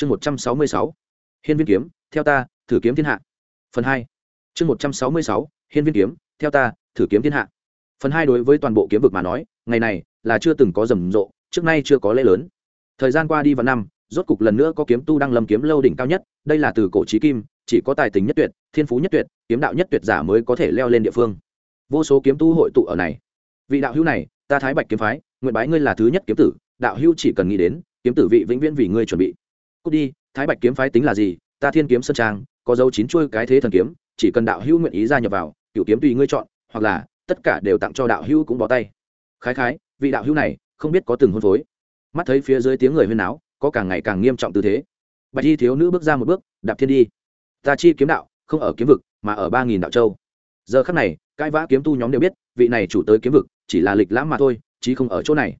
chương một trăm sáu mươi sáu. Hiên viên kiếm, theo ta, thử kiếm thiên hạ. Phần hai. Chương một trăm sáu mươi sáu, hiên viên kiếm, theo ta, thử kiếm thiên hạ. Phần hai đối với toàn bộ kiếm vực mà nói, ngày này là chưa từng có rầm rộ, trước nay chưa có lễ lớn. Thời gian qua đi vào năm, rốt cục lần nữa có kiếm tu đang lâm kiếm lâu đỉnh cao nhất, đây là từ cổ trí kim, chỉ có tài tình nhất tuyệt, thiên phú nhất tuyệt, kiếm đạo nhất tuyệt giả mới có thể leo lên địa phương. Vô số kiếm tu hội tụ ở này. Vị đạo hữu này, ta thái bạch kiếm phái, nguyện bái ngươi là thứ nhất kiếm tử, đạo hữu chỉ cần nghĩ đến, kiếm tử vị vĩnh viễn vì ngươi chuẩn bị cút đi, thái bạch kiếm phái tính là gì? Ta thiên kiếm sơn trang, có dấu chín chuôi cái thế thần kiếm, chỉ cần đạo hữu nguyện ý gia nhập vào cựu kiếm tùy ngươi chọn, hoặc là tất cả đều tặng cho đạo hữu cũng bỏ tay. Khái khái, vị đạo hữu này không biết có từng hôn phối. Mắt thấy phía dưới tiếng người huyên náo, có càng ngày càng nghiêm trọng tư thế. Bạch y thiếu nữ bước ra một bước, đạp thiên đi. Ta chi kiếm đạo, không ở kiếm vực, mà ở ba nghìn đạo châu. Giờ khắc này cãi vã kiếm tu nhóm đều biết, vị này chủ tới kiếm vực, chỉ là lịch lãm mà thôi chứ không ở chỗ này.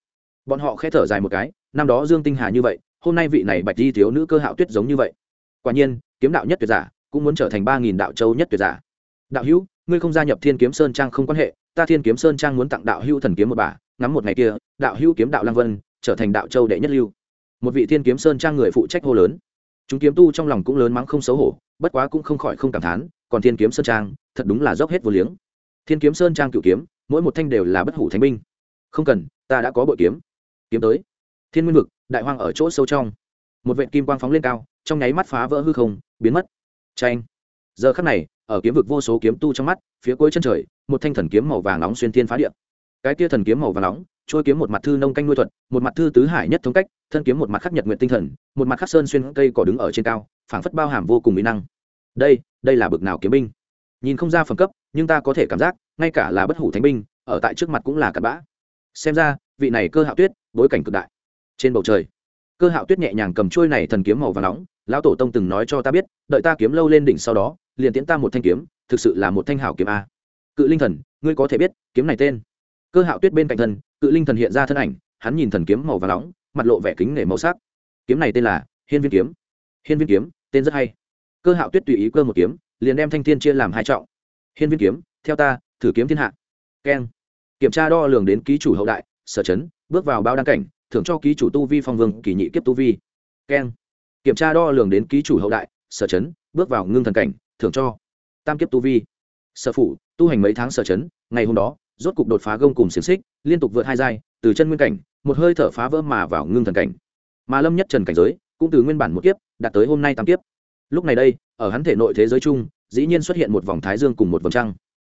Bọn họ khe thở dài một cái, năm đó dương tinh hà như vậy hôm nay vị này bạch di thiếu nữ cơ hạo tuyết giống như vậy. Quả nhiên, kiếm đạo nhất tuyệt giả, cũng muốn trở thành ba nghìn đạo châu nhất tuyệt giả. Đạo hữu, ngươi không gia nhập thiên kiếm sơn trang không quan hệ, ta thiên kiếm sơn trang muốn tặng đạo hữu thần kiếm một bà, ngắm một ngày kia, đạo hữu kiếm đạo lang vân, trở thành đạo châu đệ nhất lưu. Một vị thiên kiếm sơn trang người phụ trách hô lớn. Chúng kiếm tu trong lòng cũng lớn mắng không xấu hổ, bất quá cũng không khỏi không cảm thán, còn thiên kiếm sơn trang, thật đúng là dốc hết vô liếng. Thiên kiếm sơn trang cựu kiếm, mỗi một thanh đều là bất hủ thánh binh. Không cần, ta đã có bội kiếm. Kiếm tới. Thiên nguyên vực đại hoang ở chỗ sâu trong. Một vệt kim quang phóng lên cao, trong nháy mắt phá vỡ hư không, biến mất. Tranh giờ khắc này, ở kiếm vực vô số kiếm tu trong mắt, phía cuối chân trời, một thanh thần kiếm màu vàng nóng xuyên thiên phá điện cái tia thần kiếm màu vàng nóng, trôi kiếm một mặt thư nông canh nuôi thuật, một mặt thư tứ hải nhất thống cách, thân kiếm một mặt khắc nhật nguyện tinh thần, một mặt khắc sơn xuyên cây cỏ đứng ở trên cao, phảng phất bao hàm vô cùng mỹ năng. Đây đây là bực nào kiếm binh? Nhìn không ra phẩm cấp, nhưng ta có thể cảm giác, ngay cả là bất hủ thánh binh, ở tại trước mặt cũng là cặn bã. Xem ra, vị này cơ hạo tuyết, bối cảnh cực đại trên bầu trời, cơ hạo tuyết nhẹ nhàng cầm trôi này thần kiếm màu và nóng, lão tổ tông từng nói cho ta biết, đợi ta kiếm lâu lên đỉnh sau đó, liền tiễn ta một thanh kiếm, thực sự là một thanh hảo kiếm a. Cự linh thần, ngươi có thể biết, kiếm này tên. Cơ hạo tuyết bên cạnh thân, cự linh thần hiện ra thân ảnh, hắn nhìn thần kiếm màu và nóng, mặt lộ vẻ kính nể màu sắc. Kiếm này tên là hiên viên kiếm. Hiên viên kiếm, tên rất hay. Cơ hạo tuyết tùy ý cơ một kiếm, liền đem thanh thiên chia làm hai trọng. Hiên viên kiếm, theo ta, thử kiếm thiên hạ. Keng. Kiểm tra đo lường đến ký chủ hậu đại, sở chấn, bước vào bao đăng cảnh thưởng cho ký chủ tu vi phong vương, kỳ nhị kiếp tu vi. Keng. Kiểm tra đo lường đến ký chủ hậu đại, sở chấn, bước vào ngưng thần cảnh, thưởng cho tam kiếp tu vi. Sở phủ, tu hành mấy tháng sở chấn, ngày hôm đó, rốt cục đột phá gông cùng xiềng xích, liên tục vượt hai giai, từ chân nguyên cảnh, một hơi thở phá vỡ mà vào ngưng thần cảnh. Mà lâm nhất trần cảnh giới, cũng từ nguyên bản một kiếp, đạt tới hôm nay tam kiếp. Lúc này đây, ở hắn thể nội thế giới chung, dĩ nhiên xuất hiện một vòng thái dương cùng một vòng trăng.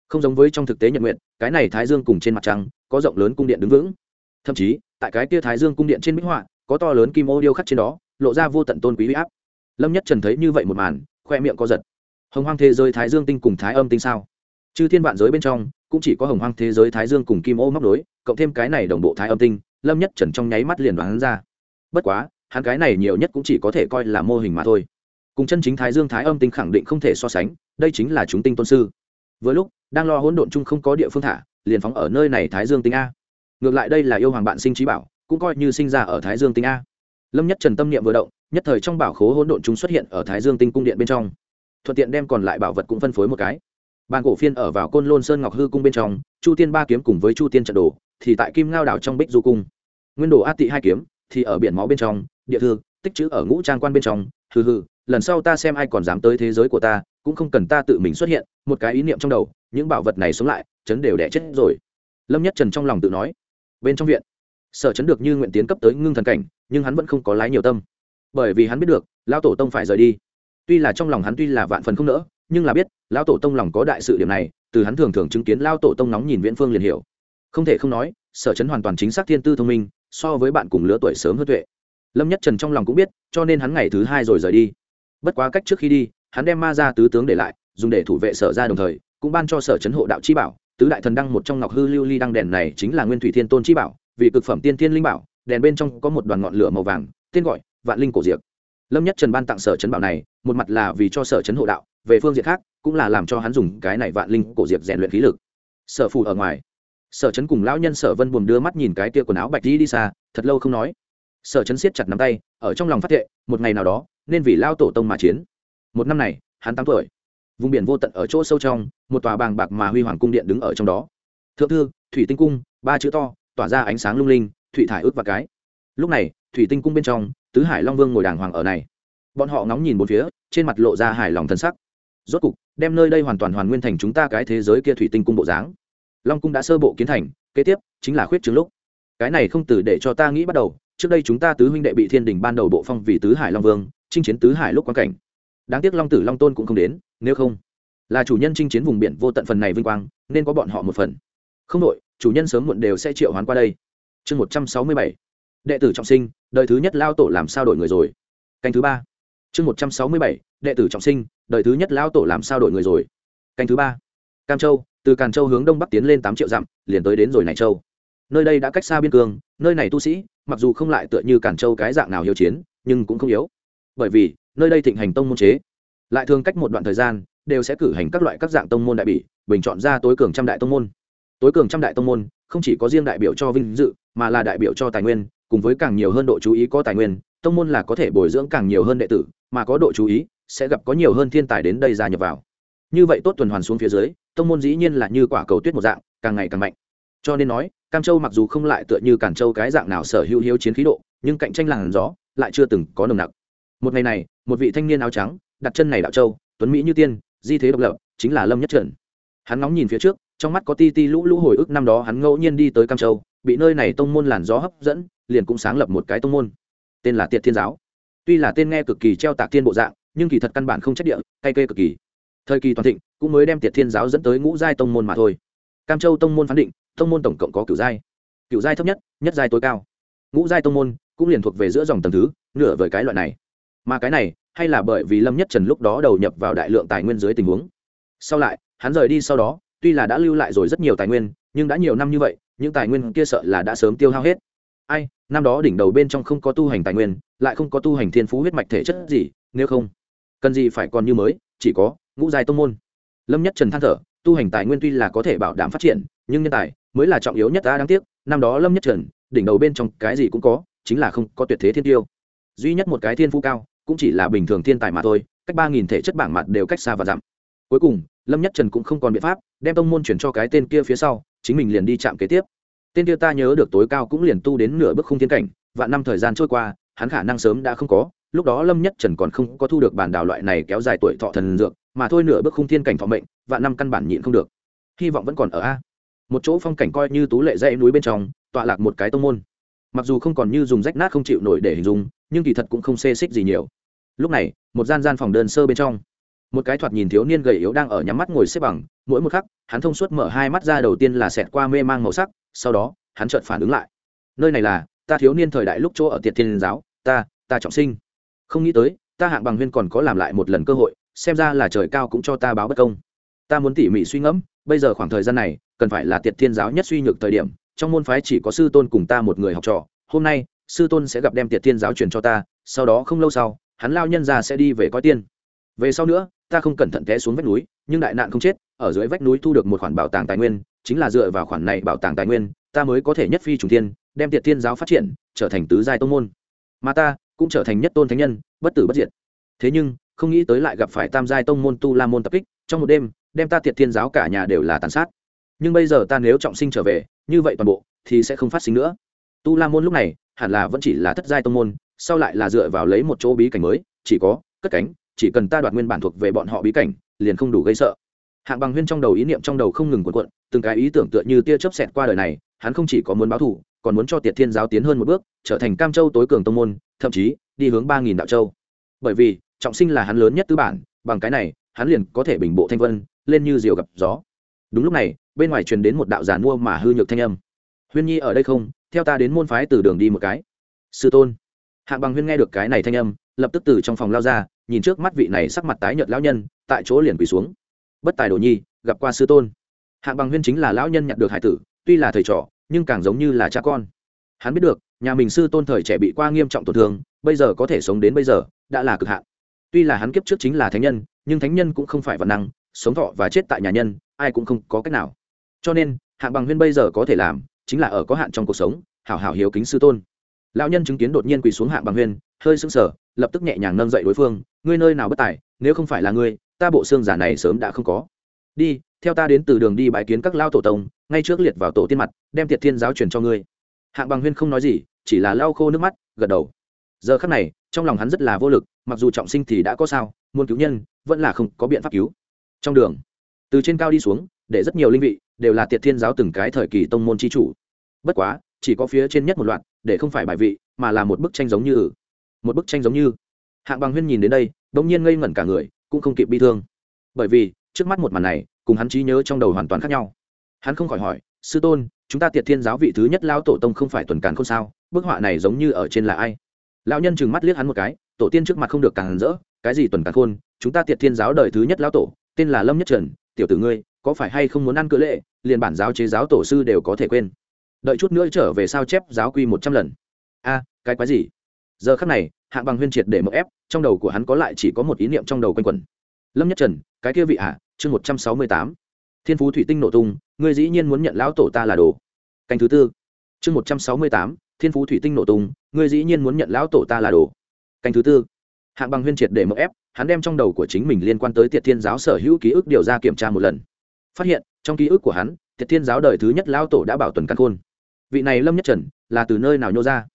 Không giống với trong thực tế nhật nguyện, cái này thái dương cùng trên mặt trăng, có rộng lớn cung điện đứng vững thậm chí, tại cái tia thái dương cung điện trên bích họa, có to lớn kim ô điêu khắc trên đó, lộ ra vô tận tôn quý huy áp. Lâm nhất trần thấy như vậy một màn, khoe miệng co giật. Hồng hoang thế giới thái dương tinh cùng thái âm tinh sao? Chứ thiên vạn giới bên trong, cũng chỉ có hồng hoang thế giới thái dương cùng kim ô móc đối cộng thêm cái này đồng bộ thái âm tinh, lâm nhất trần trong nháy mắt liền đoán ra. Bất quá, hắn cái này nhiều nhất cũng chỉ có thể coi là mô hình mà thôi. Cùng chân chính thái dương thái âm tinh khẳng định không thể so sánh, đây chính là chúng tinh tôn sư. Với lúc, đang lo hỗn độn chung không có địa phương thả, liền phóng ở nơi này thái dương tinh a ngược lại đây là yêu hoàng bạn sinh trí bảo, cũng coi như sinh ra ở thái dương tinh a. Lâm nhất trần tâm niệm vừa động, nhất thời trong bảo khố hỗn độn chúng xuất hiện ở thái dương tinh cung điện bên trong. Thuận tiện đem còn lại bảo vật cũng phân phối một cái. Bàn cổ phiên ở vào côn lôn sơn ngọc hư cung bên trong, chu tiên ba kiếm cùng với chu tiên trận đồ, thì tại kim ngao đảo trong bích du cung. Nguyên đồ át tị hai kiếm, thì ở biển máu bên trong, địa thư, tích chữ ở ngũ trang quan bên trong. Hừ hừ, lần sau ta xem ai còn dám tới thế giới của ta, cũng không cần ta tự mình xuất hiện. Một cái ý niệm trong đầu, những bảo vật này sống lại, chấn đều đẻ chết rồi. Lâm nhất trần trong lòng tự nói bên trong viện. Sở chấn được như nguyện tiến cấp tới ngưng thần cảnh, nhưng hắn vẫn không có lái nhiều tâm. Bởi vì hắn biết được, lão tổ tông phải rời đi. Tuy là trong lòng hắn tuy là vạn phần không nỡ, nhưng là biết, lão tổ tông lòng có đại sự điểm này, từ hắn thường thường chứng kiến lão tổ tông nóng nhìn viễn phương liền hiểu. Không thể không nói, sở chấn hoàn toàn chính xác thiên tư thông minh, so với bạn cùng lứa tuổi sớm hơn tuệ. Lâm nhất trần trong lòng cũng biết, cho nên hắn ngày thứ hai rồi rời đi. Bất quá cách trước khi đi, hắn đem ma ra tứ tướng để lại, dùng để thủ vệ sở ra đồng thời, cũng ban cho sở chấn hộ đạo chi bảo tứ đại thần đăng một trong ngọc hư lưu ly đăng đèn này chính là nguyên thủy thiên tôn chi bảo, vì cực phẩm tiên thiên linh bảo, đèn bên trong có một đoàn ngọn lửa màu vàng, tên gọi vạn linh cổ diệc. lâm nhất trần ban tặng sở trấn bảo này, một mặt là vì cho sở trấn hộ đạo, về phương diện khác cũng là làm cho hắn dùng cái này vạn linh cổ diệc rèn luyện khí lực. Sở phù ở ngoài, sở trấn cùng lão nhân sở vân buồm đưa mắt nhìn cái tia quần áo bạch đi đi xa, thật lâu không nói. Sở trấn siết chặt nắm tay, ở trong lòng phát thệ, một ngày nào đó, nên vì lao tổ tông mà chiến. Một năm này, hắn tám tuổi vùng biển vô tận ở chỗ sâu trong, một tòa bàng bạc mà huy hoàng cung điện đứng ở trong đó. Thượng thư, thủy tinh cung, ba chữ to, tỏa ra ánh sáng lung linh, thủy thải ướt và cái. Lúc này, thủy tinh cung bên trong, tứ hải long vương ngồi đàng hoàng ở này. Bọn họ ngóng nhìn bốn phía, trên mặt lộ ra hài lòng thân sắc. Rốt cục, đem nơi đây hoàn toàn hoàn nguyên thành chúng ta cái thế giới kia thủy tinh cung bộ dáng. Long cung đã sơ bộ kiến thành, kế tiếp, chính là khuyết trứng lúc. Cái này không từ để cho ta nghĩ bắt đầu, trước đây chúng ta tứ huynh đệ bị thiên đình ban đầu bộ phong vì tứ hải long vương, chinh chiến tứ hải lúc quan cảnh. Đáng tiếc long tử long tôn cũng không đến nếu không là chủ nhân chinh chiến vùng biển vô tận phần này vinh quang, nên có bọn họ một phần. Không đội, chủ nhân sớm muộn đều sẽ triệu hoán qua đây. Chương một trăm sáu mươi bảy. Đệ tử trọng sinh, đời thứ nhất lao tổ làm sao đổi người rồi? Canh thứ ba. Chương một trăm sáu mươi bảy. Đệ tử trọng sinh, đời thứ nhất lao tổ làm sao đổi người rồi? Canh thứ ba. Cam châu, từ càn châu hướng đông bắc tiến lên tám triệu dặm, liền tới đến rồi này châu. Nơi đây đã cách xa biên cương, nơi này tu sĩ, mặc dù không lại tựa như càn châu cái dạng nào hiếu chiến, nhưng cũng không yếu. Bởi vì, nơi đây thịnh hành tông môn chế lại thường cách một đoạn thời gian đều sẽ cử hành các loại các dạng tông môn đại bỉ bình chọn ra tối cường trăm đại tông môn. Tối cường trăm đại tông môn không chỉ có riêng đại biểu cho vinh dự mà là đại biểu cho tài nguyên cùng với càng nhiều hơn độ chú ý có tài nguyên tông môn là có thể bồi dưỡng càng nhiều hơn đệ tử mà có độ chú ý sẽ gặp có nhiều hơn thiên tài đến đây gia nhập vào. Như vậy tốt tuần hoàn xuống phía dưới tông môn dĩ nhiên là như quả cầu tuyết một dạng càng ngày càng mạnh. Cho nên nói cam châu mặc dù không lại tựa như cản châu cái dạng nào sở hữu hiếu chiến khí độ nhưng cạnh tranh làn rõ, lại chưa từng có nồng nặc. Một ngày này một vị thanh niên áo trắng đặt chân này đạo châu, tuấn mỹ như tiên, di thế độc lập, chính là lâm nhất trần. Hắn nóng nhìn phía trước, trong mắt có ti ti lũ lũ hồi ức năm đó hắn ngẫu nhiên đi tới cam châu, bị nơi này tông môn làn gió hấp dẫn, liền cũng sáng lập một cái tông môn. Tên là tiệt thiên giáo. Tuy là tên nghe cực kỳ treo tạc thiên bộ dạng, nhưng kỳ thật căn bản không trách địa, cay cây cực kỳ. Thời kỳ toàn thịnh, cũng mới đem tiệt thiên giáo dẫn tới ngũ giai tông môn mà thôi. Cam châu tông môn phán định, tông môn tổng cộng có cửu giai. Cửu giai thấp nhất nhất giai tối cao. Ngũ giai tông môn cũng liền thuộc về giữa dòng tầng thứ, nửa vời cái loại này mà cái này, hay là bởi vì lâm nhất trần lúc đó đầu nhập vào đại lượng tài nguyên dưới tình huống. Sau lại, hắn rời đi sau đó, tuy là đã lưu lại rồi rất nhiều tài nguyên, nhưng đã nhiều năm như vậy, những tài nguyên kia sợ là đã sớm tiêu hao hết. Ai, năm đó đỉnh đầu bên trong không có tu hành tài nguyên, lại không có tu hành thiên phú huyết mạch thể chất gì, nếu không, cần gì phải còn như mới, chỉ có ngũ giai tông môn. Lâm nhất trần than thở, tu hành tài nguyên tuy là có thể bảo đảm phát triển, nhưng nhân tài mới là trọng yếu nhất ta đáng tiếc, năm đó lâm nhất trần, đỉnh đầu bên trong cái gì cũng có, chính là không có tuyệt thế thiên tiêu. Duy nhất một cái thiên phú cao cũng chỉ là bình thường thiên tài mà thôi, cách ba nghìn thể chất bảng mặt đều cách xa và dặm. Cuối cùng, lâm nhất trần cũng không còn biện pháp, đem tông môn chuyển cho cái tên kia phía sau, chính mình liền đi chạm kế tiếp. Tên kia ta nhớ được tối cao cũng liền tu đến nửa bước không thiên cảnh và năm thời gian trôi qua, hắn khả năng sớm đã không có, lúc đó lâm nhất trần còn không có thu được bản đào loại này kéo dài tuổi thọ thần dược, mà thôi nửa bước không thiên cảnh thọ mệnh và năm căn bản nhịn không được. Hy vọng vẫn còn ở a. Một chỗ phong cảnh coi như tú lệ dãy núi bên trong, tọa lạc một cái tông môn. Mặc dù không còn như dùng rách nát không chịu nổi để hình dung, nhưng kỳ thật cũng không xê xích gì nhiều lúc này, một gian gian phòng đơn sơ bên trong. Một cái thoạt nhìn thiếu niên gầy yếu đang ở nhắm mắt ngồi xếp bằng, mỗi một khắc, hắn thông suốt mở hai mắt ra đầu tiên là xẹt qua mê mang màu sắc, sau đó, hắn chợt phản ứng lại. Nơi này là, ta thiếu niên thời đại lúc chỗ ở tiệt thiên giáo, ta ta trọng sinh. Không nghĩ tới, ta hạng bằng huyên còn có làm lại một lần cơ hội, xem ra là trời cao cũng cho ta báo bất công. Ta muốn tỉ mỉ suy ngẫm, bây giờ khoảng thời gian này, cần phải là tiệt thiên giáo nhất suy nhược thời điểm, trong môn phái chỉ có sư tôn cùng ta một người học trò, hôm nay, sư tôn sẽ gặp đem tiệt thiên giáo truyền cho ta, sau đó không lâu sau hắn lao nhân ra sẽ đi về coi tiên. Về sau nữa ta không cẩn thận té xuống vách núi nhưng đại nạn không chết ở dưới vách núi thu được một khoản bảo tàng tài nguyên chính là dựa vào khoản này bảo tàng tài nguyên ta mới có thể nhất phi trùng tiên, đem tiệt thiên giáo phát triển trở thành tứ giai tông môn. Mà ta cũng trở thành nhất tôn thánh nhân bất tử bất diệt. Thế nhưng không nghĩ tới lại gặp phải tam giai tông môn tu la môn tập kích trong một đêm đem ta tiệt thiên giáo cả nhà đều là tàn sát. Nhưng bây giờ ta nếu trọng sinh trở về như vậy toàn bộ thì sẽ không phát sinh nữa. Tu la môn lúc này hẳn là vẫn chỉ là thất giai tông môn, sau lại là dựa vào lấy một chỗ bí cảnh mới, chỉ có cất cánh, chỉ cần ta đoạt nguyên bản thuộc về bọn họ bí cảnh, liền không đủ gây sợ. Hạng bằng huyên trong đầu ý niệm trong đầu không ngừng cuộn cuộn, từng cái ý tưởng tựa như tia chớp xẹt qua đời này, hắn không chỉ có muốn báo thù, còn muốn cho tiệt thiên giáo tiến hơn một bước, trở thành cam châu tối cường tông môn, thậm chí đi hướng ba nghìn đạo châu. Bởi vì, trọng sinh là hắn lớn nhất tư bản, bằng cái này, hắn liền có thể bình bộ thanh vân, lên như diều gặp gió. Đúng lúc này, bên ngoài truyền đến một đạo giàn mua mà hư nhược thanh âm. Huyên nhi ở đây không? theo ta đến môn phái từ đường đi một cái. Sư tôn. Hạng bằng huyên nghe được cái này thanh âm, lập tức từ trong phòng lao ra, nhìn trước mắt vị này sắc mặt tái nhợt lão nhân, tại chỗ liền quỳ xuống. Bất tài đồ nhi, gặp qua sư tôn. Hạng bằng huyên chính là lão nhân nhận được hải tử, tuy là thầy trò, nhưng càng giống như là cha con. Hắn biết được, nhà mình sư tôn thời trẻ bị qua nghiêm trọng tổn thương, bây giờ có thể sống đến bây giờ, đã là cực hạn. Tuy là hắn kiếp trước chính là thánh nhân, nhưng thánh nhân cũng không phải văn năng, sống thọ và chết tại nhà nhân, ai cũng không có cách nào. Cho nên, hạng bằng huyên bây giờ có thể làm chính là ở có hạn trong cuộc sống, hảo hảo hiếu kính sư tôn. Lão nhân chứng kiến đột nhiên quỳ xuống hạng bằng huyên, hơi sững sờ, lập tức nhẹ nhàng nâng dậy đối phương, ngươi nơi nào bất tài, nếu không phải là ngươi, ta bộ xương giả này sớm đã không có. Đi, theo ta đến từ đường đi bãi kiến các lao tổ tông, ngay trước liệt vào tổ tiên mặt, đem thiệt thiên giáo truyền cho ngươi. Hạng bằng huyên không nói gì, chỉ là lau khô nước mắt, gật đầu. Giờ khắc này, trong lòng hắn rất là vô lực, mặc dù trọng sinh thì đã có sao, muốn cứu nhân, vẫn là không có biện pháp cứu. Trong đường, từ trên cao đi xuống để rất nhiều linh vị đều là tiệt thiên giáo từng cái thời kỳ tông môn chi chủ. Bất quá, chỉ có phía trên nhất một loạt, để không phải bài vị, mà là một bức tranh giống như ừ một bức tranh giống như. Hạng bằng huyên nhìn đến đây đ ỗ n g nhiên ngây ngẩn cả người, cũng không kịp bi thương. Bởi vì, trước mắt một màn này, cùng hắn trí nhớ trong đầu hoàn toàn khác nhau. Hắn không khỏi hỏi, sư tôn, chúng ta tiệt thiên giáo vị thứ nhất lao tổ tông không phải tuần càn không sao? Bức họa này giống như ở trên là ai? Lão nhân chừng mắt liếc hắn một cái, tổ tiên trước mặt không được càng rỡ, cái gì tuần càng khôn? Chúng ta tiệt thiên giáo đời thứ nhất lão tổ, tên là lâm nhất trần, tiểu tử ngươi có phải hay không muốn ăn cỡ lệ liền bản giáo chế giáo tổ sư đều có thể quên. Đợi chút nữa trở về sao chép giáo quy một trăm lần. A cái quái gì? Giờ khắc này hạng bằng huyên triệt để mậu ép trong đầu của hắn có lại chỉ có một ý niệm trong đầu quanh quẩn. Lâm nhất trần cái kia vị ạ à, chương một trăm sáu mươi tám. Thiên phú thủy tinh nổ tung ngươi dĩ nhiên muốn nhận lão tổ ta là đồ. Canh thứ tư. Chương một trăm sáu mươi tám thiên phú thủy tinh nổ tung ngươi dĩ nhiên muốn nhận lão tổ ta là đồ. Canh thứ tư. Hạng bằng huyên triệt để mậu ép hắn đem trong đầu của chính mình liên quan tới tiệt thiên giáo sở hữu ký ức điều ra kiểm tra một lần phát hiện, trong ký ức của hắn, thiệt thiên giáo đời thứ nhất lão tổ đã bảo tuần căn khôn. Vị này lâm nhất trần, là từ nơi nào nhô ra?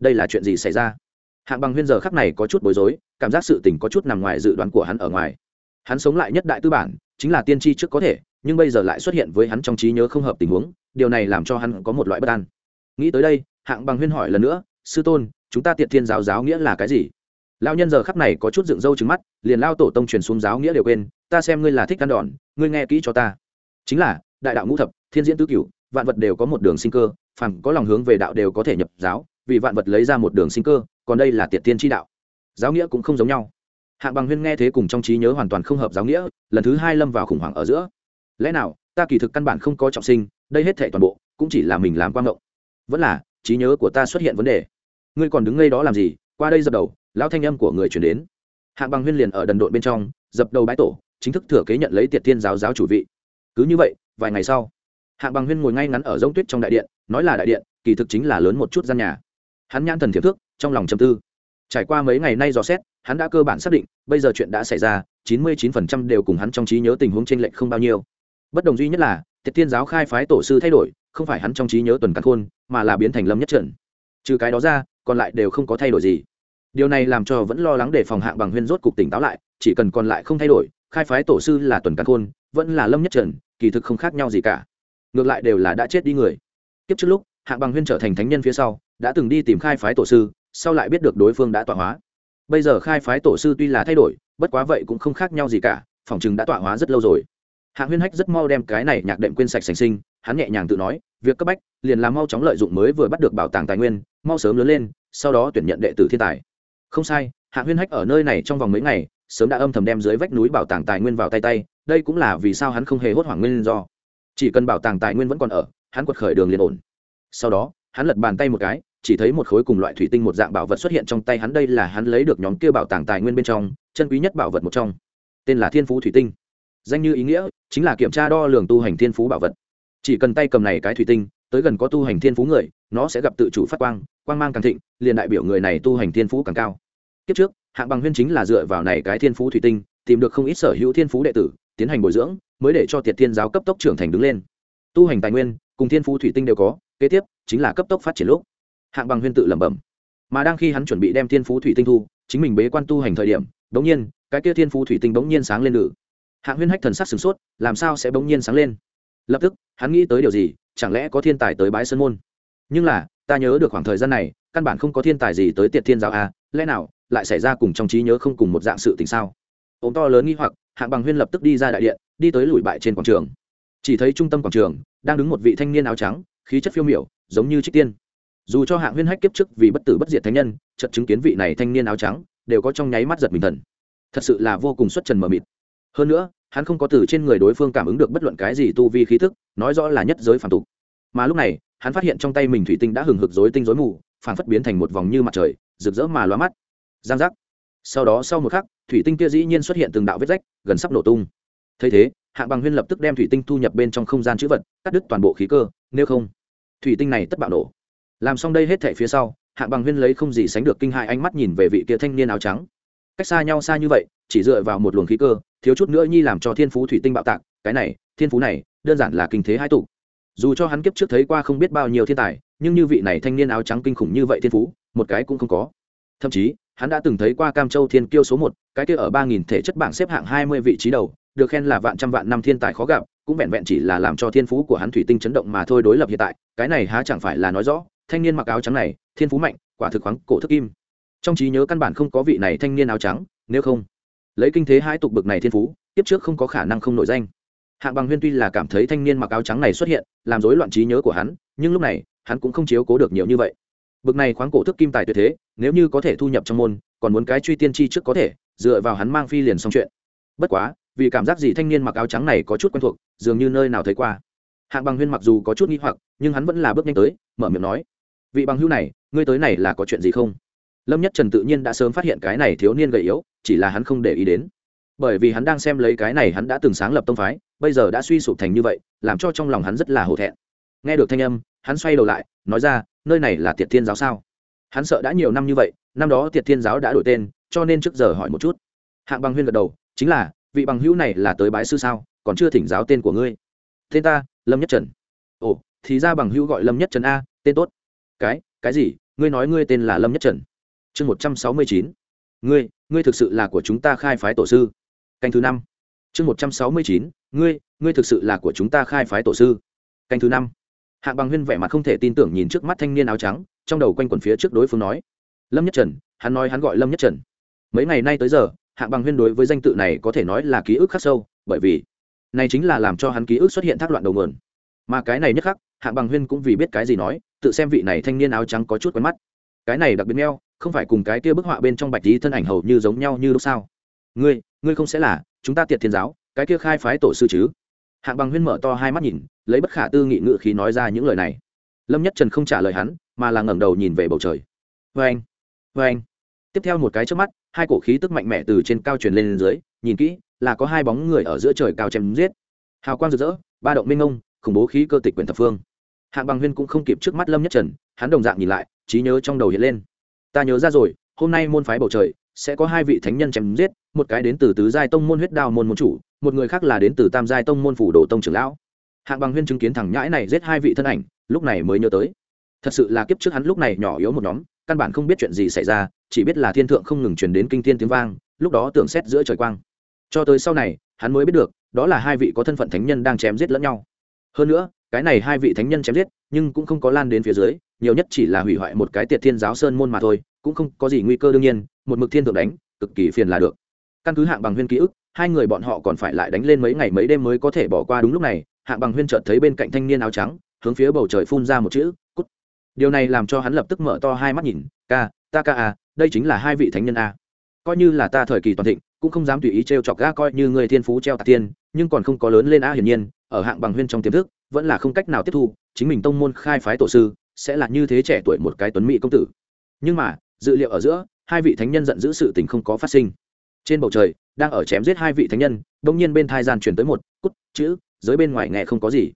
Đây là chuyện gì xảy ra? Hạng bằng huyên giờ khắc này có chút bối rối, cảm giác sự tình có chút nằm ngoài dự đoán của hắn ở ngoài. Hắn sống lại nhất đại tư bản, chính là tiên tri trước có thể, nhưng bây giờ lại xuất hiện với hắn trong trí nhớ không hợp tình huống, điều này làm cho hắn có một loại bất an. Nghĩ tới đây, hạng bằng huyên hỏi lần nữa, sư tôn, chúng ta tiện thiên giáo giáo nghĩa là cái gì? Lao nhân giờ khắp này có chút dựng râu trứng mắt, liền lao tổ tông truyền xuống giáo nghĩa đều quên, ta xem ngươi là thích ăn đòn, ngươi nghe kỹ cho ta chính là, đại đạo ngũ thập, thiên diễn tứ cửu, vạn vật đều có một đường sinh cơ phẳng có lòng hướng về đạo đều có thể nhập giáo, vì vạn vật lấy ra một đường sinh cơ, còn đây là tiệt tiên tri đạo. Giáo nghĩa cũng không giống nhau. Hạng bằng huyên nghe thế cùng trong trí nhớ hoàn toàn không hợp giáo nghĩa, lần thứ hai lâm vào khủng hoảng ở giữa. Lẽ nào, ta kỳ thực căn bản không có trọng sinh, đây hết thể toàn bộ, cũng chỉ là mình làm quang ngộng. Vẫn là, trí nhớ của ta xuất hiện vấn đề. Ngươi còn đứng ngay đó làm gì? Qua đây dập đầu, lão thanh âm của người chuyển đến. Hạng bằng huyên liền ở đần độn bên trong, dập đầu bãi tổ, chính thức thừa kế nhận lấy tiệt thiên giáo giáo chủ vị cứ như vậy, vài ngày sau, hạng bằng huyên ngồi ngay ngắn ở giống tuyết trong đại điện, nói là đại điện, kỳ thực chính là lớn một chút gian nhà. Hắn nhãn thần thiệp thước, trong lòng châm tư. Trải qua mấy ngày nay dò xét, hắn đã cơ bản xác định, bây giờ chuyện đã xảy ra, chín mươi 99% đều cùng hắn trong trí nhớ tình huống trên lệch không bao nhiêu. Bất đồng duy nhất là, tiệt tiên giáo khai phái tổ sư thay đổi, không phải hắn trong trí nhớ tuần cắn khôn, mà là biến thành lâm nhất trần trừ cái đó ra, còn lại đều không có thay đổi gì. Điều này làm cho vẫn lo lắng để phòng hạng bằng huyên rốt cục tỉnh táo lại, chỉ cần còn lại không thay đổi, khai phái tổ sư là tuần cắn khôn vẫn là lâm nhất trần, kỳ thực không khác nhau gì cả. Ngược lại đều là đã chết đi người. Tiếp trước lúc, hạng bằng huyên trở thành thánh nhân phía sau, đã từng đi tìm khai phái tổ sư, sau lại biết được đối phương đã tọa hóa. Bây giờ khai phái tổ sư tuy là thay đổi, bất quá vậy cũng không khác nhau gì cả, phòng chừng đã tọa hóa rất lâu rồi. Hạng huyên hách rất mau đem cái này nhạc đệm quên sạch sành sinh, hắn nhẹ nhàng tự nói, việc cấp bách, liền làm mau chóng lợi dụng mới vừa bắt được bảo tàng tài nguyên, mau sớm lớn lên, sau đó tuyển nhận đệ tử thiên tài. Không sai, hạng huyên hách ở nơi này trong vòng mấy ngày, sớm đã âm thầm đem dưới vách núi bảo tàng tài nguyên vào tay tay đây cũng là vì sao hắn không hề hốt hoảng nguyên do. Chỉ cần bảo tàng tài nguyên vẫn còn ở, hắn quật khởi đường liền ổn. Sau đó, hắn lật bàn tay một cái, chỉ thấy một khối cùng loại thủy tinh một dạng bảo vật xuất hiện trong tay hắn. Đây là hắn lấy được nhóm kia bảo tàng tài nguyên bên trong, chân quý nhất bảo vật một trong. Tên là thiên phú thủy tinh. Danh như ý nghĩa, chính là kiểm tra đo lường tu hành thiên phú bảo vật. Chỉ cần tay cầm này cái thủy tinh, tới gần có tu hành thiên phú người, nó sẽ gặp tự chủ phát quang quang mang càng thịnh, liền đại biểu người này tu hành thiên phú càng cao. Kiếp trước, hạng bằng huyên chính là dựa vào này cái thiên phú thủy tinh, tìm được không ít sở hữu thiên phú đệ tử tiến hành bồi dưỡng mới để cho tiệt thiên giáo cấp tốc trưởng thành đứng lên. Tu hành tài nguyên cùng thiên phú thủy tinh đều có kế tiếp chính là cấp tốc phát triển lúc. Hạng bằng huyên tự lẩm bẩm. Mà đang khi hắn chuẩn bị đem thiên phú thủy tinh thu chính mình bế quan tu hành thời điểm bỗng nhiên cái kia thiên phú thủy tinh bỗng nhiên sáng lên lự hạng huyên hách thần sắc sửng sốt làm sao sẽ bỗng nhiên sáng lên? Lập tức hắn nghĩ tới điều gì chẳng lẽ có thiên tài tới bãi sơn môn? Nhưng là ta nhớ được khoảng thời gian này căn bản không có thiên tài gì tới tiệt thiên giáo a à, lẽ nào lại xảy ra cùng trong trí nhớ không cùng một dạng sự tình sao? ống to lớn nghi hoặc, hạng bằng huyên lập tức đi ra đại điện, đi tới lùi bại trên quảng trường. Chỉ thấy trung tâm quảng trường đang đứng một vị thanh niên áo trắng, khí chất phiêu miểu, giống như trích tiên. Dù cho hạng huyên hách kiếp trước vì bất tử bất diệt thánh nhân chật chứng kiến vị này thanh niên áo trắng đều có trong nháy mắt giật mình thần. Thật sự là vô cùng xuất trần mờ mịt. Hơn nữa, hắn không có từ trên người đối phương cảm ứng được bất luận cái gì tu vi khí thức, nói rõ là nhất giới phản tục. Mà lúc này, hắn phát hiện trong tay mình thủy tinh đã hừng hực dối tinh dối mù phản phất biến thành một vòng như mặt trời, rực rỡ mà loa mắt. Giang giác sau đó sau một khắc, thủy tinh kia dĩ nhiên xuất hiện từng đạo vết rách, gần sắp nổ tung. Thấy thế, hạng bằng huyên lập tức đem thủy tinh thu nhập bên trong không gian chữ vật, cắt đứt toàn bộ khí cơ, nếu không, thủy tinh này tất bạo nổ. Làm xong đây hết thể phía sau, hạng bằng huyên lấy không gì sánh được kinh hại ánh mắt nhìn về vị kia thanh niên áo trắng. Cách xa nhau xa như vậy, chỉ dựa vào một luồng khí cơ, thiếu chút nữa nhi làm cho thiên phú thủy tinh bạo tạc, cái này, thiên phú này, đơn giản là kinh thế hai tụ. Dù cho hắn kiếp trước thấy qua không biết bao nhiêu thiên tài, nhưng như vị này thanh niên áo trắng kinh khủng như vậy thiên phú, một cái cũng không có. Thậm chí hắn đã từng thấy qua Cam Châu Thiên Kiêu số một, cái kia ở ba nghìn thể chất bảng xếp hạng hai mươi vị trí đầu, được khen là vạn trăm vạn năm thiên tài khó gặp, cũng vẹn vẹn chỉ là làm cho thiên phú của hắn thủy tinh chấn động mà thôi đối lập hiện tại, cái này há chẳng phải là nói rõ, thanh niên mặc áo trắng này, thiên phú mạnh, quả thực khoáng cổ thức kim. Trong trí nhớ căn bản không có vị này thanh niên áo trắng, nếu không, lấy kinh thế hai tục bực này thiên phú, tiếp trước không có khả năng không nổi danh. Hạng Bằng Huyên tuy là cảm thấy thanh niên mặc áo trắng này xuất hiện, làm rối loạn trí nhớ của hắn, nhưng lúc này, hắn cũng không chiếu cố được nhiều như vậy bực này khoáng cổ thức kim tài tuyệt thế, nếu như có thể thu nhập trong môn, còn muốn cái truy tiên chi trước có thể, dựa vào hắn mang phi liền xong chuyện. Bất quá, vì cảm giác gì thanh niên mặc áo trắng này có chút quen thuộc, dường như nơi nào thấy qua. Hạng bằng huyên mặc dù có chút nghi hoặc, nhưng hắn vẫn là bước nhanh tới, mở miệng nói, vị bằng hữu này, ngươi tới này là có chuyện gì không? Lâm nhất trần tự nhiên đã sớm phát hiện cái này thiếu niên gầy yếu, chỉ là hắn không để ý đến. Bởi vì hắn đang xem lấy cái này hắn đã từng sáng lập tông phái, bây giờ đã suy sụp thành như vậy, làm cho trong lòng hắn rất là hổ thẹn. Nghe được thanh âm hắn xoay đầu lại, nói ra, nơi này là tiệt thiên giáo sao? Hắn sợ đã nhiều năm như vậy, năm đó tiệt thiên giáo đã đổi tên, cho nên trước giờ hỏi một chút. Hạng bằng huyên gật đầu, chính là, vị bằng hữu này là tới bái sư sao? Còn chưa thỉnh giáo tên của ngươi. Tên ta, lâm nhất trần. Ồ, thì ra bằng hữu gọi lâm nhất trần a, tên tốt. Cái cái gì? Ngươi nói ngươi tên là lâm nhất trần. Chương một trăm sáu mươi chín. Ngươi ngươi thực sự là của chúng ta khai phái tổ sư. Canh thứ năm. Chương một trăm sáu mươi chín. Ngươi ngươi thực sự là của chúng ta khai phái tổ sư. Canh thứ năm hạ bằng huyên vẻ mặt không thể tin tưởng nhìn trước mắt thanh niên áo trắng, trong đầu quanh quần phía trước đối phương nói, lâm nhất trần, hắn nói hắn gọi lâm nhất trần. Mấy ngày nay tới giờ, hạ bằng huyên đối với danh tự này có thể nói là ký ức khắc sâu, bởi vì này chính là làm cho hắn ký ức xuất hiện thác loạn đầu mườn mà cái này nhất khắc, hạ bằng huyên cũng vì biết cái gì nói, tự xem vị này thanh niên áo trắng có chút quen mắt. Cái này đặc biệt neo không phải cùng cái kia bức họa bên trong bạch lý thân ảnh hầu như giống nhau như lúc sao ngươi ngươi không sẽ là chúng ta tiệt thiên giáo, cái kia khai phái tổ sư chứ? hạng bằng huyên mở to hai mắt nhìn, lấy bất khả tư nghị ngự khí nói ra những lời này. Lâm nhất trần không trả lời hắn, mà là ngẩng đầu nhìn về bầu trời. Vê anh vê anh. Tiếp theo một cái trước mắt, hai cổ khí tức mạnh mẽ từ trên cao truyền lên dưới, nhìn kỹ, là có hai bóng người ở giữa trời cao chém giết. Hào quang rực rỡ, ba động minh ông khủng bố khí cơ tịch quyền thập phương. Hạng bằng huyên cũng không kịp trước mắt lâm nhất trần, hắn đồng dạng nhìn lại, trí nhớ trong đầu hiện lên. Ta nhớ ra rồi, hôm nay môn phái bầu trời sẽ có hai vị thánh nhân chém giết, một cái đến từ tứ giai tông môn huyết đao môn môn chủ, một người khác là đến từ tam giai tông môn phủ đồ tông trưởng lão. Hạng bằng huyên chứng kiến thằng nhãi này giết hai vị thân ảnh, lúc này mới nhớ tới. Thật sự là kiếp trước hắn lúc này nhỏ yếu một nhóm, căn bản không biết chuyện gì xảy ra, chỉ biết là thiên thượng không ngừng truyền đến kinh thiên tiếng vang, lúc đó tưởng xét giữa trời quang. Cho tới sau này, hắn mới biết được, đó là hai vị có thân phận thánh nhân đang chém giết lẫn nhau. Hơn nữa, cái này hai vị thánh nhân chém giết, nhưng cũng không có lan đến phía dưới, nhiều nhất chỉ là hủy hoại một cái tiệt thiên giáo sơn môn mà thôi, cũng không có gì nguy cơ đương nhiên một mực thiên thượng đánh, cực kỳ phiền là được. Căn cứ hạng bằng huyên ký ức, hai người bọn họ còn phải lại đánh lên mấy ngày mấy đêm mới có thể bỏ qua đúng lúc này, hạng bằng huyên chợt thấy bên cạnh thanh niên áo trắng, hướng phía bầu trời phun ra một chữ, cút. Điều này làm cho hắn lập tức mở to hai mắt nhìn, ca, ta ca à đây chính là hai vị thánh nhân a. Coi như là ta thời kỳ toàn thịnh, cũng không dám tùy ý trêu chọc ga coi như người thiên phú treo tạc tiên, nhưng còn không có lớn lên a hiển nhiên, ở hạng bằng huyên trong tiềm thức, vẫn là không cách nào tiếp thu, chính mình tông môn khai phái tổ sư, sẽ là như thế trẻ tuổi một cái tuấn mỹ công tử. Nhưng mà, dự liệu ở giữa hai vị thánh nhân giận dữ sự tình không có phát sinh. Trên bầu trời, đang ở chém giết hai vị thánh nhân đ nhiên bên thai gian truyền tới một cút, chữ dưới bên ngoài nghe không có gì.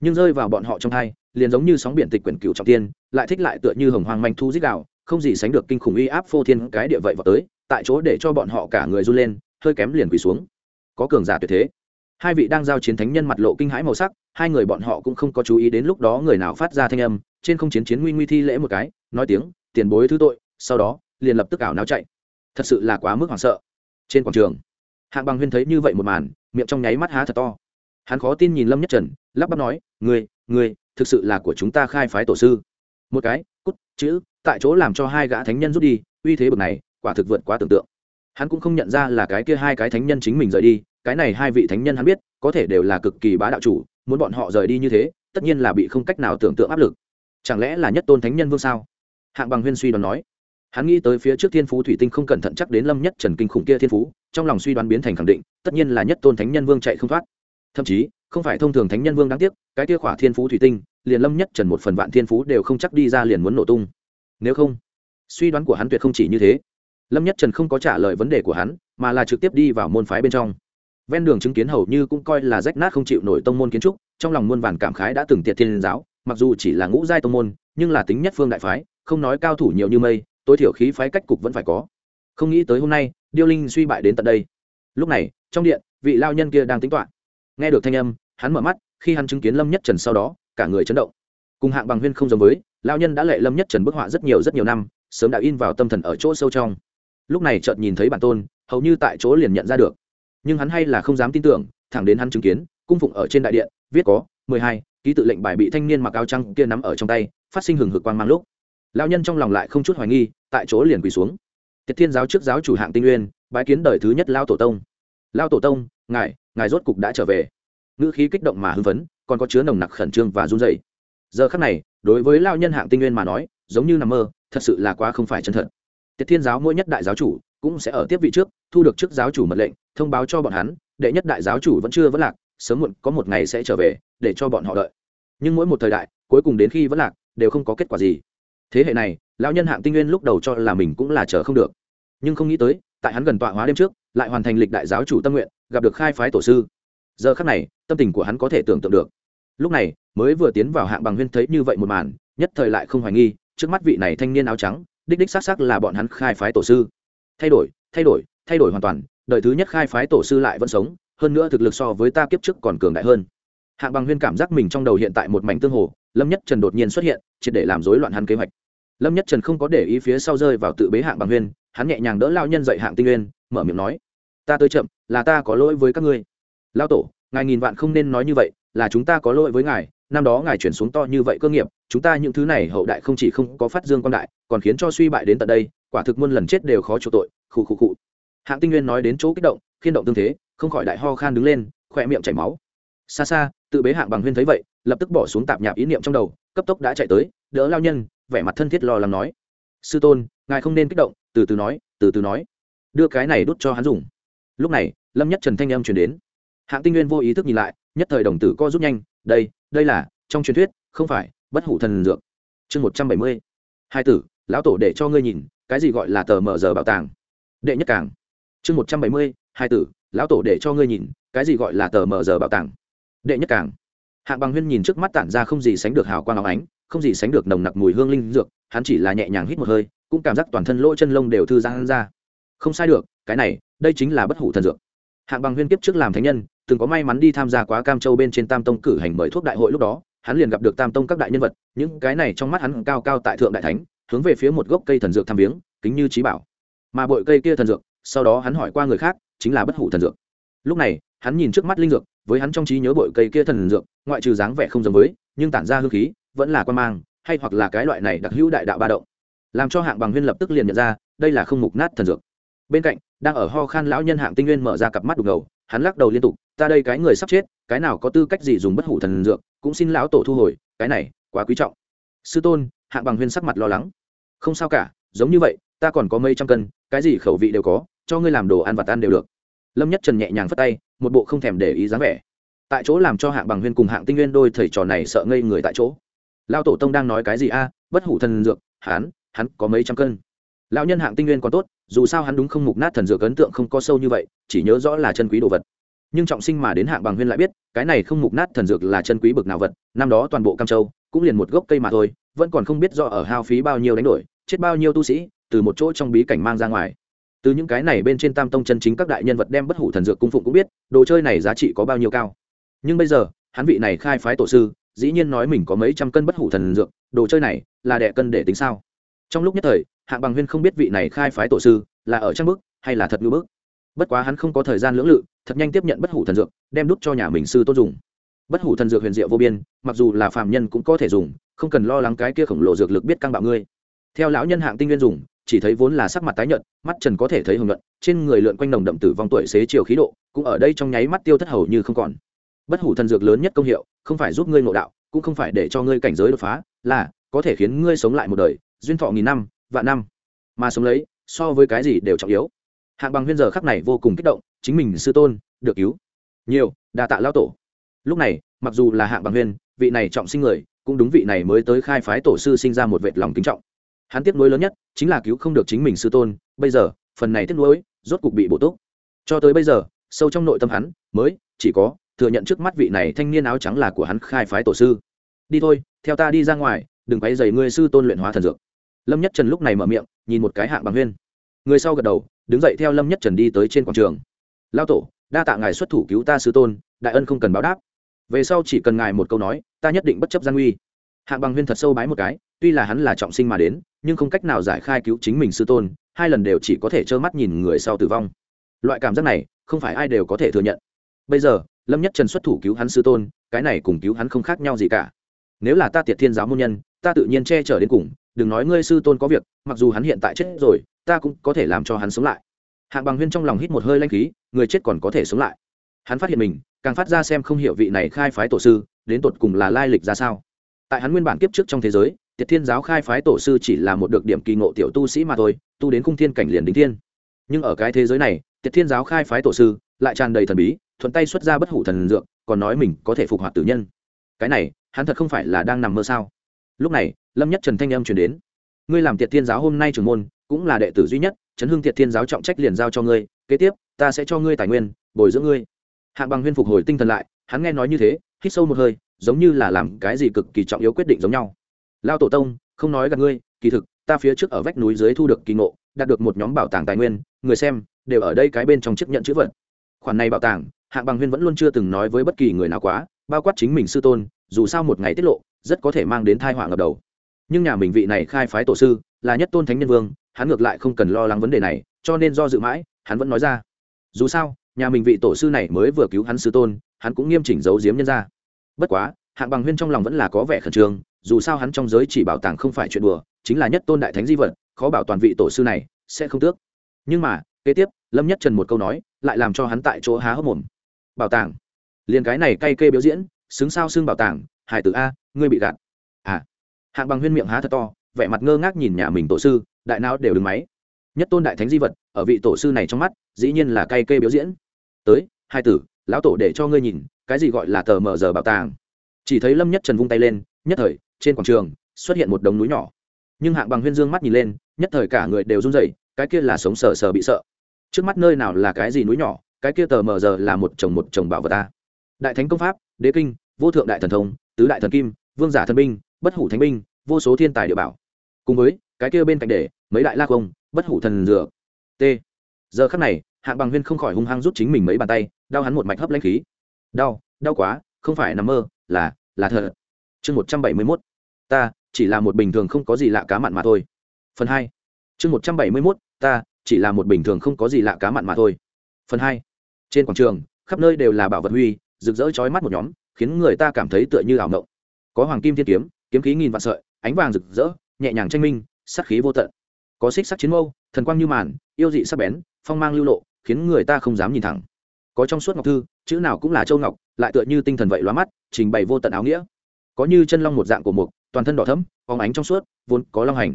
Nhưng rơi vào bọn họ trong thai, liền giống như sóng biển tịch quyển cửu trọng thiên lại thích lại tựa như hồng hoang manh thu dích đạo không gì sánh được kinh khủng uy áp phô thiên cái địa vậy vào tới, tại chỗ để cho bọn họ cả người run lên, hơi kém liền quỳ xuống. Có cường giả tuyệt thế. Hai vị đang giao chiến thánh nhân mặt lộ kinh hãi màu sắc, hai người bọn họ cũng không có chú ý đến lúc đó người nào phát ra thanh âm, trên không chiến chiến nguy nguy thi lễ một cái, nói tiếng, tiền bối thứ tội, sau đó liền lập tức ảo náo chạy. Thật sự là quá mức hoảng sợ. Trên quảng trường, hạng bằng huyên thấy như vậy một màn, miệng trong nháy mắt há thật to. Hắn khó tin nhìn lâm nhất trần, lắp bắp nói người người thực sự là của chúng ta khai phái tổ sư. Một cái, cút, chữ, tại chỗ làm cho hai gã thánh nhân rút đi, uy thế bực này, quả thực vượt quá tưởng tượng. Hắn cũng không nhận ra là cái kia hai cái thánh nhân chính mình rời đi, cái này hai vị thánh nhân hắn biết, có thể đều là cực kỳ bá đạo chủ, muốn bọn họ rời đi như thế, tất nhiên là bị không cách nào tưởng tượng áp lực. Chẳng lẽ là nhất tôn thánh nhân vương sao? Hạng bằng huyên suy đoán nói hắn nghĩ tới phía trước thiên phú thủy tinh không cẩn thận chắc đến lâm nhất trần kinh khủng kia thiên phú, trong lòng suy đoán biến thành khẳng định, tất nhiên là nhất tôn thánh nhân vương chạy không thoát. Thậm chí, không phải thông thường thánh nhân vương đáng tiếc, cái kia khỏa thiên phú thủy tinh, liền lâm nhất trần một phần vạn thiên phú đều không chắc đi ra liền muốn nổ tung. Nếu không, suy đoán của hắn tuyệt không chỉ như thế. Lâm nhất trần không có trả lời vấn đề của hắn, mà là trực tiếp đi vào môn phái bên trong. Ven đường chứng kiến hầu như cũng coi là rách nát không chịu nổi tông môn kiến trúc, trong lòng muôn vàn cảm khái đã từng tiệt thiên giáo, mặc dù chỉ là ngũ giai tông môn, nhưng là tính nhất phương đại phái, không nói cao thủ nhiều như mây tối thiểu khí phái cách cục vẫn phải có. Không nghĩ tới hôm nay, điêu linh suy bại đến tận đây. Lúc này, trong điện, vị lao nhân kia đang tính toạ nghe được thanh âm, hắn mở mắt, khi hắn chứng kiến lâm nhất trần sau đó, cả người chấn động. Cùng hạng bằng huyên không giống với, lao nhân đã lệ lâm nhất trần bức họa rất nhiều rất nhiều năm, sớm đã in vào tâm thần ở chỗ sâu trong. Lúc này chợt nhìn thấy bản tôn, hầu như tại chỗ liền nhận ra được. Nhưng hắn hay là không dám tin tưởng, thẳng đến hắn chứng kiến, cung phụng ở trên đại điện, viết có mười hai, ký tự lệnh bài bị thanh niên mặc áo trăng kia nắm ở trong tay, phát sinh hừng hực quang mang lúc lao nhân trong lòng lại không chút hoài nghi, tại chỗ liền quỳ xuống. Tiệt thiên giáo trước giáo chủ hạng tinh nguyên, bái kiến đời thứ nhất lao tổ tông. Lao tổ tông, ngài ngài rốt cục đã trở về. Ngữ khí kích động mà hưng phấn, còn có chứa nồng nặc khẩn trương và run dày giờ khắc này, đối với lao nhân hạng tinh nguyên mà nói, giống như nằm mơ, thật sự là quá không phải chân thật. Tiệt thiên giáo mỗi nhất đại giáo chủ cũng sẽ ở tiếp vị trước, thu được chức giáo chủ mật lệnh, thông báo cho bọn hắn, đệ nhất đại giáo chủ vẫn chưa vẫn lạc, sớm muộn có một ngày sẽ trở về, để cho bọn họ đợi. Nhưng mỗi một thời đại, cuối cùng đến khi vẫn lạc, đều không có kết quả gì thế hệ này, lão nhân hạng tinh nguyên lúc đầu cho là mình cũng là chờ không được. Nhưng không nghĩ tới, tại hắn gần tọa hóa đêm trước, lại hoàn thành lịch đại giáo chủ tâm nguyện, gặp được khai phái tổ sư. Giờ khắc này, tâm tình của hắn có thể tưởng tượng được. Lúc này, mới vừa tiến vào hạng bằng huyên thấy như vậy một màn, nhất thời lại không hoài nghi, trước mắt vị này thanh niên áo trắng, đích đích xác xác là bọn hắn khai phái tổ sư. Thay đổi thay đổi thay đổi hoàn toàn, đời thứ nhất khai phái tổ sư lại vẫn sống, hơn nữa thực lực so với ta kiếp trước còn cường đại hơn. Hạng bằng huyên cảm giác mình trong đầu hiện tại một mảnh tương hồ, lâm nhất trần đột nhiên xuất hiện, triệt để làm rối loạn hắn kế hoạch lâm nhất trần không có để ý phía sau rơi vào tự bế hạng bằng nguyên, hắn nhẹ nhàng đỡ lao nhân dậy hạng tinh nguyên, mở miệng nói, ta tới chậm, là ta có lỗi với các ngươi. Lao tổ, ngài nghìn vạn không nên nói như vậy, là chúng ta có lỗi với ngài, năm đó ngài chuyển xuống to như vậy cơ nghiệp, chúng ta những thứ này hậu đại không chỉ không có phát dương quan đại, còn khiến cho suy bại đến tận đây, quả thực muôn lần chết đều khó chịu tội, khụ khụ khụ. Hạng tinh nguyên nói đến chỗ kích động, khiên động tương thế, không khỏi đại ho khan đứng lên, khỏe miệng chảy máu. Xa xa, tự bế hạng bằng huyên thấy vậy lập tức bỏ xuống tạp nhạp ý niệm trong đầu, cấp tốc đã chạy tới, đỡ lao nhân, vẻ mặt thân thiết lo lắng nói. Sư tôn, ngài không nên kích động, từ từ nói, từ từ nói. Đưa cái này đút cho hắn dùng. Lúc này, lâm nhất trần thanh âm truyền đến. Hạng tinh nguyên vô ý thức nhìn lại, nhất thời đồng tử co rút nhanh, đây đây là, trong truyền thuyết, không phải, bất hủ thần dược. Chương một trăm bảy mươi. Hai tử, lão tổ để cho ngươi nhìn, cái gì gọi là tờ mở giờ bảo tàng? Đệ nhất càng. Chương một trăm bảy mươi, hai tử, lão tổ để cho ngươi nhìn, cái gì gọi là tờ mở giờ bảo tàng? Đệ nhất càng hạng bằng huyên nhìn trước mắt tản ra không gì sánh được hào quang áo ánh, không gì sánh được nồng nặc mùi hương linh dược, hắn chỉ là nhẹ nhàng hít một hơi, cũng cảm giác toàn thân lỗ chân lông đều thư giãn ra. Không sai được, cái này, đây chính là bất hủ thần dược. Hạng bằng huyên kiếp trước làm thánh nhân, từng có may mắn đi tham gia quá cam châu bên trên tam tông cử hành mời thuốc đại hội lúc đó, hắn liền gặp được tam tông các đại nhân vật, những cái này trong mắt hắn cao cao tại thượng đại thánh, hướng về phía một gốc cây thần dược tham viếng, kính như trí bảo. Mà bội cây kia thần dược, sau đó hắn hỏi qua người khác, chính là bất hủ thần dược. Lúc này, hắn nhìn trước mắt linh dược với hắn trong trí nhớ bội cây kia thần dược, ngoại trừ dáng vẻ không giống với, nhưng tản ra hương khí, vẫn là quan mang, hay hoặc là cái loại này đặc hữu đại đạo ba động. Làm cho hạng bằng huyên lập tức liền nhận ra, đây là không mục nát thần dược. Bên cạnh, đang ở ho khan lão nhân hạng tinh nguyên mở ra cặp mắt đục ngầu, hắn lắc đầu liên tục, ta đây cái người sắp chết, cái nào có tư cách gì dùng bất hủ thần dược, cũng xin lão tổ thu hồi, cái này quá quý trọng. Sư tôn, hạng bằng huyên sắc mặt lo lắng. Không sao cả, giống như vậy, ta còn có mấy trăm cân, cái gì khẩu vị đều có, cho ngươi làm đồ ăn vặt ăn đều được. Lâm nhất trần nhẹ nhàng phất tay một bộ không thèm để ý dáng vẻ. Tại chỗ làm cho hạng bằng huyên cùng hạng tinh nguyên đôi thầy trò này sợ ngây người tại chỗ. Lao tổ tông đang nói cái gì a? Bất hủ thần dược, hắn hắn có mấy trăm cân. Lão nhân hạng tinh nguyên còn tốt, dù sao hắn đúng không mục nát thần dược ấn tượng không có sâu như vậy, chỉ nhớ rõ là chân quý đồ vật. Nhưng trọng sinh mà đến hạng bằng huyên lại biết, cái này không mục nát thần dược là chân quý bực nào vật, năm đó toàn bộ cam châu, cũng liền một gốc cây mà thôi, vẫn còn không biết do ở hao phí bao nhiêu đánh đổi, chết bao nhiêu tu sĩ, từ một chỗ trong bí cảnh mang ra ngoài từ những cái này bên trên tam tông chân chính các đại nhân vật đem bất hủ thần dược cung phụng cũng biết, đồ chơi này giá trị có bao nhiêu cao. Nhưng bây giờ, hắn vị này khai phái tổ sư, dĩ nhiên nói mình có mấy trăm cân bất hủ thần dược, đồ chơi này là đẻ cân để tính sao? Trong lúc nhất thời, hạng bằng huyên không biết vị này khai phái tổ sư là ở trang bức hay là thật ngữ bức. Bất quá hắn không có thời gian lưỡng lự, thật nhanh tiếp nhận bất hủ thần dược, đem đút cho nhà mình sư tôn dùng. Bất hủ thần dược huyền diệu vô biên, mặc dù là phàm nhân cũng có thể dùng, không cần lo lắng cái kia khổng lồ dược lực biết căng bạo ngươi. Theo lão nhân hạng tinh nguyên dùng chỉ thấy vốn là sắc mặt tái nhợt mắt trần có thể thấy hồng nhuận, trên người lượn quanh nồng đậm tử vong tuổi xế chiều khí độ cũng ở đây trong nháy mắt tiêu thất hầu như không còn. Bất hủ thần dược lớn nhất công hiệu không phải giúp ngươi ngộ đạo cũng không phải để cho ngươi cảnh giới đột phá là có thể khiến ngươi sống lại một đời duyên thọ nghìn năm vạn năm. Mà sống lấy so với cái gì đều trọng yếu. Hạng bằng huyên giờ khắc này vô cùng kích động chính mình sư tôn được cứu. Nhiều đa tạ lao tổ. Lúc này mặc dù là hạng bằng huyên vị này trọng sinh người cũng đúng vị này mới tới khai phái tổ sư sinh ra một vệt lòng kính trọng hắn tiếc nuối lớn nhất chính là cứu không được chính mình sư tôn, bây giờ, phần này tiếc nuối rốt cục bị bổ túc. Cho tới bây giờ, sâu trong nội tâm hắn mới chỉ có thừa nhận trước mắt vị này thanh niên áo trắng là của hắn khai phái tổ sư. Đi thôi, theo ta đi ra ngoài, đừng quấy dày ngươi sư tôn luyện hóa thần dược. Lâm nhất trần lúc này mở miệng, nhìn một cái hạng bằng huyên. Người sau gật đầu, đứng dậy theo lâm nhất trần đi tới trên quảng trường. Lao tổ, đa tạ ngài xuất thủ cứu ta sư tôn, đại ân không cần báo đáp. Về sau chỉ cần ngài một câu nói, ta nhất định bất chấp gian uy hạng bằng huyên thật sâu bái một cái tuy là hắn là trọng sinh mà đến, nhưng không cách nào giải khai cứu chính mình sư tôn, hai lần đều chỉ có thể trơ mắt nhìn người sau tử vong. Loại cảm giác này, không phải ai đều có thể thừa nhận. Bây giờ, lâm nhất trần xuất thủ cứu hắn sư tôn, cái này cùng cứu hắn không khác nhau gì cả. Nếu là ta tiệt thiên giáo môn nhân, ta tự nhiên che chở đến cùng, đừng nói ngươi sư tôn có việc, mặc dù hắn hiện tại chết rồi, ta cũng có thể làm cho hắn sống lại. Hạng bằng huyên trong lòng hít một hơi lanh khí, người chết còn có thể sống lại. Hắn phát hiện mình, càng phát ra xem không hiểu vị này khai phái tổ sư, đến tột cùng là lai lịch ra sao. Tại hắn nguyên bản kiếp trước trong thế giới tiệt thiên giáo khai phái tổ sư chỉ là một được điểm kỳ ngộ tiểu tu sĩ mà thôi, tu đến cung thiên cảnh liền đính thiên. Nhưng ở cái thế giới này, tiệt thiên giáo khai phái tổ sư lại tràn đầy thần bí, thuận tay xuất ra bất hủ thần dược, còn nói mình có thể phục hoạt tử nhân. Cái này, hắn thật không phải là đang nằm mơ sao? Lúc này, lâm nhất trần thanh âm truyền đến. Ngươi làm tiệt thiên giáo hôm nay trưởng môn, cũng là đệ tử duy nhất Trấn hưng tiệt thiên giáo trọng trách liền giao cho ngươi, kế tiếp, ta sẽ cho ngươi tài nguyên, bồi dưỡng ngươi. Hạng bằng huyên phục hồi tinh thần lại, hắn nghe nói như thế, hít sâu một hơi, giống như là làm cái gì cực kỳ trọng yếu quyết định giống nhau lao tổ tông, không nói gặp ngươi, kỳ thực, ta phía trước ở vách núi dưới thu được kỳ ngộ, đạt được một nhóm bảo tàng tài nguyên, người xem, đều ở đây cái bên trong chiếc nhận chữ vật. Khoản này bảo tàng, hạng bằng huyên vẫn luôn chưa từng nói với bất kỳ người nào quá, bao quát chính mình sư tôn, dù sao một ngày tiết lộ, rất có thể mang đến thai họa ngập đầu. Nhưng nhà mình vị này khai phái tổ sư, là nhất tôn thánh nhân vương, hắn ngược lại không cần lo lắng vấn đề này, cho nên do dự mãi, hắn vẫn nói ra. Dù sao, nhà mình vị tổ sư này mới vừa cứu hắn sư tôn, hắn cũng nghiêm chỉnh giấu giếm nhân ra. Bất quá, hạng bằng huyên trong lòng vẫn là có vẻ khẩn trương dù sao hắn trong giới chỉ bảo tàng không phải chuyện đùa, chính là nhất tôn đại thánh di vật, khó bảo toàn vị tổ sư này sẽ không tước. Nhưng mà, kế tiếp, lâm nhất trần một câu nói, lại làm cho hắn tại chỗ há hốc mồm. Bảo tàng. Liền cái này cay kê biểu diễn, xứng sao xương bảo tàng, hải tử a, ngươi bị gạt. À. Hạng bằng huyên miệng há thật to, vẻ mặt ngơ ngác nhìn nhà mình tổ sư, đại não đều đứng máy. Nhất tôn đại thánh di vật, ở vị tổ sư này trong mắt, dĩ nhiên là cay kê biểu diễn. Tới hai tử, lão tổ để cho ngươi nhìn, cái gì gọi là tờ mở giờ bảo tàng? Chỉ thấy lâm nhất trần vung tay lên, nhất thời trên quảng trường xuất hiện một đống núi nhỏ. Nhưng hạng bằng huyên dương mắt nhìn lên, nhất thời cả người đều run rẩy, cái kia là sống sờ sờ bị sợ. Trước mắt nơi nào là cái gì núi nhỏ, cái kia tờ mờ giờ là một chồng một chồng bảo vật ta. Đại thánh công pháp, đế kinh, vô thượng đại thần thông, tứ đại thần kim, vương giả thần binh, bất hủ thánh binh, vô số thiên tài địa bảo. Cùng với, cái kia bên cạnh để, mấy đại la công, bất hủ thần dừa t. Giờ khắc này, hạng bằng huyên không khỏi hung hăng rút chính mình mấy bàn tay, đau hắn một mạch hấp lãnh khí. Đau đau quá, không phải nằm mơ, là là thật chương một trăm bảy mươi mốt ta, chỉ là một bình thường không có gì lạ cá mặn mà thôi. Phần hai. Chương một trăm bảy mươi mốt, ta, chỉ là một bình thường không có gì lạ cá mặn mà thôi. Phần hai. Trên quảng trường, khắp nơi đều là bảo vật huy, rực rỡ trói mắt một nhóm, khiến người ta cảm thấy tựa như ảo mộng. Có hoàng kim thiên kiếm kiếm khí nghìn vạn sợi, ánh vàng rực rỡ, nhẹ nhàng tranh minh, sắc khí vô tận. Có xích sắc chiến mâu, thần quang như màn, yêu dị sắc bén, phong mang lưu lộ, khiến người ta không dám nhìn thẳng. Có trong suốt ngọc thư, chữ nào cũng là châu ngọc, lại tựa như tinh thần vậy loa mắt, trình bày vô tận áo nghĩa. Có như chân long một dạng của mục toàn thân đỏ thẫm phóng ánh trong suốt, vốn có long hành.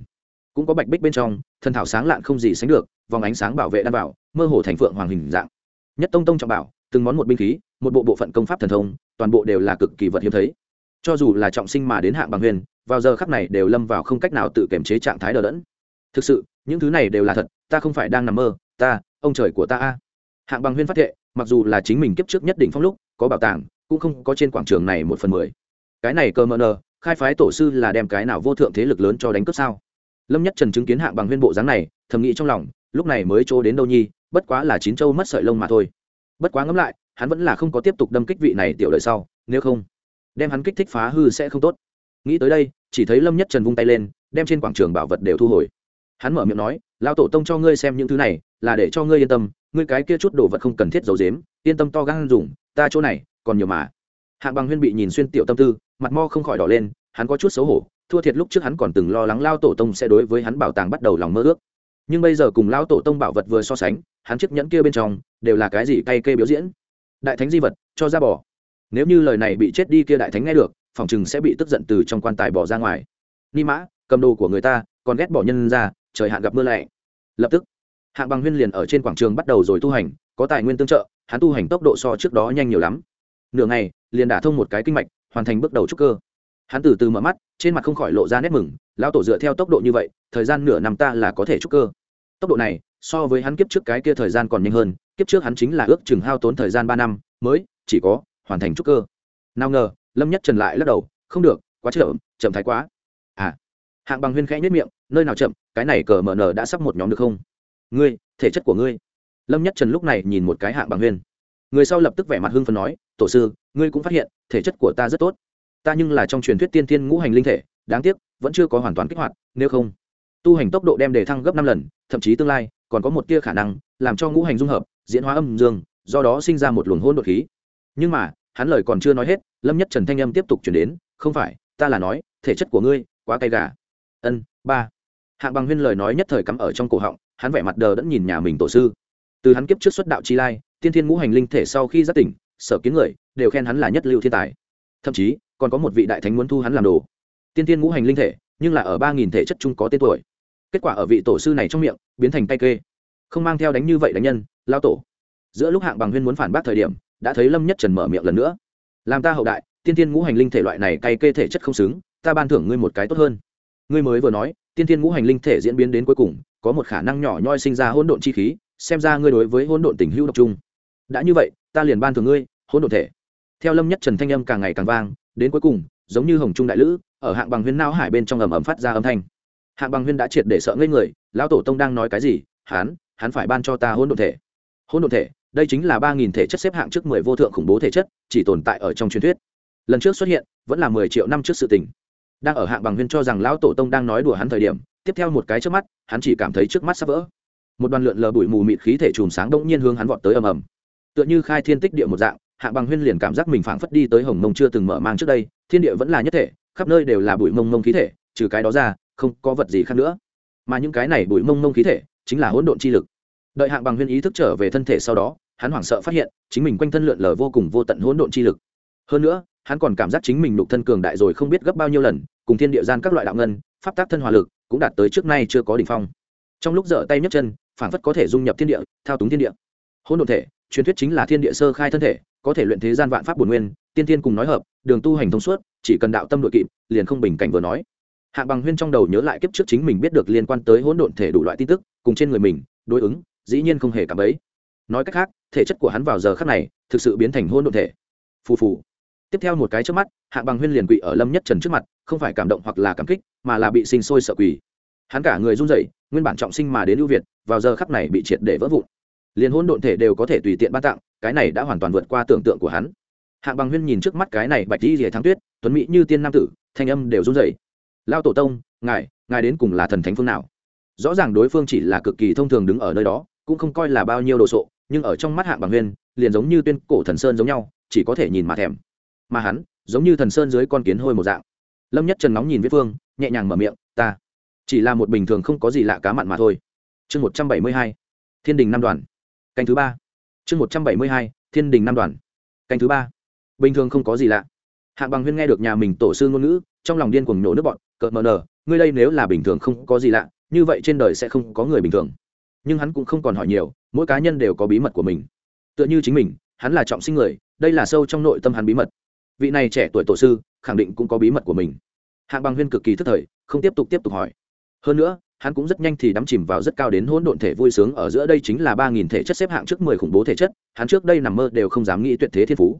Cũng có bạch bích bên trong, thần thảo sáng lạn không gì sánh được, vòng ánh sáng bảo vệ đan bảo, mơ hồ thành phượng hoàng hình dạng. Nhất tông tông trọng bảo, từng món một binh khí, một bộ bộ phận công pháp thần thông, toàn bộ đều là cực kỳ vật hiếm thấy. Cho dù là trọng sinh mà đến hạng bằng huyền, vào giờ khắc này đều lâm vào không cách nào tự kiềm chế trạng thái đờ đẫn. Thực sự, những thứ này đều là thật, ta không phải đang nằm mơ, ta, ông trời của ta a. Hạng bằng huyền phát thệ, mặc dù là chính mình kiếp trước nhất định phong lúc, có bảo tàng, cũng không có trên quảng trường này một phần mười. Cái này cơ mờ nờ khai phái tổ sư là đem cái nào vô thượng thế lực lớn cho đánh cướp sao? Lâm nhất trần chứng kiến hạng bằng huyên bộ dáng này, thầm nghĩ trong lòng, lúc này mới chỗ đến đâu nhi, bất quá là chín châu mất sợi lông mà thôi. Bất quá ngẫm lại, hắn vẫn là không có tiếp tục đâm kích vị này tiểu đời sau, nếu không, đem hắn kích thích phá hư sẽ không tốt. Nghĩ tới đây, chỉ thấy lâm nhất trần vung tay lên, đem trên quảng trường bảo vật đều thu hồi. Hắn mở miệng nói lao tổ tông cho ngươi xem những thứ này, là để cho ngươi yên tâm, ngươi cái kia chút đồ vật không cần thiết giấu dếm yên tâm to gan dùng, ta chỗ này còn nhiều mà. Hạng bằng huyên bị nhìn xuyên tiểu tâm tư mặt mo không khỏi đỏ lên, hắn có chút xấu hổ, thua thiệt lúc trước hắn còn từng lo lắng lao tổ tông sẽ đối với hắn bảo tàng bắt đầu lòng mơ ước. Nhưng bây giờ cùng lao tổ tông bảo vật vừa so sánh, hắn chiếc nhẫn kia bên trong đều là cái gì cay kê biểu diễn. Đại thánh di vật, cho ra bỏ nếu như lời này bị chết đi kia đại thánh nghe được, phòng chừng sẽ bị tức giận từ trong quan tài bỏ ra ngoài. Ni mã, cầm đồ của người ta, còn ghét bỏ nhân ra, trời hạn gặp mưa lệ lập tức, hạng bằng huyên liền ở trên quảng trường bắt đầu rồi tu hành, có tài nguyên tương trợ, hắn tu hành tốc độ so trước đó nhanh nhiều lắm. Nửa ngày, liền đả thông một cái kinh mạch hoàn thành bước đầu trúc cơ. Hắn từ từ mở mắt, trên mặt không khỏi lộ ra nét mừng, lão tổ dựa theo tốc độ như vậy, thời gian nửa năm ta là có thể trúc cơ. Tốc độ này, so với hắn kiếp trước cái kia thời gian còn nhanh hơn, kiếp trước hắn chính là ước chừng hao tốn thời gian ba năm, mới chỉ có hoàn thành trúc cơ. Nào ngờ, lâm nhất trần lại lắc đầu, không được, quá chậm chậm thái quá. À. Hạng bằng huyên khẽ nhất miệng, nơi nào chậm, cái này cờ mở nở đã sắp một nhóm được không? Ngươi, thể chất của ngươi. Lâm nhất trần lúc này nhìn một cái hạng bằng huyên người sau lập tức vẻ mặt hưng phấn nói, tổ sư, ngươi cũng phát hiện, thể chất của ta rất tốt. Ta nhưng là trong truyền thuyết tiên tiên ngũ hành linh thể, đáng tiếc, vẫn chưa có hoàn toàn kích hoạt, nếu không, tu hành tốc độ đem đề thăng gấp năm lần, thậm chí tương lai, còn có một tia khả năng, làm cho ngũ hành dung hợp, diễn hóa âm dương, do đó sinh ra một luồng hôn đột khí. Nhưng mà, hắn lời còn chưa nói hết, lâm nhất trần thanh âm tiếp tục chuyển đến, không phải, ta là nói, thể chất của ngươi, quá cay gà. Ân, ba. Hạng bằng huyên lời nói nhất thời cắm ở trong cổ họng, hắn vẻ mặt đờ đẫn nhìn nhà mình tổ sư. Từ hắn kiếp trước xuất đạo chi lai tiên thiên ngũ hành linh thể sau khi giác tỉnh, sở kiến người, đều khen hắn là nhất lưu thiên tài. Thậm chí, còn có một vị đại thánh muốn thu hắn làm đồ. Tiên thiên ngũ hành linh thể, nhưng là ở ba nghìn thể chất chung có tên tuổi. Kết quả ở vị tổ sư này trong miệng, biến thành tay kê. Không mang theo đánh như vậy đánh nhân, lao tổ. Giữa lúc hạng bằng huyên muốn phản bác thời điểm, đã thấy lâm nhất trần mở miệng lần nữa. Làm ta hậu đại, tiên thiên ngũ hành linh thể loại này cay kê thể chất không xứng, ta ban thưởng ngươi một cái tốt hơn. Ngươi mới vừa nói, tiên thiên ngũ hành linh thể diễn biến đến cuối cùng, có một khả năng nhỏ nhoi sinh ra hỗn độn chi khí, xem ra ngươi đối với hỗn độn tình hữu độc trung đã như vậy ta liền ban thường ngươi hỗn độn thể. Theo lâm nhất trần thanh âm càng ngày càng vang đến cuối cùng giống như hồng trung đại lữ ở hạng bằng huyên nao hải bên trong ầm ầm phát ra âm thanh. Hạng bằng huyên đã triệt để sợ ngây người lão tổ tông đang nói cái gì? Hán, hắn phải ban cho ta hỗn độn thể. Hỗn độn thể đây chính là ba nghìn thể chất xếp hạng trước mười vô thượng khủng bố thể chất chỉ tồn tại ở trong truyền thuyết. Lần trước xuất hiện vẫn là mười triệu năm trước sự tình. Đang ở hạng bằng huyên cho rằng lão tổ tông đang nói đùa hắn thời điểm tiếp theo một cái trước mắt hắn chỉ cảm thấy trước mắt sắp vỡ. Một đoàn lượn lờ bụi mù mịt khí thể chùm sáng đông nhiên hướng hắn vọt tới ầm ầm tựa như khai thiên tích địa một dạng hạ bằng huyên liền cảm giác mình phảng phất đi tới hồng mông chưa từng mở mang trước đây, thiên địa vẫn là nhất thể, khắp nơi đều là bụi mông mông khí thể, trừ cái đó ra, không có vật gì khác nữa. Mà những cái này bụi mông mông khí thể, chính là hỗn độn chi lực. Đợi hạng bằng huyên ý thức trở về thân thể sau đó, hắn hoảng sợ phát hiện, chính mình quanh thân lượn lờ vô cùng vô tận hỗn độn chi lực. Hơn nữa, hắn còn cảm giác chính mình nục thân cường đại rồi không biết gấp bao nhiêu lần, cùng thiên địa gian các loại đạo ngân, pháp tác thân hòa lực, cũng đạt tới trước nay chưa có đ ỉ n h phong. Trong lúc dở tay nhấc chân phản phất có thể dung nhập thiên địa, thao túng thiên địa. Hỗn độn thể truyền thuyết chính là thiên địa sơ khai thân thể, có thể luyện thế gian vạn pháp bổn nguyên, tiên tiên cùng nói hợp, đường tu hành thông suốt, chỉ cần đạo tâm đội kịp, liền không bình cảnh vừa nói. Hạ bằng huyên trong đầu nhớ lại kiếp trước chính mình biết được liên quan tới hỗn độn thể đủ loại tin tức, cùng trên người mình, đối ứng, dĩ nhiên không hề cảm ấy nói cách khác, thể chất của hắn vào giờ khác này, thực sự biến thành hôn độn thể. Phù phù. Tiếp theo một cái trước mắt hạ bằng huyên liền quỵ ở lâm nhất trần trước mặt, không phải cảm động hoặc là cảm kích, mà là bị sinh sôi sợ quỳ hắn cả người run rẩy, nguyên bản trọng sinh mà đến ưu việt, vào giờ khắc này bị triệt để vỡ vụn liền hôn độn thể đều có thể tùy tiện ban tặng, cái này đã hoàn toàn vượt qua tưởng tượng của hắn. Hạng bằng huyên nhìn trước mắt cái này bạch di rìa thắng tuyết, tuấn mỹ như tiên nam tử, thanh âm đều run rẩy. Lao tổ tông, ngài ngài đến cùng là thần thánh phương nào? Rõ ràng đối phương chỉ là cực kỳ thông thường đứng ở nơi đó, cũng không coi là bao nhiêu đồ sộ, nhưng ở trong mắt hạng bằng huyên, liền giống như tuyên cổ thần sơn giống nhau, chỉ có thể nhìn mà thèm. Mà hắn, giống như thần sơn dưới con kiến hôi một dạng. Lâm nhất trần nóng nhìn viết phương, nhẹ nhàng mở miệng, ta, chỉ là một bình thường không có gì lạ cá mặn mà thôi. Chương một trăm bảy mươi hai, thiên đình năm đoàn canh thứ ba. Chương một trăm bảy mươi hai, thiên đình năm đoàn. Canh thứ ba. Bình thường không có gì lạ. Hạng bằng huyên nghe được nhà mình tổ sư ngôn ngữ, trong lòng điên cuồng nhổ nước bọn, cợt mờ nờ ngươi đây nếu là bình thường không có gì lạ, như vậy trên đời sẽ không có người bình thường. Nhưng hắn cũng không còn hỏi nhiều, mỗi cá nhân đều có bí mật của mình. Tựa như chính mình, hắn là trọng sinh người, đây là sâu trong nội tâm hắn bí mật. Vị này trẻ tuổi tổ sư, khẳng định cũng có bí mật của mình. Hạng bằng huyên cực kỳ thất thời, không tiếp tục tiếp tục hỏi. Hơn nữa hắn cũng rất nhanh thì đắm chìm vào rất cao đến hỗn độn thể vui sướng ở giữa đây chính là ba nghìn thể chất xếp hạng trước mười khủng bố thể chất, hắn trước đây nằm mơ đều không dám nghĩ tuyệt thế thiên phú.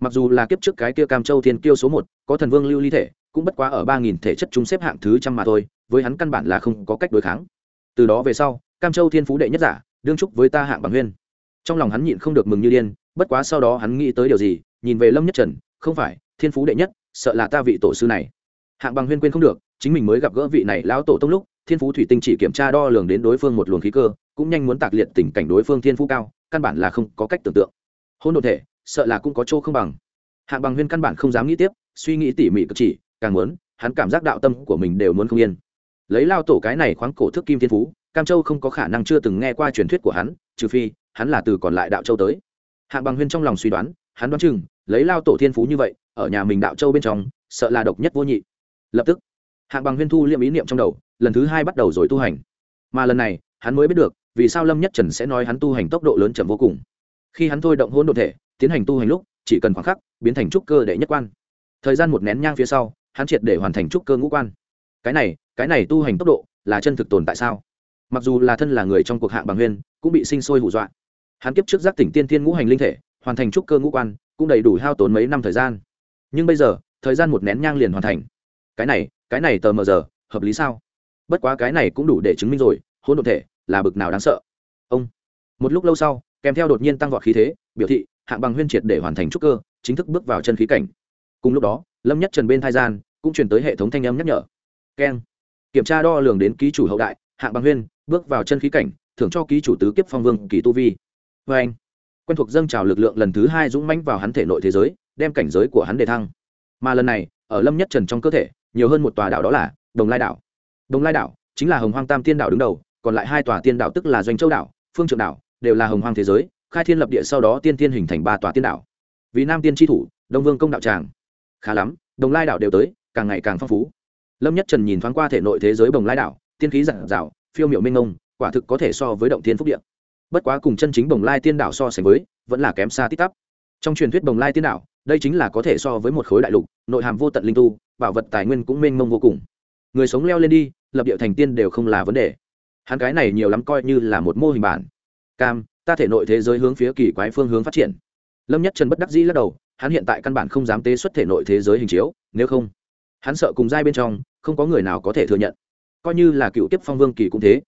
Mặc dù là kiếp trước cái kia Cam Châu Thiên Kiêu số một có thần vương lưu ly thể, cũng bất quá ở ba nghìn thể chất chúng xếp hạng thứ trăm mà thôi, với hắn căn bản là không có cách đối kháng. Từ đó về sau, Cam Châu Thiên Phú đệ nhất giả, đương chúc với ta hạng bằng huyên. Trong lòng hắn nhịn không được mừng như điên, bất quá sau đó hắn nghĩ tới điều gì, nhìn về Lâm Nhất Trần, không phải, Thiên Phú đệ nhất, sợ là ta vị tổ sư này. Hạng bằng huyên quên không được, chính mình mới gặp gỡ vị này lão tổ tông lúc, thiên phú thủy tinh chỉ kiểm tra đo lường đến đối phương một luồng khí cơ, cũng nhanh muốn tạc liệt tình cảnh đối phương thiên phú cao, căn bản là không có cách tưởng tượng. Hôn đ ộ thể, sợ là cũng có chỗ không bằng. Hạng bằng huyên căn bản không dám nghĩ tiếp, suy nghĩ tỉ mỉ cực chỉ, càng muốn, hắn cảm giác đạo tâm của mình đều muốn không yên. Lấy lao tổ cái này khoáng cổ thức kim thiên phú, cam châu không có khả năng chưa từng nghe qua truyền thuyết của hắn, trừ phi, hắn là từ còn lại đạo châu tới. Hạng bằng huyên trong lòng suy đoán, hắn đoán chừng, lấy lao tổ thiên phú như vậy, ở nhà mình đạo châu bên trong, sợ là độc nhất vô nhị. Lập tức, hạng bằng huyên thu liệm ý niệm trong đầu lần thứ hai bắt đầu rồi tu hành. Mà lần này, hắn mới biết được, vì sao lâm nhất trần sẽ nói hắn tu hành tốc độ lớn chậm vô cùng. Khi hắn thôi động hôn đ ộ thể, tiến hành tu hành lúc, chỉ cần khoảng khắc, biến thành trúc cơ đệ nhất quan. Thời gian một nén nhang phía sau, hắn triệt để hoàn thành trúc cơ ngũ quan. Cái này cái này tu hành tốc độ, là chân thực tồn tại sao? Mặc dù là thân là người trong cuộc hạng bằng huyên cũng bị sinh sôi hù dọa. Hắn kiếp trước giác tỉnh tiên thiên ngũ hành linh thể, hoàn thành trúc cơ ngũ quan, cũng đầy đủ hao tốn mấy năm thời gian. Nhưng bây giờ, thời gian một nén nhang liền hoàn thành. Cái này cái này tờ mờ giờ, hợp lý sao? bất quá cái này cũng đủ để chứng minh rồi, hỗn độn thể là bực nào đáng sợ. Ông. Một lúc lâu sau, kèm theo đột nhiên tăng vọt khí thế, biểu thị hạng bằng huyên triệt để hoàn thành trúc cơ, chính thức bước vào chân khí cảnh. Cùng lúc đó, lâm nhất trần bên thai gian cũng chuyển tới hệ thống thanh âm nhắc nhở. Keng. Kiểm tra đo lường đến ký chủ hậu đại, hạng bằng huyên, bước vào chân khí cảnh, thưởng cho ký chủ tứ kiếp phong vương kỳ tu vi. Vê anh, quen thuộc dâng trào lực lượng lần thứ hai dũng mãnh vào hắn thể nội thế giới, đem cảnh giới của hắn đề thăng. Mà lần này, ở lâm nhất trần trong cơ thể, nhiều hơn một tòa đảo đó là đồng lai đảo đồng lai đảo chính là hồng hoang tam tiên đảo đứng đầu còn lại hai tòa tiên đảo tức là doanh châu đảo phương trượng đảo đều là hồng hoang thế giới khai thiên lập địa sau đó tiên tiên hình thành ba tòa tiên đảo. Vì nam tiên chi thủ đông vương công đạo tràng. Khá lắm đồng lai đảo đều tới càng ngày càng phong phú. Lâm nhất trần nhìn thoáng qua thể nội thế giới bồng lai đảo tiên khí giản dạo phiêu miểu mênh mông, quả thực có thể so với động thiên phúc Địa. bất quá cùng chân chính bồng lai tiên đảo so sánh với vẫn là kém xa tít tắp. Trong truyền thuyết bồng lai tiên đảo đây chính là có thể so với một khối đại lục nội hàm vô tận linh tu bảo vật tài nguyên cũng mênh mông vô cùng người sống leo lên đi, lập địa thành tiên đều không là vấn đề. Hắn cái này nhiều lắm coi như là một mô hình bản. Cam, ta thể nội thế giới hướng phía kỳ quái phương hướng phát triển. Lâm nhất trần bất đắc dĩ lắc đầu, hắn hiện tại căn bản không dám tế xuất thể nội thế giới hình chiếu, nếu không, hắn sợ cùng giai bên trong, không có người nào có thể thừa nhận. Coi như là cựu tiếp phong vương kỳ cũng thế.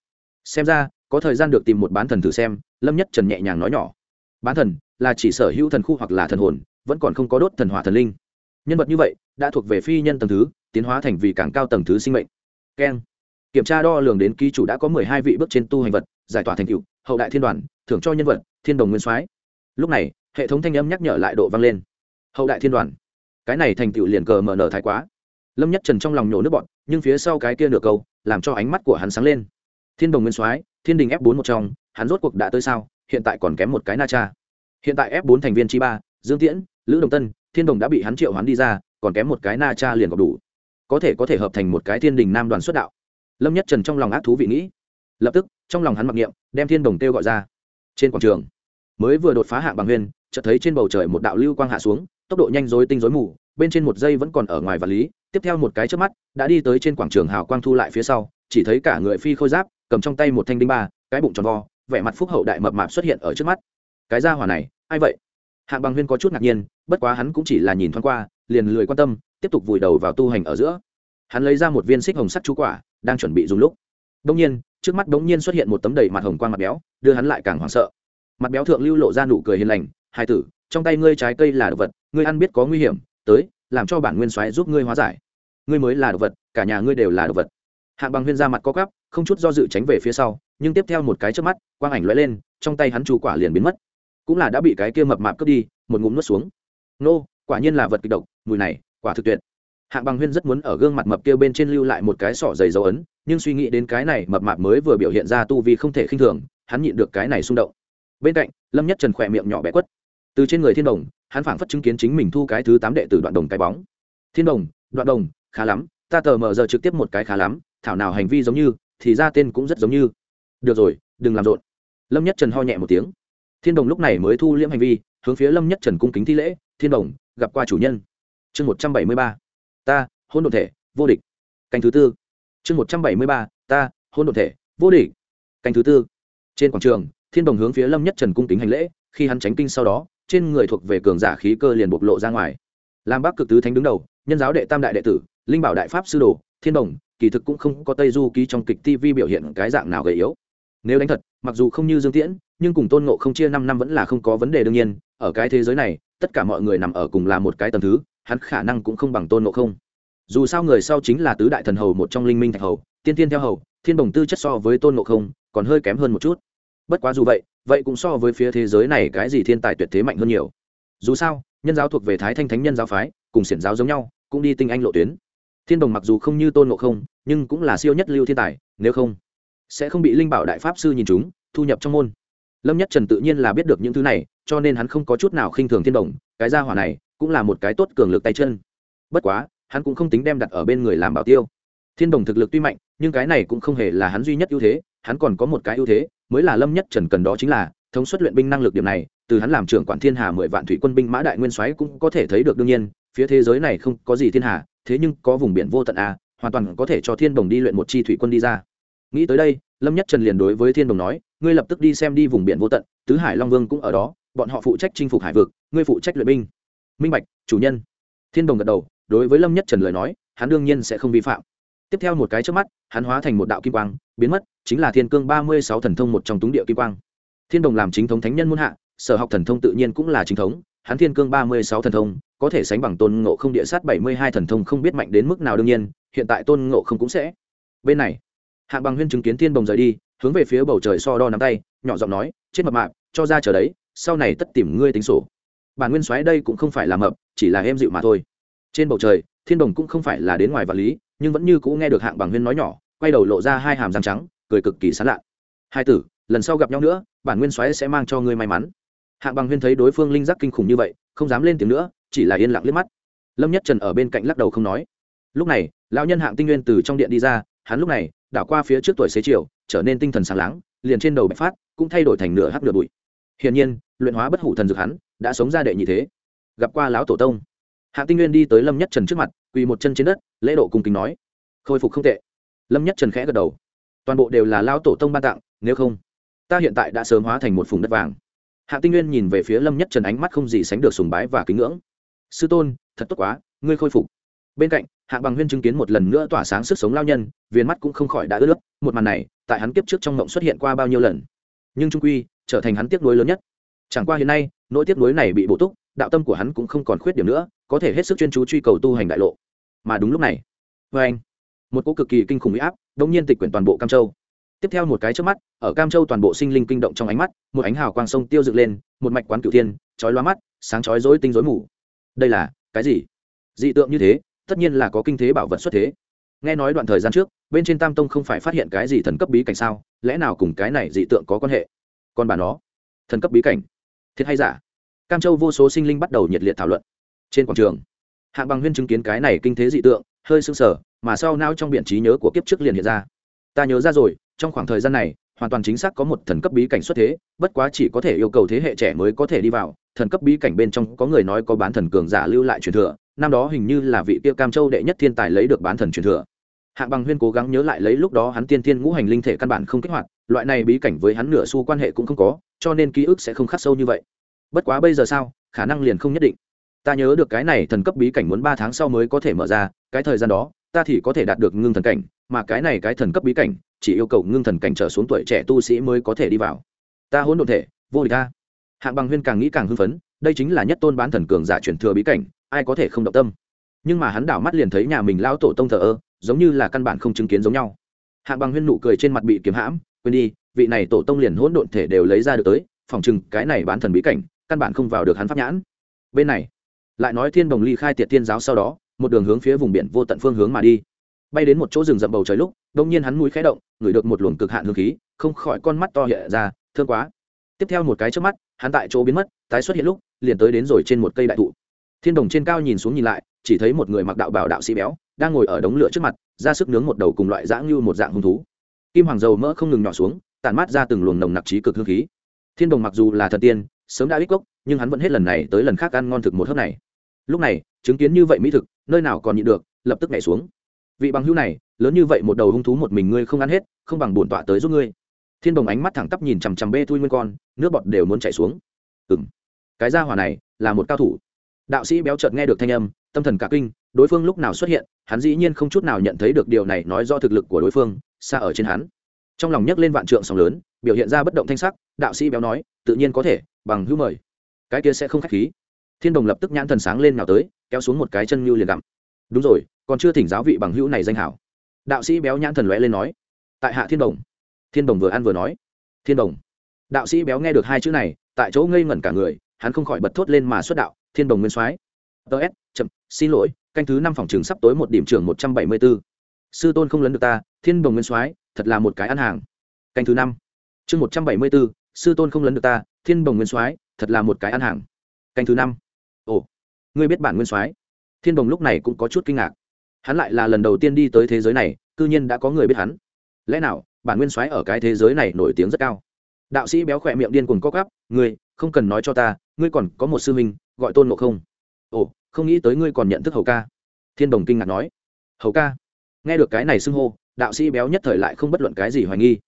Xem ra, có thời gian được tìm một bán thần thử xem, lâm nhất trần nhẹ nhàng nói nhỏ. Bán thần, là chỉ sở hữu thần khu hoặc là thần hồn, vẫn còn không có đốt thần hỏa thần linh. Nhân vật như vậy, đã thuộc về phi nhân tầng thứ tiến hóa thành vì càng cao tầng thứ sinh mệnh. Keng. Kiểm tra đo lường đến ký chủ đã có mười hai vị bước trên tu hành vật, giải tỏa thành cựu hậu đại thiên đoàn, thưởng cho nhân vật, thiên đồng nguyên soái. Lúc này, hệ thống thanh âm nhắc nhở lại độ vang lên. Hậu đại thiên đoàn. Cái này thành tựu liền cờ mở nở thái quá. Lâm nhất trần trong lòng nhổ nước bọn nhưng phía sau cái kia nửa câu, làm cho ánh mắt của hắn sáng lên. Thiên đồng nguyên soái, thiên đình f bốn một trong, hắn rốt cuộc đã tới sao, hiện tại còn kém một cái na cha. Hiện tại f bốn thành viên chi ba, dương tiễn, lữ đồng tân, thiên đồng đã bị hắn triệu hắn đi ra, còn kém một cái na cha liền gọc đủ có thể có thể hợp thành một cái thiên đình nam đoàn xuất đạo. Lâm nhất trần trong lòng ác thú vị nghĩ. Lập tức, trong lòng hắn mặc niệm, đem thiên đồng têu gọi ra. Trên quảng trường, mới vừa đột phá hạng bằng huyền chợt thấy trên bầu trời một đạo lưu quang hạ xuống, tốc độ nhanh rối tinh rối mù, bên trên một giây vẫn còn ở ngoài vật lý, tiếp theo một cái trước mắt, đã đi tới trên quảng trường hào quang thu lại phía sau, chỉ thấy cả người phi khôi giáp, cầm trong tay một thanh đinh ba, cái bụng tròn vo, vẻ mặt phúc hậu đại mập mạp xuất hiện ở trước mắt. Cái gia hỏa này, ai vậy? Hạng bằng huyên có chút ngạc nhiên, bất quá hắn cũng chỉ là nhìn thoáng qua, liền lười quan tâm tiếp tục vùi đầu vào tu hành ở giữa. Hắn lấy ra một viên xích hồng sắt chú quả, đang chuẩn bị dùng lúc. Đông nhiên, trước mắt bỗng nhiên xuất hiện một tấm đầy mặt hồng quang mặt béo, đưa hắn lại càng hoảng sợ. Mặt béo thượng lưu lộ ra nụ cười hiền lành, hai tử, trong tay ngươi trái cây là động vật, ngươi ăn biết có nguy hiểm, tới, làm cho bản nguyên soái giúp ngươi hóa giải. Ngươi mới là động vật, cả nhà ngươi đều là động vật. Hạng bằng huyên ra mặt có cắp không chút do dự tránh về phía sau, nhưng tiếp theo một cái trước mắt, quang ảnh lóe lên, trong tay hắn chú quả liền biến mất. Cũng là đã bị cái kia mập mạp cướp đi, một ngụm nuốt xuống. Nô, quả nhiên là vật kịch độc, mùi này quả thực tuyệt. Hạng bằng huyên rất muốn ở gương mặt mập kia bên trên lưu lại một cái sỏ dày dấu ấn, nhưng suy nghĩ đến cái này mập mạp mới vừa biểu hiện ra tu vi không thể khinh thường, hắn nhịn được cái này xung động. Bên cạnh, lâm nhất trần khỏe miệng nhỏ bé quất. Từ trên người thiên đồng, hắn phảng phất chứng kiến chính mình thu cái thứ tám đệ từ đoạn đồng cái bóng. Thiên đồng, đoạn đồng, khá lắm, ta tờ mở giờ trực tiếp một cái khá lắm, thảo nào hành vi giống như, thì ra tên cũng rất giống như. Được rồi, đừng làm rộn. Lâm nhất trần ho nhẹ một tiếng. Thiên đồng lúc này mới thu liễm hành vi, hướng phía lâm nhất trần cung kính thi lễ, thiên đồng, gặp qua chủ nhân chương một trăm bảy mươi ba. Ta, hôn đồn thể, vô địch. Canh thứ tư. Chương một trăm bảy mươi ba, ta, hôn đồn thể, vô địch. Canh thứ tư. Trên quảng trường, thiên đồng hướng phía lâm nhất trần cung kính hành lễ, khi hắn tránh kinh sau đó, trên người thuộc về cường giả khí cơ liền bộc lộ ra ngoài. Lam bắc cực tứ thánh đứng đầu, nhân giáo đệ tam đại đệ tử, linh bảo đại pháp sư đồ, thiên đồng, kỳ thực cũng không có tây du ký trong kịch tv biểu hiện cái dạng nào gầy yếu. Nếu đánh thật, mặc dù không như dương tiễn, nhưng cùng tôn ngộ không chia năm năm vẫn là không có vấn đề đương nhiên, ở cái thế giới này, tất cả mọi người nằm ở cùng là một cái tầng thứ hắn khả năng cũng không bằng tôn ngộ không. Dù sao người sau chính là tứ đại thần hầu một trong linh minh thạch hầu, tiên tiên theo hầu, thiên đồng tư chất so với tôn ngộ không còn hơi kém hơn một chút. Bất quá dù vậy vậy cũng so với phía thế giới này cái gì thiên tài tuyệt thế mạnh hơn nhiều. Dù sao, nhân giáo thuộc về thái thanh thánh nhân giáo phái, cùng xiển giáo giống nhau, cũng đi tinh anh lộ tuyến. Thiên đồng mặc dù không như tôn ngộ không, nhưng cũng là siêu nhất lưu thiên tài, nếu không, sẽ không bị linh bảo đại pháp sư nhìn chúng, thu nhập trong môn. Lâm nhất trần tự nhiên là biết được những thứ này, cho nên hắn không có chút nào khinh thường thiên đồng cái gia hỏa này cũng là một cái tốt cường lực tay chân. Bất quá, hắn cũng không tính đem đặt ở bên người làm bảo tiêu. Thiên đồng thực lực tuy mạnh, nhưng cái này cũng không hề là hắn duy nhất ưu thế, hắn còn có một cái ưu thế, mới là lâm nhất trần cần đó chính là thống suất luyện binh năng lực điểm này, từ hắn làm trưởng quản thiên hà mười vạn thủy quân binh mã đại nguyên soái cũng có thể thấy được đương nhiên, phía thế giới này không có gì thiên hà, thế nhưng có vùng biển vô tận à hoàn toàn có thể cho thiên đồng đi luyện một chi thủy quân đi ra. Nghĩ tới đây, lâm nhất trần liền đối với thiên đồng nói, ngươi lập tức đi xem đi vùng biển vô tận, tứ hải long vương cũng ở đó, bọn họ phụ trách chinh phục hải vực, ngươi phụ trách luyện binh minh bạch, chủ nhân. Thiên đồng gật đầu, đối với lâm nhất trần lời nói, hắn đương nhiên sẽ không vi phạm. Tiếp theo một cái trước mắt, hắn hóa thành một đạo kim quang, biến mất, chính là thiên cương ba mươi sáu thần thông một trong túng địa kim quang. Thiên đồng làm chính thống thánh nhân muôn hạ, sở học thần thông tự nhiên cũng là chính thống, hắn thiên cương ba mươi sáu thần thông, có thể sánh bằng tôn ngộ không địa sát bảy mươi hai thần thông không biết mạnh đến mức nào đương nhiên, hiện tại tôn ngộ không cũng sẽ. Bên này hạ bằng huyên chứng kiến thiên đồng rời đi, hướng về phía bầu trời so đo nắm tay, nhỏ giọng nói, chết mập mạp, cho ra chờ đấy, sau này tất tìm ngươi tính sổ bản nguyên xoáy đây cũng không phải là mập, chỉ là em dịu mà thôi. Trên bầu trời, thiên đồng cũng không phải là đến ngoài vật lý, nhưng vẫn như cũ nghe được hạng bằng nguyên nói nhỏ, quay đầu lộ ra hai hàm răng trắng, cười cực kỳ sán lạ hai tử, lần sau gặp nhau nữa bản nguyên xoáy sẽ mang cho ngươi may mắn. Hạng bằng nguyên thấy đối phương linh giác kinh khủng như vậy, không dám lên tiếng nữa, chỉ là yên lặng liếc mắt. Lâm nhất trần ở bên cạnh lắc đầu không nói. Lúc này, lão nhân hạng tinh nguyên từ trong điện đi ra, hắn lúc này, đảo qua phía trước tuổi xế chiều, trở nên tinh thần sáng láng, liền trên đầu bạch phát, cũng thay đổi thành nửa hắc nửa bụi. Hiển nhiên luyện hóa bất hủ thần dược hắn, đã sống ra đệ nhị thế. Gặp qua lão tổ tông. Hạ tinh nguyên đi tới lâm nhất trần trước mặt, quỳ một chân trên đất, lễ độ cùng kính nói, khôi phục không tệ. Lâm nhất trần khẽ gật đầu. Toàn bộ đều là lão tổ tông ban tặng, nếu không, ta hiện tại đã sớm hóa thành một vùng đất vàng. Hạ tinh nguyên nhìn về phía lâm nhất trần ánh mắt không gì sánh được sùng bái và kính ngưỡng. Sư tôn, thật tốt quá, ngươi khôi phục. Bên cạnh hạ bằng huyên chứng kiến một lần nữa tỏa sáng sức sống lao nhân viên mắt cũng không khỏi đã ướt nước một màn này, tại hắn kiếp trước trong mộng xuất hiện qua bao nhiêu lần. Nhưng trung quy, trở thành hắn tiếc nuối lớn nhất chẳng qua hiện nay, nỗi tiếc nuối này bị bổ túc, đạo tâm của hắn cũng không còn khuyết điểm nữa, có thể hết sức chuyên chú truy cầu tu hành đại lộ. Mà đúng lúc này vê anh, một cỗ cực kỳ kinh khủng huy áp đông nhiên tịch quyển toàn bộ cam châu. Tiếp theo một cái trước mắt, ở cam châu toàn bộ sinh linh kinh động trong ánh mắt, một ánh hào quang sông tiêu dựng lên, một mạch quán cửu thiên, chói loa mắt, sáng chói rối tinh rối mù. Đây là cái gì? Dị tượng như thế, tất nhiên là có kinh thế bảo vật xuất thế. Nghe nói đoạn thời gian trước, bên trên tam tông không phải phát hiện cái gì thần cấp bí cảnh sao? Lẽ nào cùng cái này dị tượng có quan hệ? Còn bà nó, thần cấp bí cảnh thiệt hay giả? Cam châu vô số sinh linh bắt đầu nhiệt liệt thảo luận. Trên quảng trường, hạng bằng huyên chứng kiến cái này kinh thế dị tượng, hơi sưng sở mà sau nao trong biện trí nhớ của kiếp trước liền hiện ra. Ta nhớ ra rồi, trong khoảng thời gian này, hoàn toàn chính xác có một thần cấp bí cảnh xuất thế, bất quá chỉ có thể yêu cầu thế hệ trẻ mới có thể đi vào. Thần cấp bí cảnh bên trong có người nói có bán thần cường giả lưu lại truyền thừa, năm đó hình như là vị kia cam châu đệ nhất thiên tài lấy được bán thần truyền thừa. Hạng bằng huyên cố gắng nhớ lại lấy lúc đó hắn tiên thiên ngũ hành linh thể căn bản không kích hoạt, loại này bí cảnh với hắn nửa xu quan hệ cũng không có cho nên ký ức sẽ không khắc sâu như vậy. Bất quá bây giờ sao, khả năng liền không nhất định. Ta nhớ được cái này thần cấp bí cảnh muốn ba tháng sau mới có thể mở ra, cái thời gian đó, ta thì có thể đạt được ngưng thần cảnh, mà cái này cái thần cấp bí cảnh, chỉ yêu cầu ngưng thần cảnh trở xuống tuổi trẻ tu sĩ mới có thể đi vào. Ta hỗn độn thể, vô địch ta hạng bằng huyên càng nghĩ càng hưng phấn, đây chính là nhất tôn bán thần cường giả truyền thừa bí cảnh, ai có thể không động tâm? Nhưng mà hắn đảo mắt liền thấy nhà mình lão tổ tông thờ ơ, giống như là căn bản không chứng kiến giống nhau. Hạng bằng huyên nụ cười trên mặt bị kiếm hãm, quên đi vị này tổ tông liền hỗn độn thể đều lấy ra được tới, phòng chừng cái này bán thần bí cảnh, căn bản không vào được hắn pháp nhãn. Bên này, lại nói thiên đồng ly khai tiệt tiên giáo sau đó, một đường hướng phía vùng biển vô tận phương hướng mà đi. Bay đến một chỗ rừng rậm bầu trời lúc, đột nhiên hắn mũi khẽ động, ngửi được một luồng cực hạn hương khí, không khỏi con mắt to hiện ra, thương quá. Tiếp theo một cái chớp mắt, hắn tại chỗ biến mất, tái xuất hiện lúc, liền tới đến rồi trên một cây đại thụ. Thiên đồng trên cao nhìn xuống nhìn lại, chỉ thấy một người mặc đạo bào đạo sĩ béo, đang ngồi ở đống lửa trước mặt, ra sức nướng một đầu cùng loại dã ngưu một dạng hung thú. Kim hoàng dầu mỡ không ngừng nhỏ xuống tản mát ra từng luồng nồng nặc trí cực hương khí. Thiên đồng mặc dù là thần tiên, sớm đã ít gốc, nhưng hắn vẫn hết lần này tới lần khác ăn ngon thực một hớp này. Lúc này, chứng kiến như vậy mỹ thực, nơi nào còn nhịn được, lập tức nhảy xuống. Vị bằng hữu này, lớn như vậy một đầu hung thú một mình ngươi không ăn hết, không bằng bổn tọa tới giúp ngươi. Thiên đồng ánh mắt thẳng tắp nhìn chằm chằm bê thui nguyên con, nước bọt đều muốn chảy xuống. Ừng cái gia hỏa này là một cao thủ. Đạo sĩ béo chợt nghe được thanh âm, tâm thần cả kinh, đối phương lúc nào xuất hiện, hắn dĩ nhiên không chút nào nhận thấy được điều này nói do thực lực của đối phương, xa ở trên hắn trong lòng nhấc lên vạn trượng sóng lớn, biểu hiện ra bất động thanh sắc, đạo sĩ béo nói, tự nhiên có thể, bằng hữu mời. Cái kia sẽ không khách khí. Thiên đồng lập tức nhãn thần sáng lên nào tới, kéo xuống một cái chân như liền gặm. Đúng rồi, còn chưa thỉnh giáo vị bằng hữu này danh hảo. Đạo sĩ béo nhãn thần lóe lên nói. Tại hạ thiên đồng. Thiên đồng vừa ăn vừa nói. Thiên đồng. Đạo sĩ béo nghe được hai chữ này, tại chỗ ngây ngẩn cả người, hắn không khỏi bật thốt lên mà xuất đạo, thiên đồng nguyên soái. Ts chậm, xin lỗi, canh thứ năm phòng trường sắp tối một điểm trường một trăm bảy mươi bốn sư tôn không lấn được ta, thiên đồng nguyên soái, thật là một cái ăn hàng. Canh thứ năm. Chương một trăm bảy mươi bốn, sư tôn không lấn được ta, thiên đồng nguyên soái, thật là một cái ăn hàng. Canh thứ năm. Ồ, ngươi biết bản nguyên soái? Thiên đồng lúc này cũng có chút kinh ngạc. Hắn lại là lần đầu tiên đi tới thế giới này, cư nhiên đã có người biết hắn. Lẽ nào, bản nguyên soái ở cái thế giới này nổi tiếng rất cao? Đạo sĩ béo khỏe miệng điên cuồng có cắp ngươi, không cần nói cho ta, ngươi còn có một sư huynh, gọi tôn ngộ không. Ồ, không nghĩ tới ngươi còn nhận thức hầu ca. Thiên đồng kinh ngạc nói. Hầu ca? nghe được cái này xưng hô, đạo sĩ béo nhất thời lại không bất luận cái gì hoài nghi.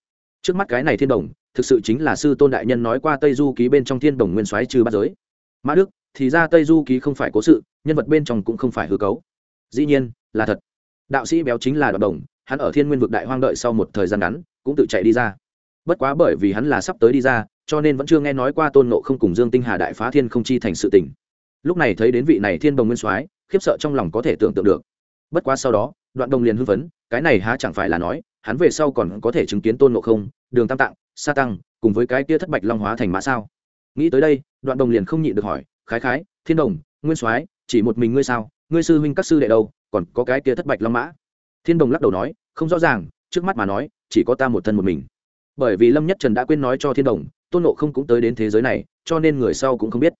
Trước mắt cái này thiên đồng, thực sự chính là sư tôn đại nhân nói qua tây du ký bên trong thiên đồng nguyên soái trừ bát giới. Mã đức, thì ra tây du ký không phải cố sự, nhân vật bên trong cũng không phải hư cấu. Dĩ nhiên, là thật. Đạo sĩ béo chính là đoạn đồng, hắn ở thiên nguyên vực đại hoang đợi sau một thời gian ngắn, cũng tự chạy đi ra. Bất quá bởi vì hắn là sắp tới đi ra, cho nên vẫn chưa nghe nói qua tôn nộ không cùng dương tinh hà đại phá thiên không chi thành sự tình. Lúc này thấy đến vị này thiên đồng nguyên soái, khiếp sợ trong lòng có thể tưởng tượng được bất quá sau đó, đoạn đồng liền hưng phấn, cái này há chẳng phải là nói, hắn về sau còn có thể chứng kiến tôn ngộ không, đường tam tạng, sa tăng, cùng với cái kia thất bạch long hóa thành mã sao? Nghĩ tới đây, đoạn đồng liền không nhịn được hỏi, khái khái, thiên đồng, nguyên soái, chỉ một mình ngươi sao? Ngươi sư huynh các sư đệ đâu? Còn có cái kia thất bạch long mã? Thiên đồng lắc đầu nói, không rõ ràng, trước mắt mà nói, chỉ có ta một thân một mình. Bởi vì lâm nhất trần đã quên nói cho thiên đồng, tôn nộ không cũng tới đến thế giới này, cho nên người sau cũng không biết.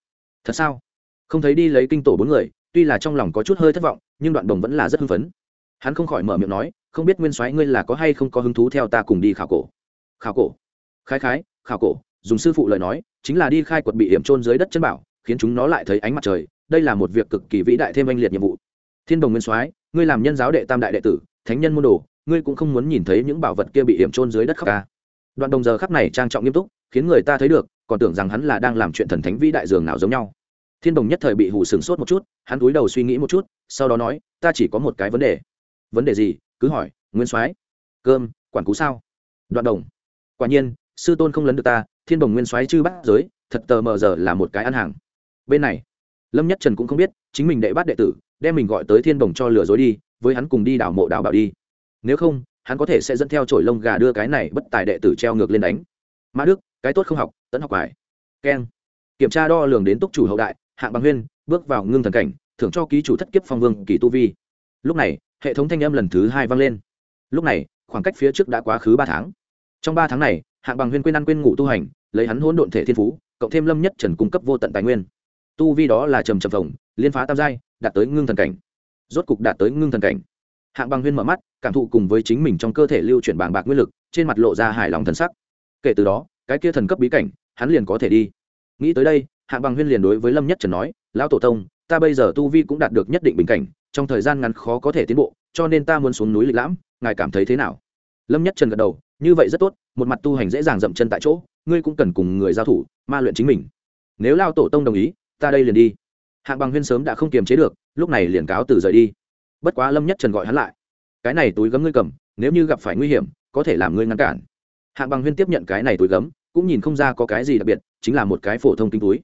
Thật sao? Không thấy đi lấy kinh tổ bốn người tuy là trong lòng có chút hơi thất vọng, nhưng đoạn đồng vẫn là rất hưng phấn. Hắn không khỏi mở miệng nói, không biết nguyên soái ngươi là có hay không có hứng thú theo ta cùng đi khảo cổ? Khảo cổ? Khái khái, khảo cổ, dùng sư phụ lời nói, chính là đi khai quật bị hiểm trôn dưới đất chân bảo, khiến chúng nó lại thấy ánh mặt trời. Đây là một việc cực kỳ vĩ đại thêm anh liệt nhiệm vụ. Thiên đồng nguyên soái, ngươi làm nhân giáo đệ tam đại đệ tử, thánh nhân môn đồ, ngươi cũng không muốn nhìn thấy những bảo vật kia bị hiểm trôn dưới đất khắp ca đoạn đồng giờ khắp này trang trọng nghiêm túc, khiến người ta thấy được, còn tưởng rằng hắn là đang làm chuyện thần thánh vĩ đại dường nào giống nhau thiên đồng nhất thời bị hủ sừng sốt một chút, hắn cúi đầu suy nghĩ một chút, sau đó nói, ta chỉ có một cái vấn đề. Vấn đề gì? cứ hỏi, nguyên soái. Cơm, quản cú sao? Đoạn đồng. Quả nhiên, sư tôn không lấn được ta, thiên đồng nguyên soái chư bắt giới, thật tờ mờ giờ là một cái ăn hàng. Bên này, lâm nhất trần cũng không biết, chính mình đệ bát đệ tử, đem mình gọi tới thiên đồng cho lừa dối đi, với hắn cùng đi đảo mộ đảo bảo đi. Nếu không, hắn có thể sẽ dẫn theo chổi lông gà đưa cái này bất tài đệ tử treo ngược lên đánh. Mã đức, cái tốt không học tẫn học bài. Keng. Kiểm tra đo lường đến túc chủ hậu đại hạng bằng huyên bước vào ngưng thần cảnh, thưởng cho ký chủ thất kiếp phong vương kỳ tu vi. Lúc này, hệ thống thanh âm lần thứ hai vang lên. Lúc này, khoảng cách phía trước đã quá khứ ba tháng. Trong ba tháng này hạng bằng huyên quên ăn quên ngủ tu hành, lấy hắn hỗn độn thể thiên phú, cộng thêm lâm nhất trần cung cấp vô tận tài nguyên. Tu vi đó là trầm trầm phồng, liên phá tam giai, đạt tới ngưng thần cảnh. Rốt cục đạt tới ngưng thần cảnh. Hạng bằng huyên mở mắt, cảm thụ cùng với chính mình trong cơ thể lưu chuyển bàng bạc nguyên lực, trên mặt lộ ra hài lòng thần sắc. Kể từ đó, cái kia thần cấp bí cảnh, hắn liền có thể đi. Nghĩ tới đây hạng bằng huyên liền đối với lâm nhất trần nói, lão tổ tông, ta bây giờ tu vi cũng đạt được nhất định bình cảnh, trong thời gian ngắn khó có thể tiến bộ, cho nên ta muốn xuống núi lịch lãm, ngài cảm thấy thế nào? Lâm nhất trần gật đầu, như vậy rất tốt, một mặt tu hành dễ dàng dậm chân tại chỗ, ngươi cũng cần cùng người giao thủ, ma luyện chính mình. Nếu lao tổ tông đồng ý, ta đây liền đi. Hạng bằng huyên sớm đã không kiềm chế được, lúc này liền cáo từ rời đi. Bất quá lâm nhất trần gọi hắn lại, cái này túi gấm ngươi cầm, nếu như gặp phải nguy hiểm, có thể làm ngươi ngăn cản. Hạng bằng huyên tiếp nhận cái này túi gấm, cũng nhìn không ra có cái gì đặc biệt, chính là một cái phổ thông kính túi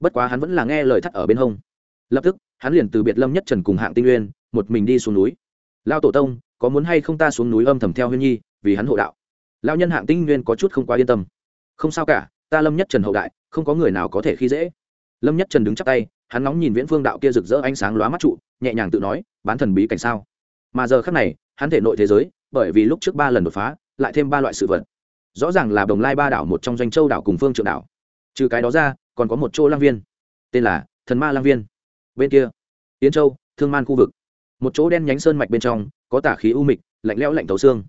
bất quá hắn vẫn là nghe lời thắt ở bên hông. Lập tức hắn liền từ biệt lâm nhất trần cùng hạng tinh Nguyên, một mình đi xuống núi. Lao tổ tông có muốn hay không ta xuống núi âm thầm theo huyên nhi vì hắn hộ đạo? Lao nhân hạng tinh nguyên có chút không quá yên tâm. Không sao cả ta lâm nhất trần hậu đại không có người nào có thể khi dễ. Lâm nhất trần đứng chắp tay hắn nóng nhìn viễn phương đạo kia rực rỡ ánh sáng lóa mắt trụ nhẹ nhàng tự nói bán thần bí cảnh sao? Mà giờ khắc này hắn thể nội thế giới bởi vì lúc trước ba lần đột phá lại thêm ba loại sự vật. Rõ ràng là đồng lai ba đảo một trong doanh châu đảo cùng phương trượng đảo. Trừ cái đó ra còn có một chỗ lang viên. Tên là thần ma lang viên. Bên kia, yến châu, thương man khu vực. Một chỗ đen nhánh sơn mạch bên trong, có tả khí u mịch, lạnh lẽo lạnh tấu xương.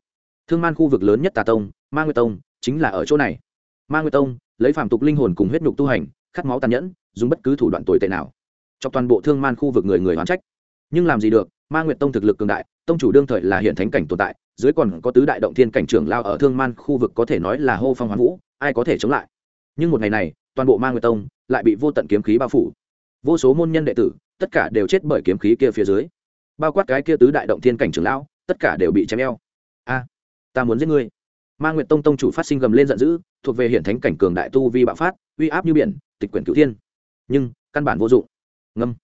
Thương man khu vực lớn nhất tà tông, ma nguyệt tông, chính là ở chỗ này. Ma nguyệt tông, lấy phàm tục linh hồn cùng huyết nhục tu hành, khát máu tàn nhẫn, dùng bất cứ thủ đoạn tồi tệ nào. Cho toàn bộ thương man khu vực người người hoán trách. Nhưng làm gì được, ma nguyệt tông thực lực cường đại, tông chủ đương thời là hiện thánh cảnh tồn tại, dưới còn có tứ đại động thiên cảnh trưởng lao ở thương man khu vực có thể nói là hô phong hoán vũ, ai có thể chống lại. Nhưng một ngày này toàn bộ ma nguyệt tông lại bị vô tận kiếm khí bao phủ. Vô số môn nhân đệ tử, tất cả đều chết bởi kiếm khí kia phía dưới. Bao quát cái kia tứ đại động thiên cảnh trưởng lão, tất cả đều bị chém eo. A, ta muốn giết ngươi. Ma nguyệt tông tông chủ phát sinh gầm lên giận dữ, thuộc về hiển thánh cảnh cường đại tu vi bạo phát, uy áp như biển, tịch quyển cửu thiên. Nhưng, căn bản vô dụng. Ngâm.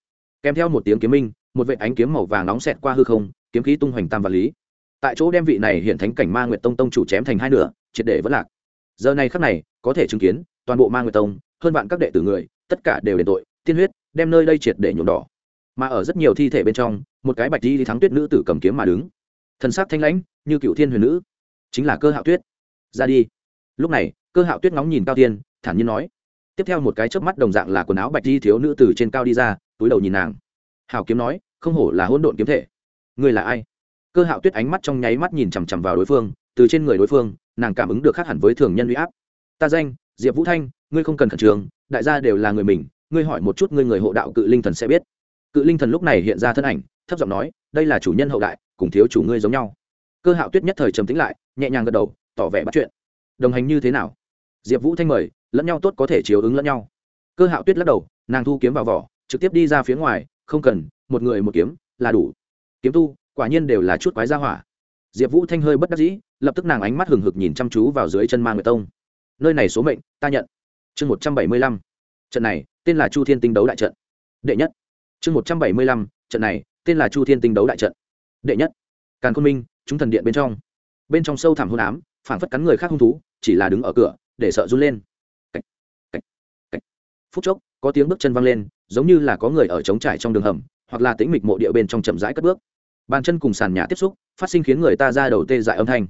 Kèm theo một tiếng kiếm minh, một vệ ánh kiếm màu vàng nóng xẹt qua hư không, kiếm khí tung hoành tam vật lý. Tại chỗ đem vị này hiển thánh cảnh ma nguyệt tông tông chủ chém thành hai nửa, triệt để vẫn lạc giờ này khắc này, có thể chứng kiến, toàn bộ ma nguyệt tông, hơn vạn các đệ tử người, tất cả đều đền tội, tiên huyết, đem nơi đây triệt để nhuộm đỏ. Mà ở rất nhiều thi thể bên trong, một cái bạch di thắng tuyết nữ tử cầm kiếm mà đứng. Thân xác thanh lãnh, như cựu thiên huyền nữ. Chính là cơ hạo tuyết. Ra đi. Lúc này, cơ hạo tuyết ngóng nhìn cao tiên, thản nhiên nói. Tiếp theo một cái chớp mắt đồng dạng là quần áo bạch di thiếu nữ tử trên cao đi ra, túi đầu nhìn nàng. Hào kiếm nói, không hổ là hỗn độn kiếm thể. Ngươi là ai? Cơ hạo tuyết ánh mắt trong nháy mắt nhìn chằm chằm vào đối phương, từ trên người đối phương nàng cảm ứng được khác hẳn với thường nhân uy áp. Ta danh, diệp vũ thanh, ngươi không cần khẩn trường đại gia đều là người mình, ngươi hỏi một chút ngươi người hộ đạo cự linh thần sẽ biết. Cự linh thần lúc này hiện ra thân ảnh, thấp giọng nói, đây là chủ nhân hậu đại, cùng thiếu chủ ngươi giống nhau. Cơ hạo tuyết nhất thời trầm tính lại, nhẹ nhàng gật đầu, tỏ vẻ bắt chuyện. Đồng hành như thế nào? Diệp vũ thanh mời, lẫn nhau tốt có thể chiếu ứng lẫn nhau. Cơ hạo tuyết lắc đầu, nàng thu kiếm vào vỏ, trực tiếp đi ra phía ngoài, không cần, một người một kiếm, là đủ. Kiếm tu, quả nhiên đều là chút quái gia hỏa diệp vũ thanh hơi bất đắc dĩ lập tức nàng ánh mắt hừng hực nhìn chăm chú vào dưới chân ma nguyệt tông. Nơi này số mệnh ta nhận. Chương một trăm bảy mươi lăm trận này tên là chu thiên tinh đấu đại trận. Đệ nhất. Chương một trăm bảy mươi lăm trận này tên là chu thiên tinh đấu đại trận. Đệ nhất. Càn khôn minh chúng thần điện bên trong. Bên trong sâu thẳm hôn ám phảng phất cắn người khác hung thú chỉ là đứng ở cửa để sợ run lên. Cách, cách, cách. phút chốc có tiếng bước chân vang lên giống như là có người ở trống trải trong đường hầm hoặc là tĩnh mịch mộ địa bên trong chậm rãi cất bước bàn chân cùng sàn nhà tiếp xúc, phát sinh khiến người ta ra đầu tê dại âm thanh.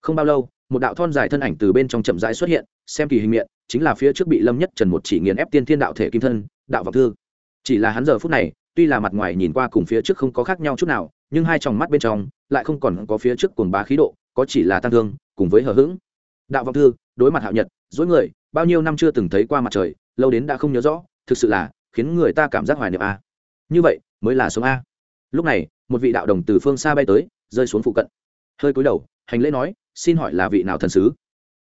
Không bao lâu, một đạo thon dài thân ảnh từ bên trong chậm rãi xuất hiện, xem kỳ hình miệng, chính là phía trước bị lâm nhất trần một chỉ nghiền ép tiên thiên đạo thể kim thân, đạo vọng thư. Chỉ là hắn giờ phút này, tuy là mặt ngoài nhìn qua cùng phía trước không có khác nhau chút nào, nhưng hai tròng mắt bên trong lại không còn có phía trước cuồng bá khí độ, có chỉ là tăng thương, cùng với hờ hững. Đạo vọng thư, đối mặt hạo nhật, dối người, bao nhiêu năm chưa từng thấy qua mặt trời, lâu đến đã không nhớ rõ, thực sự là khiến người ta cảm giác hoài niệm a. À. như vậy, mới là sống a. Lúc này một vị đạo đồng từ phương xa bay tới, rơi xuống phụ cận. Hơi cúi đầu, hành lễ nói, xin hỏi là vị nào thần sứ?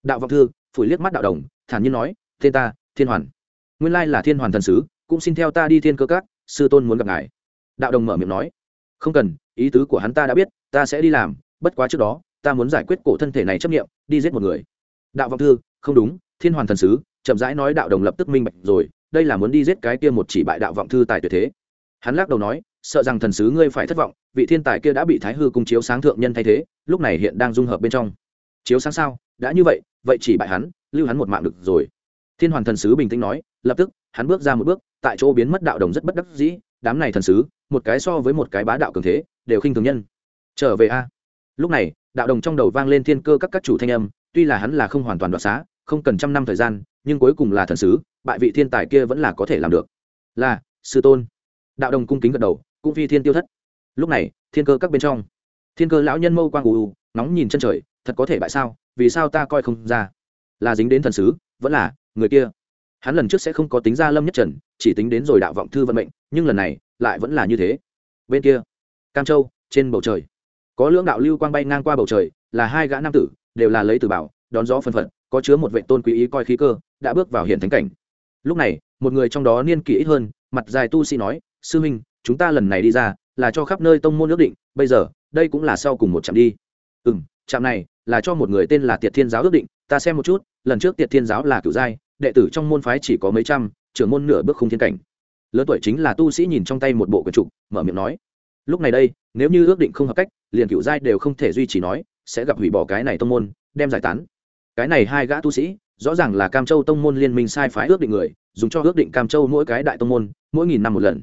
Đạo vọng thư, phủi liếc mắt đạo đồng, thản nhiên nói tên ta, thiên hoàn. Nguyên lai là thiên hoàn thần sứ, cũng xin theo ta đi thiên cơ các, sư tôn muốn gặp ngài. Đạo đồng mở miệng nói, không cần, ý tứ của hắn ta đã biết, ta sẽ đi làm, bất quá trước đó, ta muốn giải quyết cổ thân thể này chấp nghiệm đi giết một người. Đạo vọng thư, không đúng, thiên hoàn thần sứ, chậm rãi nói đạo đồng lập tức minh bạch rồi, đây là muốn đi giết cái kia một chỉ bại đạo vọng thư tài tuyệt thế. Hắn lắc đầu nói sợ rằng thần sứ ngươi phải thất vọng, vị thiên tài kia đã bị thái hư cung chiếu sáng thượng nhân thay thế, lúc này hiện đang dung hợp bên trong. Chiếu sáng sao? Đã như vậy vậy chỉ bại hắn, lưu hắn một mạng được rồi. Thiên hoàng thần sứ bình tĩnh nói, lập tức, hắn bước ra một bước, tại chỗ biến mất đạo đồng rất bất đắc dĩ, đám này thần sứ, một cái so với một cái bá đạo cường thế, đều khinh thường nhân. Trở về a. Lúc này, đạo đồng trong đầu vang lên thiên cơ các các chủ thanh âm, tuy là hắn là không hoàn toàn đoạt xá, không cần trăm năm thời gian, nhưng cuối cùng là thần sứ, bại vị thiên tài kia vẫn là có thể làm được. Là, sư tôn. Đạo đồng cung kính gật đầu cũng phi thiên tiêu thất. Lúc này, thiên cơ các bên trong, thiên cơ lão nhân mâu quang ù ù nóng nhìn chân trời, thật có thể bại sao, vì sao ta coi không ra? Là dính đến thần sứ, vẫn là người kia? Hắn lần trước sẽ không có tính ra lâm nhất trần, chỉ tính đến rồi đạo vọng thư vận mệnh, nhưng lần này lại vẫn là như thế. Bên kia, cam châu, trên bầu trời, có lưỡng đạo lưu quang bay ngang qua bầu trời, là hai gã nam tử, đều là lấy từ bảo, đón gió phân phận có chứa một vệ tôn quý ý coi khí cơ, đã bước vào hiện thánh cảnh. Lúc này, một người trong đó niên kỷ ít hơn, mặt dài tu sĩ nói, sư huynh chúng ta lần này đi ra, là cho khắp nơi tông môn ước định, bây giờ, đây cũng là sau cùng một trạm đi. Ừ m trạm này, là cho một người tên là tiệt thiên giáo ước định, ta xem một chút, lần trước tiệt thiên giáo là cựu giai, đệ tử trong môn phái chỉ có mấy trăm, trưởng môn nửa bước không thiên cảnh. Lớn tuổi chính là tu sĩ nhìn trong tay một bộ quần trục, mở miệng nói. Lúc này đây, nếu như ước định không hợp cách, liền cựu giai đều không thể duy trì nói, sẽ gặp hủy bỏ cái này tông môn, đem giải tán. Cái này hai gã tu sĩ, rõ ràng là cam châu tông môn liên minh sai phái ước định người, dùng cho ước định cam châu mỗi cái đại tông môn, mỗi nghìn năm một lần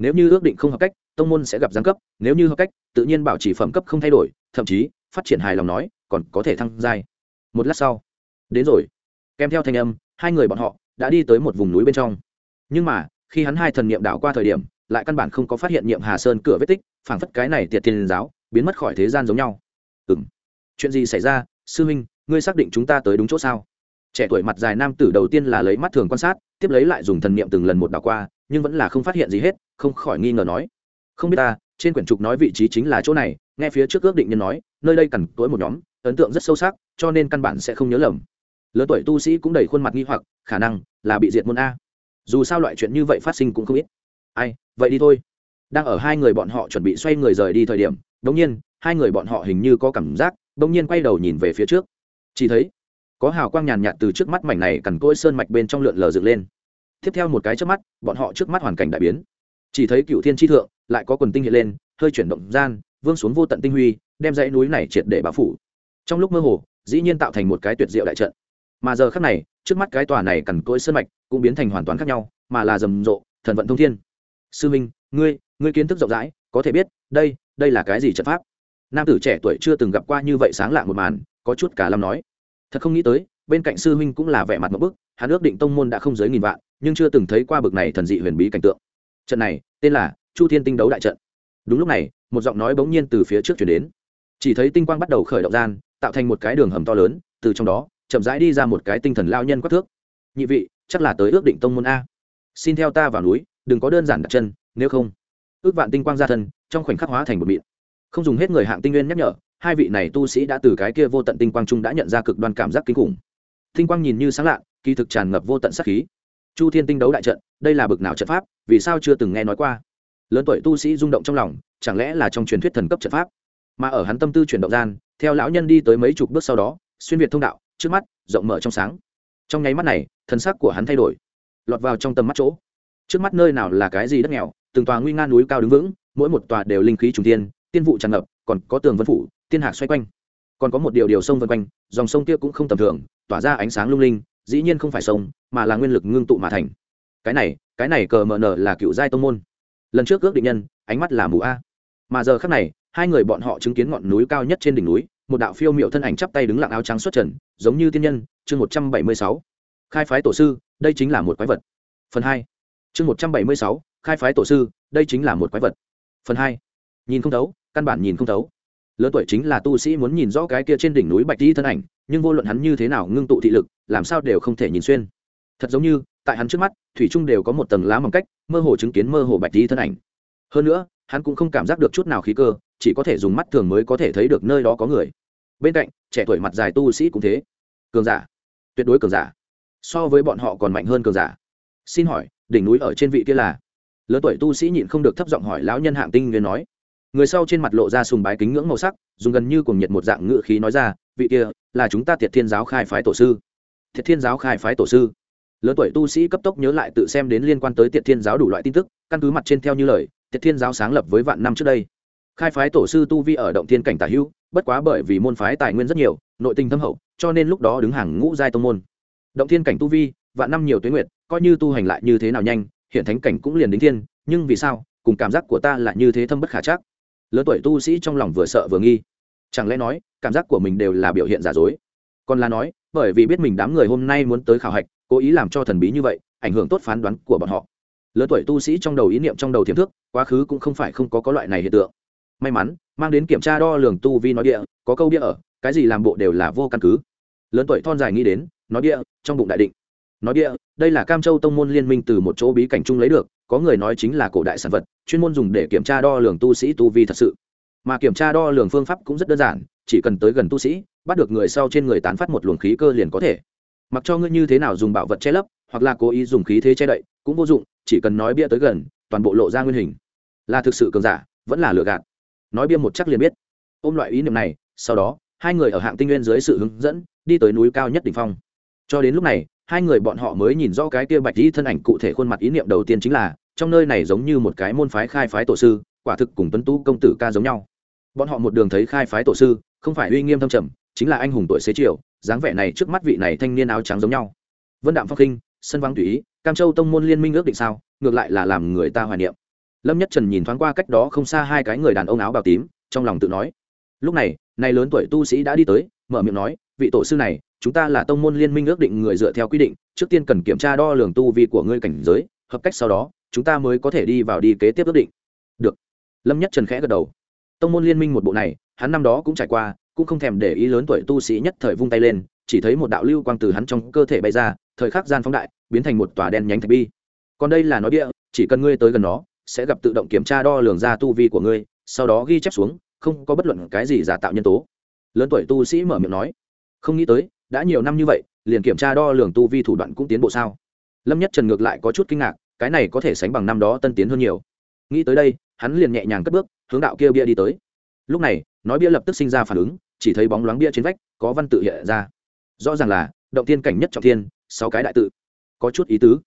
nếu như ước định không hợp cách, tông môn sẽ gặp giáng cấp, nếu như hợp cách, tự nhiên bảo trì phẩm cấp không thay đổi, thậm chí, phát triển hài lòng nói, còn có thể thăng giai. Một lát sau, đến rồi. Kèm theo thanh âm, hai người bọn họ đã đi tới một vùng núi bên trong. Nhưng mà, khi hắn hai thần niệm đảo qua thời điểm, lại căn bản không có phát hiện niệm hà sơn cửa vết tích, phảng phất cái này tiệt tiền giáo, biến mất khỏi thế gian giống nhau. Ừng chuyện gì xảy ra? Sư huynh ngươi xác định chúng ta tới đúng chỗ sao? Trẻ tuổi mặt dài nam tử đầu tiên là lấy mắt thường quan sát, tiếp lấy lại dùng thần niệm từng lần một đảo qua nhưng vẫn là không phát hiện gì hết, không khỏi nghi ngờ nói, không biết ta, trên quyển trục nói vị trí chính là chỗ này, nghe phía trước ước định nhân nói, nơi đây cằn tối một nhóm, ấn tượng rất sâu sắc, cho nên căn bản sẽ không nhớ lầm. Lớn tuổi tu sĩ cũng đầy khuôn mặt nghi hoặc, khả năng là bị diệt môn a. Dù sao loại chuyện như vậy phát sinh cũng không ít. Ai, vậy đi thôi. Đang ở hai người bọn họ chuẩn bị xoay người rời đi thời điểm đống nhiên, hai người bọn họ hình như có cảm giác đống nhiên quay đầu nhìn về phía trước. Chỉ thấy, có hào quang nhàn nhạt từ trước mắt mảnh này cằn cỗi sơn mạch bên trong lượn lờ dựng lên tiếp theo một cái trước mắt, bọn họ trước mắt hoàn cảnh đại biến. Chỉ thấy cựu thiên tri thượng lại có quần tinh hiện lên, hơi chuyển động gian, vương xuống vô tận tinh huy, đem dãy núi này triệt để bao phủ. Trong lúc mơ hồ, dĩ nhiên tạo thành một cái tuyệt diệu đại trận. Mà giờ khác này, trước mắt cái tòa này cằn cỗi sơn mạch cũng biến thành hoàn toàn khác nhau, mà là rầm rộ, thần vận thông thiên. Sư minh, ngươi ngươi kiến thức rộng rãi, có thể biết, đây đây là cái gì trận pháp? Nam tử trẻ tuổi chưa từng gặp qua như vậy sáng lạ một màn, có chút cả lâm nói. Thật không nghĩ tới, bên cạnh sư huynh cũng là vẻ mặt một bức, hắn ước định tông môn đã không dưới nghìn vạn nhưng chưa từng thấy qua bực này thần dị huyền bí cảnh tượng. Trận này, tên là chu thiên tinh đấu đại trận. Đúng lúc này, một giọng nói bỗng nhiên từ phía trước chuyển đến. Chỉ thấy tinh quang bắt đầu khởi động gian, tạo thành một cái đường hầm to lớn, từ trong đó, chậm rãi đi ra một cái tinh thần lao nhân quát thước. Nhị vị, chắc là tới ước định tông môn a. Xin theo ta vào núi, đừng có đơn giản đặt chân, nếu không, ước vạn tinh quang ra thân, trong khoảnh khắc hóa thành một mịn. Không dùng hết người hạng tinh nguyên nhắc nhở, hai vị này tu sĩ đã từ cái kia vô tận tinh quang trung đã nhận ra cực đoan cảm giác kinh khủng. Tinh quang nhìn như sáng lạ, kỳ thực tràn ngập vô tận sát khí chu thiên tinh đấu đại trận, đây là bực nào trận pháp, vì sao chưa từng nghe nói qua? Lớn tuổi tu sĩ rung động trong lòng, chẳng lẽ là trong truyền thuyết thần cấp trận pháp? Mà ở hắn tâm tư chuyển động gian, theo lão nhân đi tới mấy chục bước sau đó, xuyên việt thông đạo, trước mắt, rộng mở trong sáng. Trong nháy mắt này, thần sắc của hắn thay đổi, lọt vào trong tầm mắt chỗ. Trước mắt nơi nào là cái gì đất nghèo, từng tòa nguy nga núi cao đứng vững, mỗi một tòa đều linh khí trùng tiên tiên vụ tràn ngập, còn có tường vân phủ, tiên hạc xoay quanh. Còn có một điều điều sông vân quanh, dòng sông kia cũng không tầm thường, tỏa ra ánh sáng lung linh, dĩ nhiên không phải sông mà là nguyên lực ngưng tụ mà thành. Cái này cái này cờ mờ nờ là cựu giai tông môn. Lần trước ước định nhân, ánh mắt là mù a. Mà giờ khắc này, hai người bọn họ chứng kiến ngọn núi cao nhất trên đỉnh núi, một đạo phiêu miệu thân ảnh chắp tay đứng lặng áo trắng xuất trần, giống như tiên nhân, chương một trăm bảy mươi sáu. Khai phái tổ sư, đây chính là một quái vật. Phần hai. Chương một trăm bảy mươi sáu, khai phái tổ sư, đây chính là một quái vật. Phần hai. Nhìn không thấu, căn bản nhìn không thấu. Lớn tuổi chính là tu sĩ muốn nhìn rõ cái kia trên đỉnh núi bạch di thân ảnh, nhưng vô luận hắn như thế nào ngưng tụ thị lực, làm sao đều không thể nhìn xuyên thật giống như, tại hắn trước mắt, thủy trung đều có một tầng lá mỏng cách, mơ hồ chứng kiến mơ hồ bạch đi thân ảnh. Hơn nữa, hắn cũng không cảm giác được chút nào khí cơ, chỉ có thể dùng mắt thường mới có thể thấy được nơi đó có người. Bên cạnh, trẻ tuổi mặt dài tu sĩ cũng thế. Cường giả. Tuyệt đối cường giả. So với bọn họ còn mạnh hơn cường giả. Xin hỏi, đỉnh núi ở trên vị kia là? Lớn tuổi tu sĩ nhịn không được thấp giọng hỏi lão nhân hạng tinh nguyên nói. Người sau trên mặt lộ ra sùng bái kính ngưỡng màu sắc, dùng gần như cùng nhiệt một dạng ngự khí nói ra, vị kia, là chúng ta thiệt thiên giáo khai phái tổ sư. Thiệt thiên giáo khai phái tổ sư lớn tuổi tu sĩ cấp tốc nhớ lại tự xem đến liên quan tới tiệt thiên giáo đủ loại tin tức, căn cứ mặt trên theo như lời, tiệt thiên giáo sáng lập với vạn năm trước đây. Khai phái tổ sư tu vi ở động thiên cảnh tả hữu, bất quá bởi vì môn phái tài nguyên rất nhiều, nội tình thâm hậu, cho nên lúc đó đứng hàng ngũ giai tông môn. Động thiên cảnh tu vi, vạn năm nhiều tuyến nguyệt, coi như tu hành lại như thế nào nhanh, hiện thánh cảnh cũng liền đính thiên, nhưng vì sao, cùng cảm giác của ta lại như thế thâm bất khả chắc? Lớn tuổi tu sĩ trong lòng vừa sợ vừa nghi. Chẳng lẽ nói, cảm giác của mình đều là biểu hiện giả dối? Còn là nói, bởi vì biết mình đám người hôm nay muốn tới khảo hạch cố ý làm cho thần bí như vậy, ảnh hưởng tốt phán đoán của bọn họ. Lớn tuổi tu sĩ trong đầu ý niệm trong đầu thiềm thức, quá khứ cũng không phải không có có loại này hiện tượng. May mắn, mang đến kiểm tra đo lường tu vi nói địa, có câu địa ở, cái gì làm bộ đều là vô căn cứ. Lớn tuổi thon dài nghĩ đến, nói địa, trong bụng đại định. Nói địa, đây là cam châu tông môn liên minh từ một chỗ bí cảnh chung lấy được, có người nói chính là cổ đại sản vật, chuyên môn dùng để kiểm tra đo lường tu sĩ tu vi thật sự. Mà kiểm tra đo lường phương pháp cũng rất đơn giản, chỉ cần tới gần tu sĩ, bắt được người sau trên người tán phát một luồng khí cơ liền có thể mặc cho ngươi như thế nào dùng bảo vật che lấp, hoặc là cố ý dùng khí thế che đậy, cũng vô dụng, chỉ cần nói bia tới gần, toàn bộ lộ ra nguyên hình. Là thực sự cường giả, vẫn là lừa gạt. Nói bia một chắc liền biết. Ôm loại ý niệm này, sau đó, hai người ở hạng tinh nguyên dưới sự hướng dẫn, đi tới núi cao nhất đ ỉ n h phong. Cho đến lúc này, hai người bọn họ mới nhìn rõ cái kia bạch dĩ thân ảnh cụ thể khuôn mặt ý niệm đầu tiên chính là, trong nơi này giống như một cái môn phái khai phái tổ sư, quả thực cùng tuấn tú công tử ca giống nhau. Bọn họ một đường thấy khai phái tổ sư, không phải uy nghiêm thâm trầm, chính là anh hùng tuổi xế chiều dáng vẻ này trước mắt vị này thanh niên áo trắng giống nhau. Vân đạm phong khinh sân vắng tùy ý, cam châu tông môn liên minh ước định sao, ngược lại là làm người ta hoài niệm. Lâm nhất trần nhìn thoáng qua cách đó không xa hai cái người đàn ông áo bào tím, trong lòng tự nói, lúc này, nay lớn tuổi tu sĩ đã đi tới, mở miệng nói, vị tổ sư này, chúng ta là tông môn liên minh ước định người dựa theo quy định, trước tiên cần kiểm tra đo lường tu vi của ngươi cảnh giới, hợp cách sau đó, chúng ta mới có thể đi vào đi kế tiếp ước định. Được. Lâm nhất trần khẽ gật đầu. Tông môn liên minh một bộ này, hắn năm đó cũng trải qua cũng không thèm để ý lớn tuổi tu sĩ nhất thời vung tay lên, chỉ thấy một đạo lưu quang từ hắn trong cơ thể bay ra, thời khắc gian phóng đại, biến thành một tòa đen nhánh thạch bi. Còn đây là nói địa, chỉ cần ngươi tới gần nó, sẽ gặp tự động kiểm tra đo lường ra tu vi của ngươi, sau đó ghi chép xuống, không có bất luận cái gì giả tạo nhân tố. Lớn tuổi tu sĩ mở miệng nói, không nghĩ tới, đã nhiều năm như vậy, liền kiểm tra đo lường tu vi thủ đoạn cũng tiến bộ sao? Lâm nhất trần ngược lại có chút kinh ngạc, cái này có thể sánh bằng năm đó tân tiến hơn nhiều. Nghĩ tới đây, hắn liền nhẹ nhàng cất bước, hướng đạo kia bia đi tới lúc này, nói bia lập tức sinh ra phản ứng, chỉ thấy bóng loáng bia trên vách, có văn tự hiện ra. Rõ ràng là, động tiên cảnh nhất trọng thiên, sáu cái đại tự. Có chút ý tứ.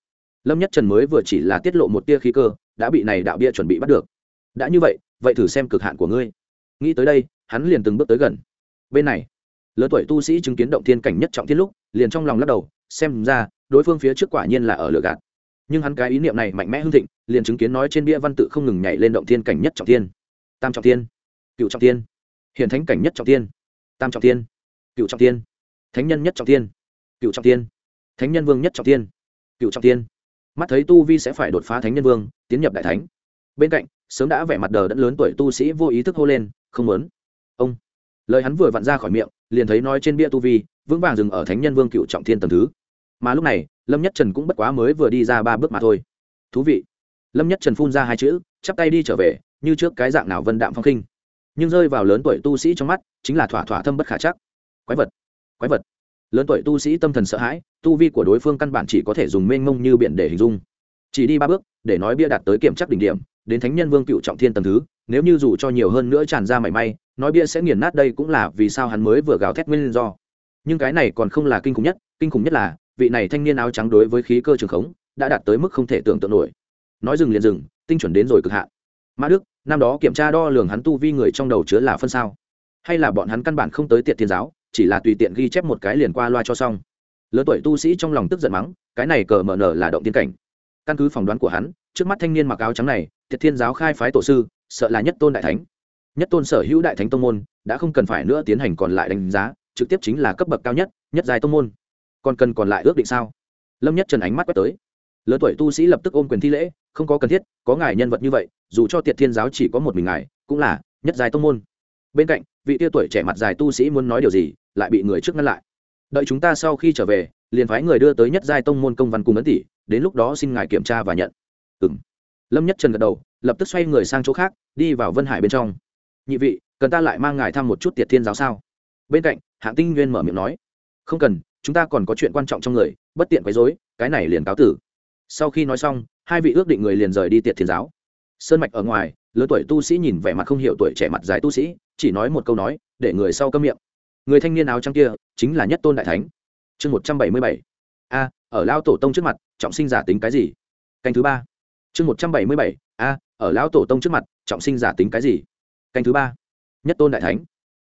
Lâm nhất trần mới vừa chỉ là tiết lộ một tia khí cơ, đã bị này đạo bia chuẩn bị bắt được. Đã như vậy vậy thử xem cực hạn của ngươi. Nghĩ tới đây, hắn liền từng bước tới gần. Bên này, lớn tuổi tu sĩ chứng kiến động thiên cảnh nhất trọng thiên lúc, liền trong lòng lắc đầu, xem ra, đối phương phía trước quả nhiên là ở lửa gạt. Nhưng hắn cái ý niệm này mạnh mẽ hưng thịnh, liền chứng kiến nói trên bia văn tự không ngừng nhảy lên động thiên cảnh nhất trọng thiên. Tam trọng thiên cựu trọng tiên. Hiện thánh cảnh nhất trọng tiên. Tam trọng tiên. Cựu trọng tiên. Thánh nhân nhất trọng tiên. Cựu trọng tiên. Thánh nhân vương nhất trọng tiên. Cựu trọng tiên. Mắt thấy tu vi sẽ phải đột phá thánh nhân vương, tiến nhập đại thánh. Bên cạnh, sớm đã vẻ mặt đờ đẫn lớn tuổi tu sĩ vô ý thức hô lên, không muốn. Ông. Lời hắn vừa vặn ra khỏi miệng, liền thấy nói trên bia tu vi, vững vàng dừng ở thánh nhân vương cựu trọng thiên tầm thứ. Mà lúc này, lâm nhất trần cũng bất quá mới vừa đi ra ba bước mà thôi. Thú vị. Lâm nhất trần phun ra hai chữ, chắp tay đi trở về, như trước cái dạng nào vân đạm phong khinh nhưng rơi vào lớn tuổi tu sĩ trong mắt, chính là thỏa thỏa thâm bất khả chắc. Quái vật quái vật. Lớn tuổi tu sĩ tâm thần sợ hãi, tu vi của đối phương căn bản chỉ có thể dùng mênh mông như biển để hình dung. Chỉ đi ba bước, để nói bia đạt tới kiểm chắc đỉnh điểm, đến thánh nhân vương cựu trọng thiên tầng thứ, nếu như dù cho nhiều hơn nữa tràn ra mảy may, nói bia sẽ nghiền nát đây cũng là vì sao hắn mới vừa gào thét nguyên do. Nhưng cái này còn không là kinh khủng nhất, kinh khủng nhất là, vị này thanh niên áo trắng đối với khí cơ trường khống, đã đạt tới mức không thể tưởng tượng nổi. Nói dừng liền dừng, tinh chuẩn đến rồi cực hạn mã đức, năm đó kiểm tra đo lường hắn tu vi người trong đầu chứa là phân sao. Hay là bọn hắn căn bản không tới tiệt thiên giáo, chỉ là tùy tiện ghi chép một cái liền qua loa cho xong. Lớn tuổi tu sĩ trong lòng tức giận mắng, cái này cờ mở nở là động tiên cảnh. Căn cứ phỏng đoán của hắn, trước mắt thanh niên mặc áo trắng này thiệt thiên giáo khai phái tổ sư, sợ là nhất tôn đại thánh. Nhất tôn sở hữu đại thánh tông môn, đã không cần phải nữa tiến hành còn lại đánh giá, trực tiếp chính là cấp bậc cao nhất nhất dài tông môn. Còn cần còn lại ước định sao? Lâm nhất trần ánh mắt quét tới. Lớn tuổi tu sĩ lập tức ôm quyền thi lễ, không có cần thiết, có ngài nhân vật như vậy dù cho tiệt thiên giáo chỉ có một mình ngài, cũng là nhất dài tông môn. Bên cạnh, vị tia tuổi trẻ mặt dài tu sĩ muốn nói điều gì, lại bị người trước ngăn lại. Đợi chúng ta sau khi trở về, liền phái người đưa tới nhất giai tông môn công văn cùng ấn tỷ, đến lúc đó xin ngài kiểm tra và nhận. Ừm. lâm nhất trần gật đầu, lập tức xoay người sang chỗ khác, đi vào vân hải bên trong. Nhị vị, cần ta lại mang ngài thăm một chút tiệt thiên giáo sao? Bên cạnh, hạng tinh nguyên mở miệng nói. Không cần, chúng ta còn có chuyện quan trọng trong người, bất tiện quấy rối, cái này liền cáo tử. Sau khi nói xong, hai vị ước định người liền rời đi tiệt thiên giáo sơn mạch ở ngoài lứa tuổi tu sĩ nhìn vẻ mặt không hiểu tuổi trẻ mặt dài tu sĩ, chỉ nói một câu nói, để người sau câm miệng. Người thanh niên áo trắng kia, chính là nhất tôn đại thánh. Chương một trăm bảy mươi bảy. A, ở lao tổ tông trước mặt, trọng sinh giả tính cái gì? Canh thứ ba. Chương một trăm bảy mươi bảy. A, ở lão tổ tông trước mặt, trọng sinh giả tính cái gì? Canh thứ ba. Nhất tôn đại thánh.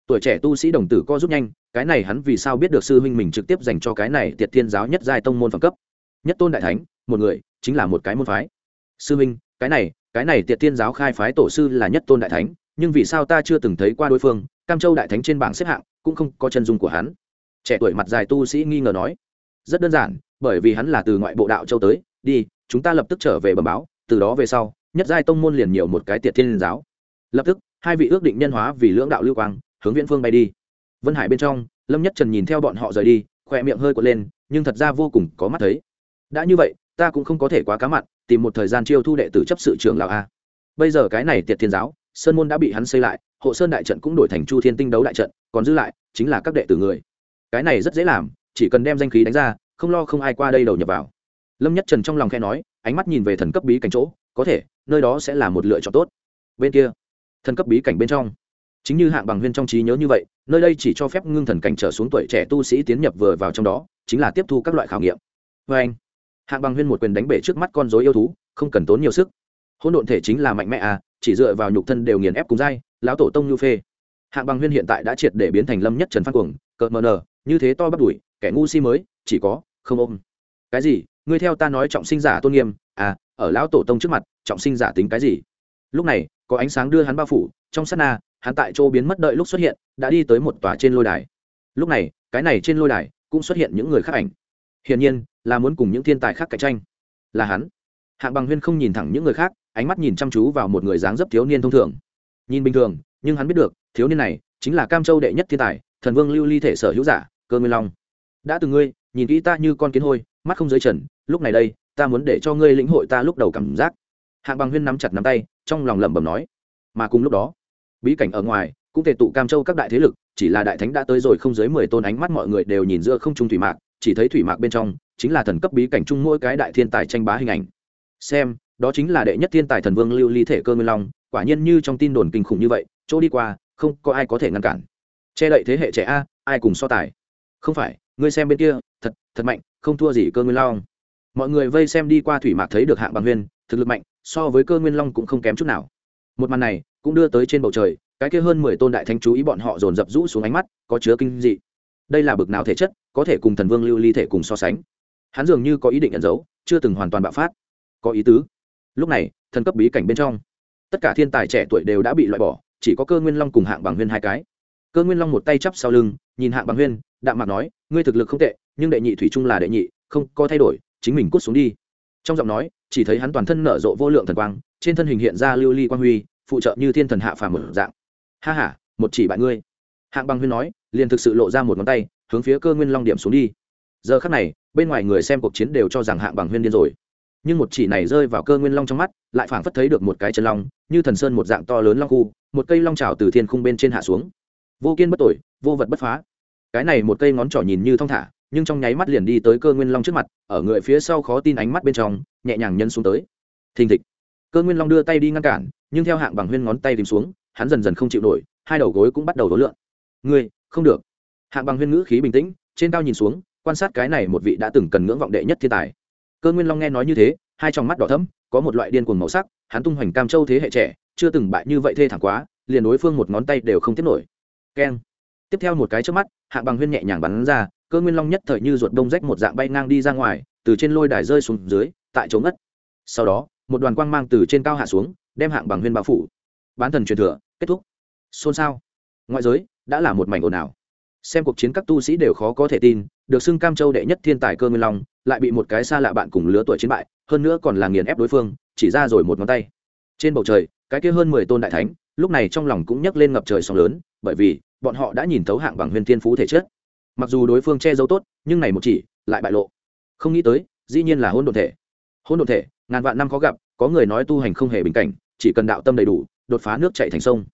Tuổi trẻ tu sĩ đồng tử co rút nhanh, cái này hắn vì sao biết được sư huynh mình trực tiếp dành cho cái này tiệt thiên giáo nhất giai tông môn phẩm cấp? Nhất tôn đại thánh, một người, chính là một cái môn phái. Sư huynh, cái này cái này tiệt tiên giáo khai phái tổ sư là nhất tôn đại thánh, nhưng vì sao ta chưa từng thấy qua đối phương, cam châu đại thánh trên bảng xếp hạng cũng không có chân dung của hắn. Trẻ tuổi mặt dài tu sĩ nghi ngờ nói. Rất đơn giản, bởi vì hắn là từ ngoại bộ đạo châu tới, đi, chúng ta lập tức trở về bẩm báo, từ đó về sau, nhất giai tông môn liền nhiều một cái tiệt tiên giáo. Lập tức, hai vị ước định nhân hóa vì lưỡng đạo lưu quang, hướng viễn phương bay đi. Vân hải bên trong, lâm nhất trần nhìn theo bọn họ rời đi khỏe miệng hơi quật lên, nhưng thật ra vô cùng có mắt thấy. Đã như vậy ta cũng không có thể quá cá mặn, tìm một thời gian chiêu thu đệ tử chấp sự trưởng lão a. Bây giờ cái này tiệt thiên giáo, sơn môn đã bị hắn xây lại, hộ sơn đại trận cũng đổi thành chu thiên tinh đấu đại trận, còn giữ lại chính là các đệ tử người. Cái này rất dễ làm, chỉ cần đem danh khí đánh ra, không lo không ai qua đây đầu nhập vào. Lâm nhất trần trong lòng khe nói, ánh mắt nhìn về thần cấp bí cảnh chỗ, có thể, nơi đó sẽ là một lựa chọn tốt. Bên kia, thần cấp bí cảnh bên trong. Chính như hạng bằng huyên trong trí nhớ như vậy, nơi đây chỉ cho phép ngưng thần cảnh trở xuống tuổi trẻ tu sĩ tiến nhập vừa vào trong đó, chính là tiếp thu các loại khảo nghiệm. Vê anh hạng bằng huyên một quyền đánh bể trước mắt con dối yêu thú, không cần tốn nhiều sức. Hôn độn thể chính là mạnh mẽ à chỉ dựa vào nhục thân đều nghiền ép cùng dai, lão tổ tông như phê. Hạng bằng huyên hiện tại đã triệt để biến thành lâm nhất trần phan cuồng, cợt mờ nờ, như thế to bắt đuổi kẻ ngu si mới, chỉ có, không ôm. Cái gì? Ngươi theo ta nói trọng sinh giả tôn nghiêm à ở lão tổ tông trước mặt, trọng sinh giả tính cái gì? Lúc này, có ánh sáng đưa hắn bao phủ, trong sát na, hắn tại chỗ biến mất đợi lúc xuất hiện, đã đi tới một tòa trên lôi đài. Lúc này, cái này trên lôi đài cũng xuất hiện những người khác ảnh. Hiển nhiên là muốn cùng những thiên tài khác cạnh tranh. Là hắn. Hạng bằng huyên không nhìn thẳng những người khác, ánh mắt nhìn chăm chú vào một người dáng dấp thiếu niên thông thường. Nhìn bình thường, nhưng hắn biết được, thiếu niên này chính là cam châu đệ nhất thiên tài, thần vương lưu ly thể sở hữu giả, cơ nguyên long. Đã từng ngươi, nhìn kỹ ta như con kiến hôi, mắt không dưới trần, lúc này đây, ta muốn để cho ngươi lĩnh hội ta lúc đầu cảm giác. Hạng bằng huyên nắm chặt nắm tay, trong lòng lẩm bẩm nói. Mà cùng lúc đó, bí cảnh ở ngoài, cũng thể tụ cam châu các đại thế lực, chỉ là đại thánh đã tới rồi không dưới mười tôn ánh mắt mọi người đều nhìn giữa không trung thủy mạc, chỉ thấy thủy mạc bên trong chính là thần cấp bí cảnh chung mỗi cái đại thiên tài tranh bá hình ảnh. Xem, đó chính là đệ nhất thiên tài thần vương lưu ly thể cơ nguyên long, quả nhiên như trong tin đồn kinh khủng như vậy, chỗ đi qua, không có ai có thể ngăn cản. Che đậy thế hệ trẻ a, ai cùng so tài? Không phải, ngươi xem bên kia, thật thật mạnh, không thua gì cơ nguyên long. Mọi người vây xem đi qua thủy mạc thấy được hạng bằng nguyên, thực lực mạnh, so với cơ nguyên long cũng không kém chút nào. Một màn này, cũng đưa tới trên bầu trời, cái kia hơn mười tôn đại thánh chú ý bọn họ dồn dập rũ xuống ánh mắt, có chứa kinh dị. Đây là bực nào thể chất, có thể cùng thần vương lưu ly thể cùng so sánh? hắn dường như có ý định nhận dấu chưa từng hoàn toàn bạo phát. Có ý tứ. Lúc này, thần cấp bí cảnh bên trong, tất cả thiên tài trẻ tuổi đều đã bị loại bỏ, chỉ có cơ nguyên long cùng hạng bằng huyên hai cái. Cơ nguyên long một tay chắp sau lưng, nhìn hạng bằng huyên, đạm mạc nói, ngươi thực lực không tệ, nhưng đệ nhị thủy trung là đệ nhị, không có thay đổi, chính mình cút xuống đi. Trong giọng nói, chỉ thấy hắn toàn thân nở rộ vô lượng thần quang, trên thân hình hiện ra lưu ly quang huy, phụ trợ như thiên thần hạ phàm một dạng. Ha h a một chỉ bạn ngươi. Hạng bằng huyên nói, liền thực sự lộ ra một ngón tay, hướng phía cơ nguyên long điểm xuống đi giờ khắc này, bên ngoài người xem cuộc chiến đều cho rằng hạng bằng huyên điên rồi. Nhưng một chỉ này rơi vào cơ nguyên long trong mắt, lại phảng phất thấy được một cái chân long, như thần sơn một dạng to lớn long khu, một cây long trào từ thiên khung bên trên hạ xuống. Vô kiên bất tội, vô vật bất phá. Cái này một cây ngón trỏ nhìn như thong thả, nhưng trong nháy mắt liền đi tới cơ nguyên long trước mặt, ở người phía sau khó tin ánh mắt bên trong, nhẹ nhàng nhân xuống tới. Thình thịch. Cơ nguyên long đưa tay đi ngăn cản, nhưng theo hạng bằng huyên ngón tay tìm xuống, hắn dần dần không chịu nổi, hai đầu gối cũng bắt đầu đối lượn. Ngươi, không được. Hạng bằng huyên ngữ khí bình tĩnh, trên cao nhìn xuống quan sát cái này một vị đã từng cần ngưỡng vọng đệ nhất thiên tài. Cơ nguyên long nghe nói như thế, hai trong mắt đỏ thẫm, có một loại điên cuồng màu sắc, hắn tung hoành cam châu thế hệ trẻ, chưa từng bại như vậy thê thẳng quá, liền đối phương một ngón tay đều không tiếp nổi. Keng. Tiếp theo một cái trước mắt hạ bằng huyên nhẹ nhàng bắn ra, cơ nguyên long nhất thời như ruột đông rách một dạng bay ngang đi ra ngoài, từ trên lôi đài rơi xuống dưới, tại chỗ ngất. Sau đó, một đoàn quang mang từ trên cao hạ xuống, đem hạng bằng huyên bao phủ. Bán thần truyền thừa, kết thúc. Xôn xao. Ngoại giới, đã là một mảnh ồn ào. Xem cuộc chiến các tu sĩ đều khó có thể tin được xưng cam châu đệ nhất thiên tài cơ nguyên long, lại bị một cái xa lạ bạn cùng lứa tuổi chiến bại, hơn nữa còn là nghiền ép đối phương, chỉ ra rồi một ngón tay. Trên bầu trời, cái kia hơn mười tôn đại thánh, lúc này trong lòng cũng nhấc lên ngập trời sóng lớn, bởi vì, bọn họ đã nhìn thấu hạng bằng huyền thiên phú thể chất. Mặc dù đối phương che giấu tốt, nhưng này một chỉ, lại bại lộ. Không nghĩ tới, dĩ nhiên là hôn đồn thể. Hôn đồn thể, ngàn vạn năm khó gặp, có người nói tu hành không hề bình cảnh, chỉ cần đạo tâm đầy đủ, đột phá nước chạy thành sông.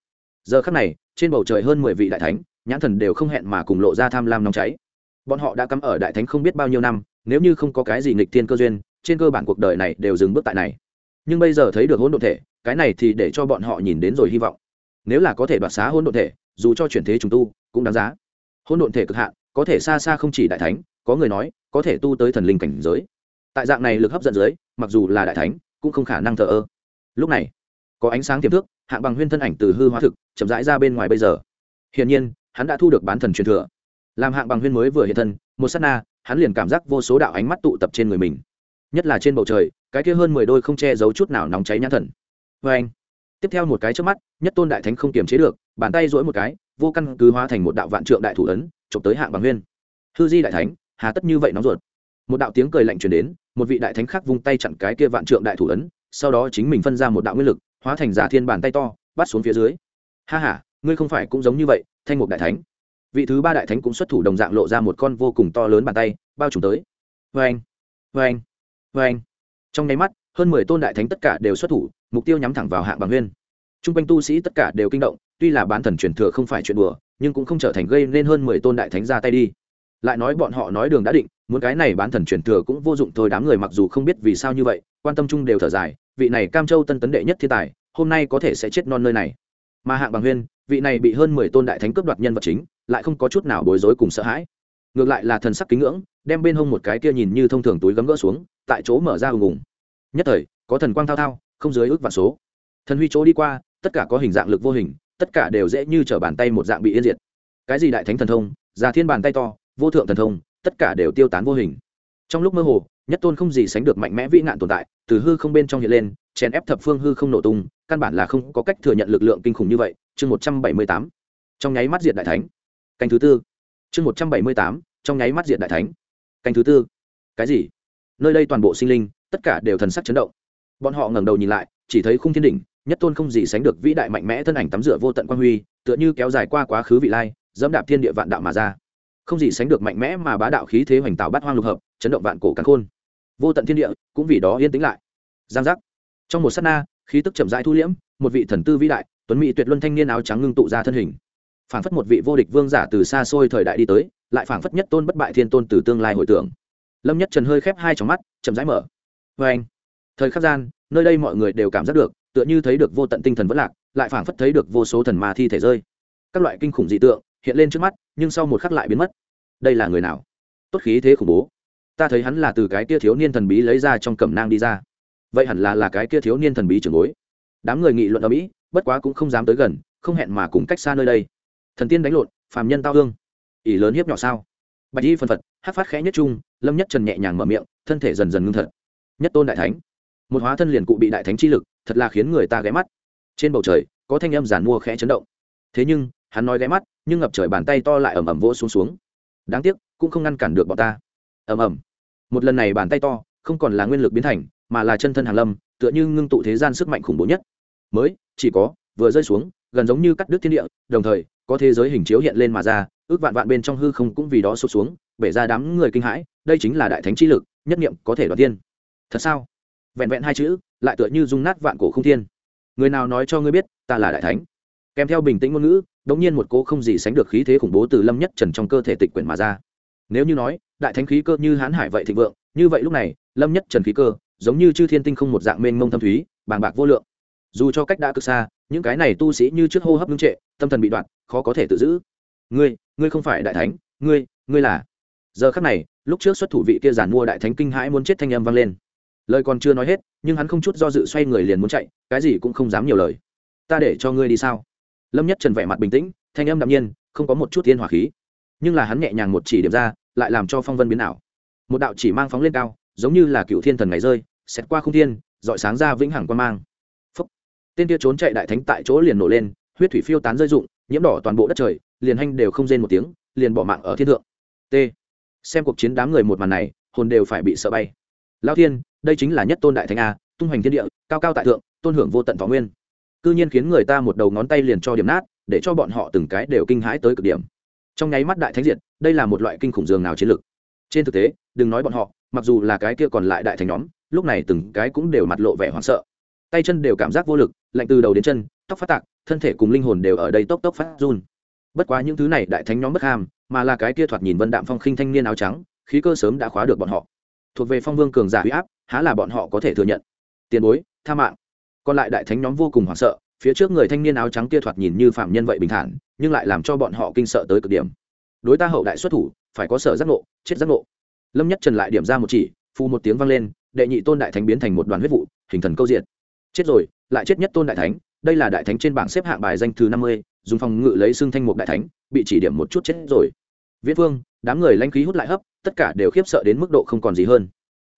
Giờ khắc này, trên bầu trời hơn mười vị đại thánh, nhãn thần đều không hẹn mà cùng lộ ra tham lam nóng cháy bọn họ đã cắm ở đại thánh không biết bao nhiêu năm, nếu như không có cái gì nghịch thiên cơ duyên, trên cơ bản cuộc đời này đều dừng bước tại này. Nhưng bây giờ thấy được hỗn độn thể, cái này thì để cho bọn họ nhìn đến rồi hy vọng. Nếu là có thể đoạt xá hỗn độn thể, dù cho chuyển thế trùng tu, cũng đáng giá. Hỗn độn thể cực hạn, có thể xa xa không chỉ đại thánh, có người nói, có thể tu tới thần linh cảnh giới. Tại dạng này lực hấp dẫn dưới mặc dù là đại thánh, cũng không khả năng thờ ơ. Lúc này, có ánh sáng tiềm thức, hạng bằng huyên thân ảnh từ hư hóa thực, chậm rãi ra bên ngoài bây giờ. Hiển nhiên, hắn đã thu được bán thần truyền thừa làm hạng bằng huyên mới vừa hiện thân, một s á t na, hắn liền cảm giác vô số đạo ánh mắt tụ tập trên người mình. Nhất là trên bầu trời, cái kia hơn mười đôi không che giấu chút nào nóng cháy nhãn thần. Vê anh, tiếp theo một cái trước mắt, nhất tôn đại thánh không kiềm chế được, bàn tay dỗi một cái, vô căn cứ hóa thành một đạo vạn trượng đại thủ ấn, chụp tới hạng bằng huyên. Hư di đại thánh, hà tất như vậy nóng ruột. Một đạo tiếng cười lạnh truyền đến, một vị đại thánh khác vung tay chặn cái kia vạn trượng đại thủ ấn, sau đó chính mình phân ra một đạo nguyên lực, hóa thành giả thiên bàn tay to, bắt xuống phía dưới. Ha h ngươi không phải cũng giống như vậy, thanh mục đại thánh vị thứ ba đại thánh cũng xuất thủ đồng dạng lộ ra một con vô cùng to lớn bàn tay, bao trùm tới. Vê anh vê anh vê anh trong nháy mắt, hơn mười tôn đại thánh tất cả đều xuất thủ, mục tiêu nhắm thẳng vào hạng bằng huyên t r u n g quanh tu sĩ tất cả đều kinh động, tuy là bán thần truyền thừa không phải chuyện đùa, nhưng cũng không trở thành gây nên hơn mười tôn đại thánh ra tay đi. Lại nói bọn họ nói đường đã định, muốn cái này bán thần truyền thừa cũng vô dụng thôi, đám người mặc dù không biết vì sao như vậy, quan tâm chung đều thở dài, vị này cam châu tân tấn đệ nhất thiên tài, hôm nay có thể sẽ chết non nơi này. Mà hạng bằng huyên vị này bị hơn mười tôn đại thánh cướp đoạt nhân vật chính lại không có chút nào bối rối cùng sợ hãi. Ngược lại là thần sắc kính ngưỡng, đem bên hông một cái kia nhìn như thông thường túi gấm gỡ xuống, tại chỗ mở ra hùng hùng nhất thời, có thần quang thao thao, không dưới ước vạn số. Thần huy chỗ đi qua, tất cả có hình dạng lực vô hình, tất cả đều dễ như trở bàn tay một dạng bị yên diệt. Cái gì đại thánh thần thông, già thiên bàn tay to, vô thượng thần thông, tất cả đều tiêu tán vô hình. Trong lúc mơ hồ, nhất tôn không gì sánh được mạnh mẽ vĩ ngạn tồn tại, từ hư không bên trong hiện lên, chèn ép thập phương hư không nổ tung, căn bản là không có cách thừa nhận lực lượng kinh khủng như vậy. Chương một trăm bảy mươi tám. Trong nháy mắt diệt đại thánh canh thứ tư. Chương một trăm bảy mươi tám, trong nháy mắt diện đại thánh. Canh thứ tư. Cái gì? Nơi đây toàn bộ sinh linh, tất cả đều thần sắc chấn động. Bọn họ ngẩng đầu nhìn lại, chỉ thấy khung thiên đỉnh, nhất tôn không gì sánh được vĩ đại mạnh mẽ thân ảnh tắm rửa vô tận quang huy, tựa như kéo dài qua quá khứ vị lai, dẫm đạp thiên địa vạn đạo mà ra. Không gì sánh được mạnh mẽ mà bá đạo khí thế hoành tạo bát hoang lục hợp, chấn động vạn cổ cắn khôn. Vô tận thiên địa, cũng vì đó yên tĩnh lại. Giang giác. Trong một sát na, khí tức chậm rãi thu liễm, một vị thần tư vĩ đại, tuấn mỹ tuyệt luân thanh niên áo trắng ngưng tụ ra thân hình phảng phất một vị vô địch vương giả từ xa xôi thời đại đi tới, lại phảng phất nhất tôn bất bại thiên tôn từ tương lai hồi tưởng. Lâm nhất trần hơi khép hai trong mắt, chậm rãi mở. Vê anh, thời khắc gian, nơi đây mọi người đều cảm giác được, tựa như thấy được vô tận tinh thần vất lạc, lại phảng phất thấy được vô số thần ma thi thể rơi. Các loại kinh khủng dị tượng hiện lên trước mắt, nhưng sau một khắc lại biến mất. Đây là người nào? Tốt khí thế khủng bố. Ta thấy hắn là từ cái kia thiếu niên thần bí lấy ra trong cẩm nang đi ra. Vậy hẳn là là cái kia thiếu niên thần bí trưởng bối. Đám người nghị luận ở mỹ, bất quá cũng không dám tới gần, không hẹn mà cùng cách xa nơi đây thần tiên đánh lộn phàm nhân tao hương. Ỷ lớn hiếp nhỏ sao? Bạch y phân phật hát phát khẽ nhất trung lâm nhất trần nhẹ nhàng mở miệng thân thể dần dần ngưng thật. Nhất tôn đại thánh. Một hóa thân liền cụ bị đại thánh chi lực thật là khiến người ta ghé mắt. Trên bầu trời có thanh âm giản mua khẽ chấn động. Thế nhưng hắn nói ghé mắt nhưng ngập trời bàn tay to lại ẩm ẩm vỗ xuống xuống. Đáng tiếc cũng không ngăn cản được bọn ta. Ẩm ẩm, một lần này bàn tay to không còn là nguyên lực biến thành mà là chân thân hàn lâm tựa như ngưng tụ thế gian sức mạnh khủng bố nhất. Mới chỉ có vừa rơi xuống gần giống như cắt đứt thiên địa, đồng thời, có thế giới hình chiếu hiện lên mà ra, ước vạn vạn bên trong hư không cũng vì đó sụp xuống, bể ra đám người kinh hãi, đây chính là đại thánh chi lực, nhất niệm có thể đoạt tiên. Thật sao? Vẹn vẹn hai chữ, lại tựa như rung nát vạn cổ không thiên. Người nào nói cho ngươi biết, ta là đại thánh? Kèm theo bình tĩnh ngôn ngữ, đống nhiên một cô không gì sánh được khí thế khủng bố từ lâm nhất trần trong cơ thể tịch quyển mà ra. Nếu như nói, đại thánh khí cơ như hán hải vậy thì vượng, như vậy lúc này, lâm nhất trần khí cơ, giống như chư thiên tinh không một dạng mênh mông thâm thúy, bàng bạc vô lượng. Dù cho cách đã cực xa những cái này tu sĩ như trước hô hấp ngưng trệ, tâm thần bị đoạn, khó có thể tự giữ. Ngươi ngươi không phải đại thánh, ngươi ngươi là. Giờ khắc này, lúc trước xuất thủ vị kia giàn mua đại thánh kinh hãi muốn chết thanh âm vang lên. Lời còn chưa nói hết, nhưng hắn không chút do dự xoay người liền muốn chạy, cái gì cũng không dám nhiều lời. Ta để cho ngươi đi sao? Lâm nhất trần vẻ mặt bình tĩnh, thanh âm đạm nhiên, không có một chút thiên hỏa khí. Nhưng là hắn nhẹ nhàng một chỉ điểm ra, lại làm cho phong vân biến ảo. Một đạo chỉ mang phóng lên cao, giống như là cựu thiên thần ngày rơi xét qua không thiên, dọi sáng ra vĩnh hằng quan mang tên kia trốn chạy đại thánh tại chỗ liền nổ lên, huyết thủy phiêu tán rơi rụng, nhiễm đỏ toàn bộ đất trời, liền hanh đều không rên một tiếng, liền bỏ mạng ở thiên thượng. T. Xem cuộc chiến đám người một màn này, hồn đều phải bị sợ bay. Lao thiên, đây chính là nhất tôn đại thánh a, tung hoành thiên địa, cao cao tại thượng, tôn hưởng vô tận thọ nguyên. Cư nhiên khiến người ta một đầu ngón tay liền cho điểm nát, để cho bọn họ từng cái đều kinh hãi tới cực điểm. Trong nháy mắt đại thánh diệt, đây là một loại kinh khủng dường nào chiến lực. Trên thực tế, đừng nói bọn họ, mặc dù là cái kia còn lại đại thánh nhóm, lúc này từng cái cũng đều mặt lộ vẻ hoảng sợ tay chân đều cảm giác vô lực, lạnh từ đầu đến chân, tóc phát tạc, thân thể cùng linh hồn đều ở đây tốc tốc phát run. Bất quá những thứ này đại thánh nhóm bất ham, mà là cái kia thoạt nhìn vân đạm phong khinh thanh niên áo trắng, khí cơ sớm đã khóa được bọn họ. Thuộc về phong vương cường giả huy áp, há là bọn họ có thể thừa nhận. Tiền bối, tha mạng. Còn lại đại thánh nhóm vô cùng hoảng sợ, phía trước người thanh niên áo trắng kia thoạt nhìn như phạm nhân vậy bình thản, nhưng lại làm cho bọn họ kinh sợ tới cực điểm. Đối ta hậu đại xuất thủ, phải có sở giác ngộ, chết giác ngộ. Lâm nhất trần lại điểm ra một chỉ phu một tiếng vang lên, đệ nhị tôn đại thánh biến thành một đoàn huyết vụ, hình thần câu diệt chết rồi, lại chết nhất tôn đại thánh, đây là đại thánh trên bảng xếp hạng bài danh thứ năm mươi, dùng phòng ngự lấy xương thanh mục đại thánh, bị chỉ điểm một chút chết rồi. Viễn phương, đám người lanh khí hút lại hấp, tất cả đều khiếp sợ đến mức độ không còn gì hơn.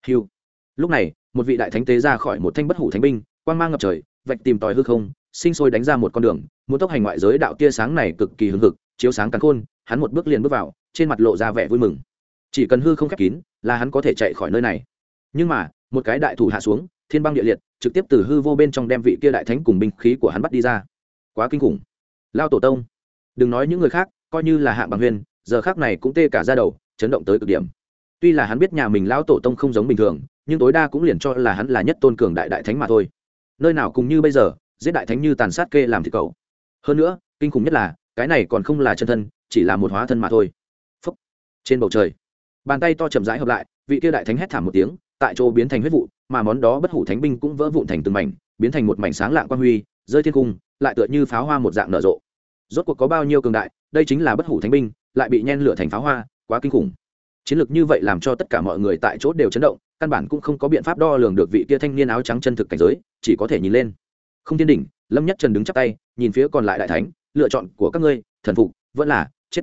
Hiu lúc này, một vị đại thánh tế ra khỏi một thanh bất hủ thánh binh quan g mang ngập trời, vạch tìm tòi hư không, sinh sôi đánh ra một con đường, muốn tốc hành ngoại giới đạo tia sáng này cực kỳ hưng hực, chiếu sáng cắn khôn, hắn một bước liền bước vào, trên mặt lộ ra vẻ vui mừng. Chỉ cần hư không khép kín, là hắn có thể chạy khỏi nơi này. Nhưng mà, một cái đại thủ hạ xuống thiên băng địa liệt, trực tiếp từ hư vô bên trong đem vị kia đại thánh cùng binh khí của hắn bắt đi ra. Quá kinh khủng. Lao tổ tông, đừng nói những người khác, coi như là hạng bằng huyên giờ khác này cũng tê cả ra đầu, chấn động tới cực điểm. Tuy là hắn biết nhà mình lão tổ tông không giống bình thường, nhưng tối đa cũng liền cho là hắn là nhất tôn cường đại đại thánh mà thôi. Nơi nào cùng như bây giờ, giết đại thánh như tàn sát kê làm thịt cầu hơn nữa, kinh khủng nhất là, cái này còn không là chân thân, chỉ là một hóa thân mà thôi. Phúc. trên bầu trời, bàn tay to chậm rãi hợp lại, vị kia đại thánh hét thảm một tiếng tại chỗ biến thành huyết vụ, mà món đó bất hủ thánh binh cũng vỡ vụn thành từng mảnh, biến thành một mảnh sáng lạng quan huy, rơi thiên cung, lại tựa như pháo hoa một dạng nở rộ. Rốt cuộc có bao nhiêu cường đại, đây chính là bất hủ thánh binh, lại bị nhen lửa thành pháo hoa, quá kinh khủng. Chiến lược như vậy làm cho tất cả mọi người tại chỗ đều chấn động, căn bản cũng không có biện pháp đo lường được vị kia thanh niên áo trắng chân thực cảnh giới, chỉ có thể nhìn lên. Không thiên đỉnh, lâm nhất trần đứng chắp tay, nhìn phía còn lại đại thánh, lựa chọn của các ngươi, thần phục, vẫn là chết.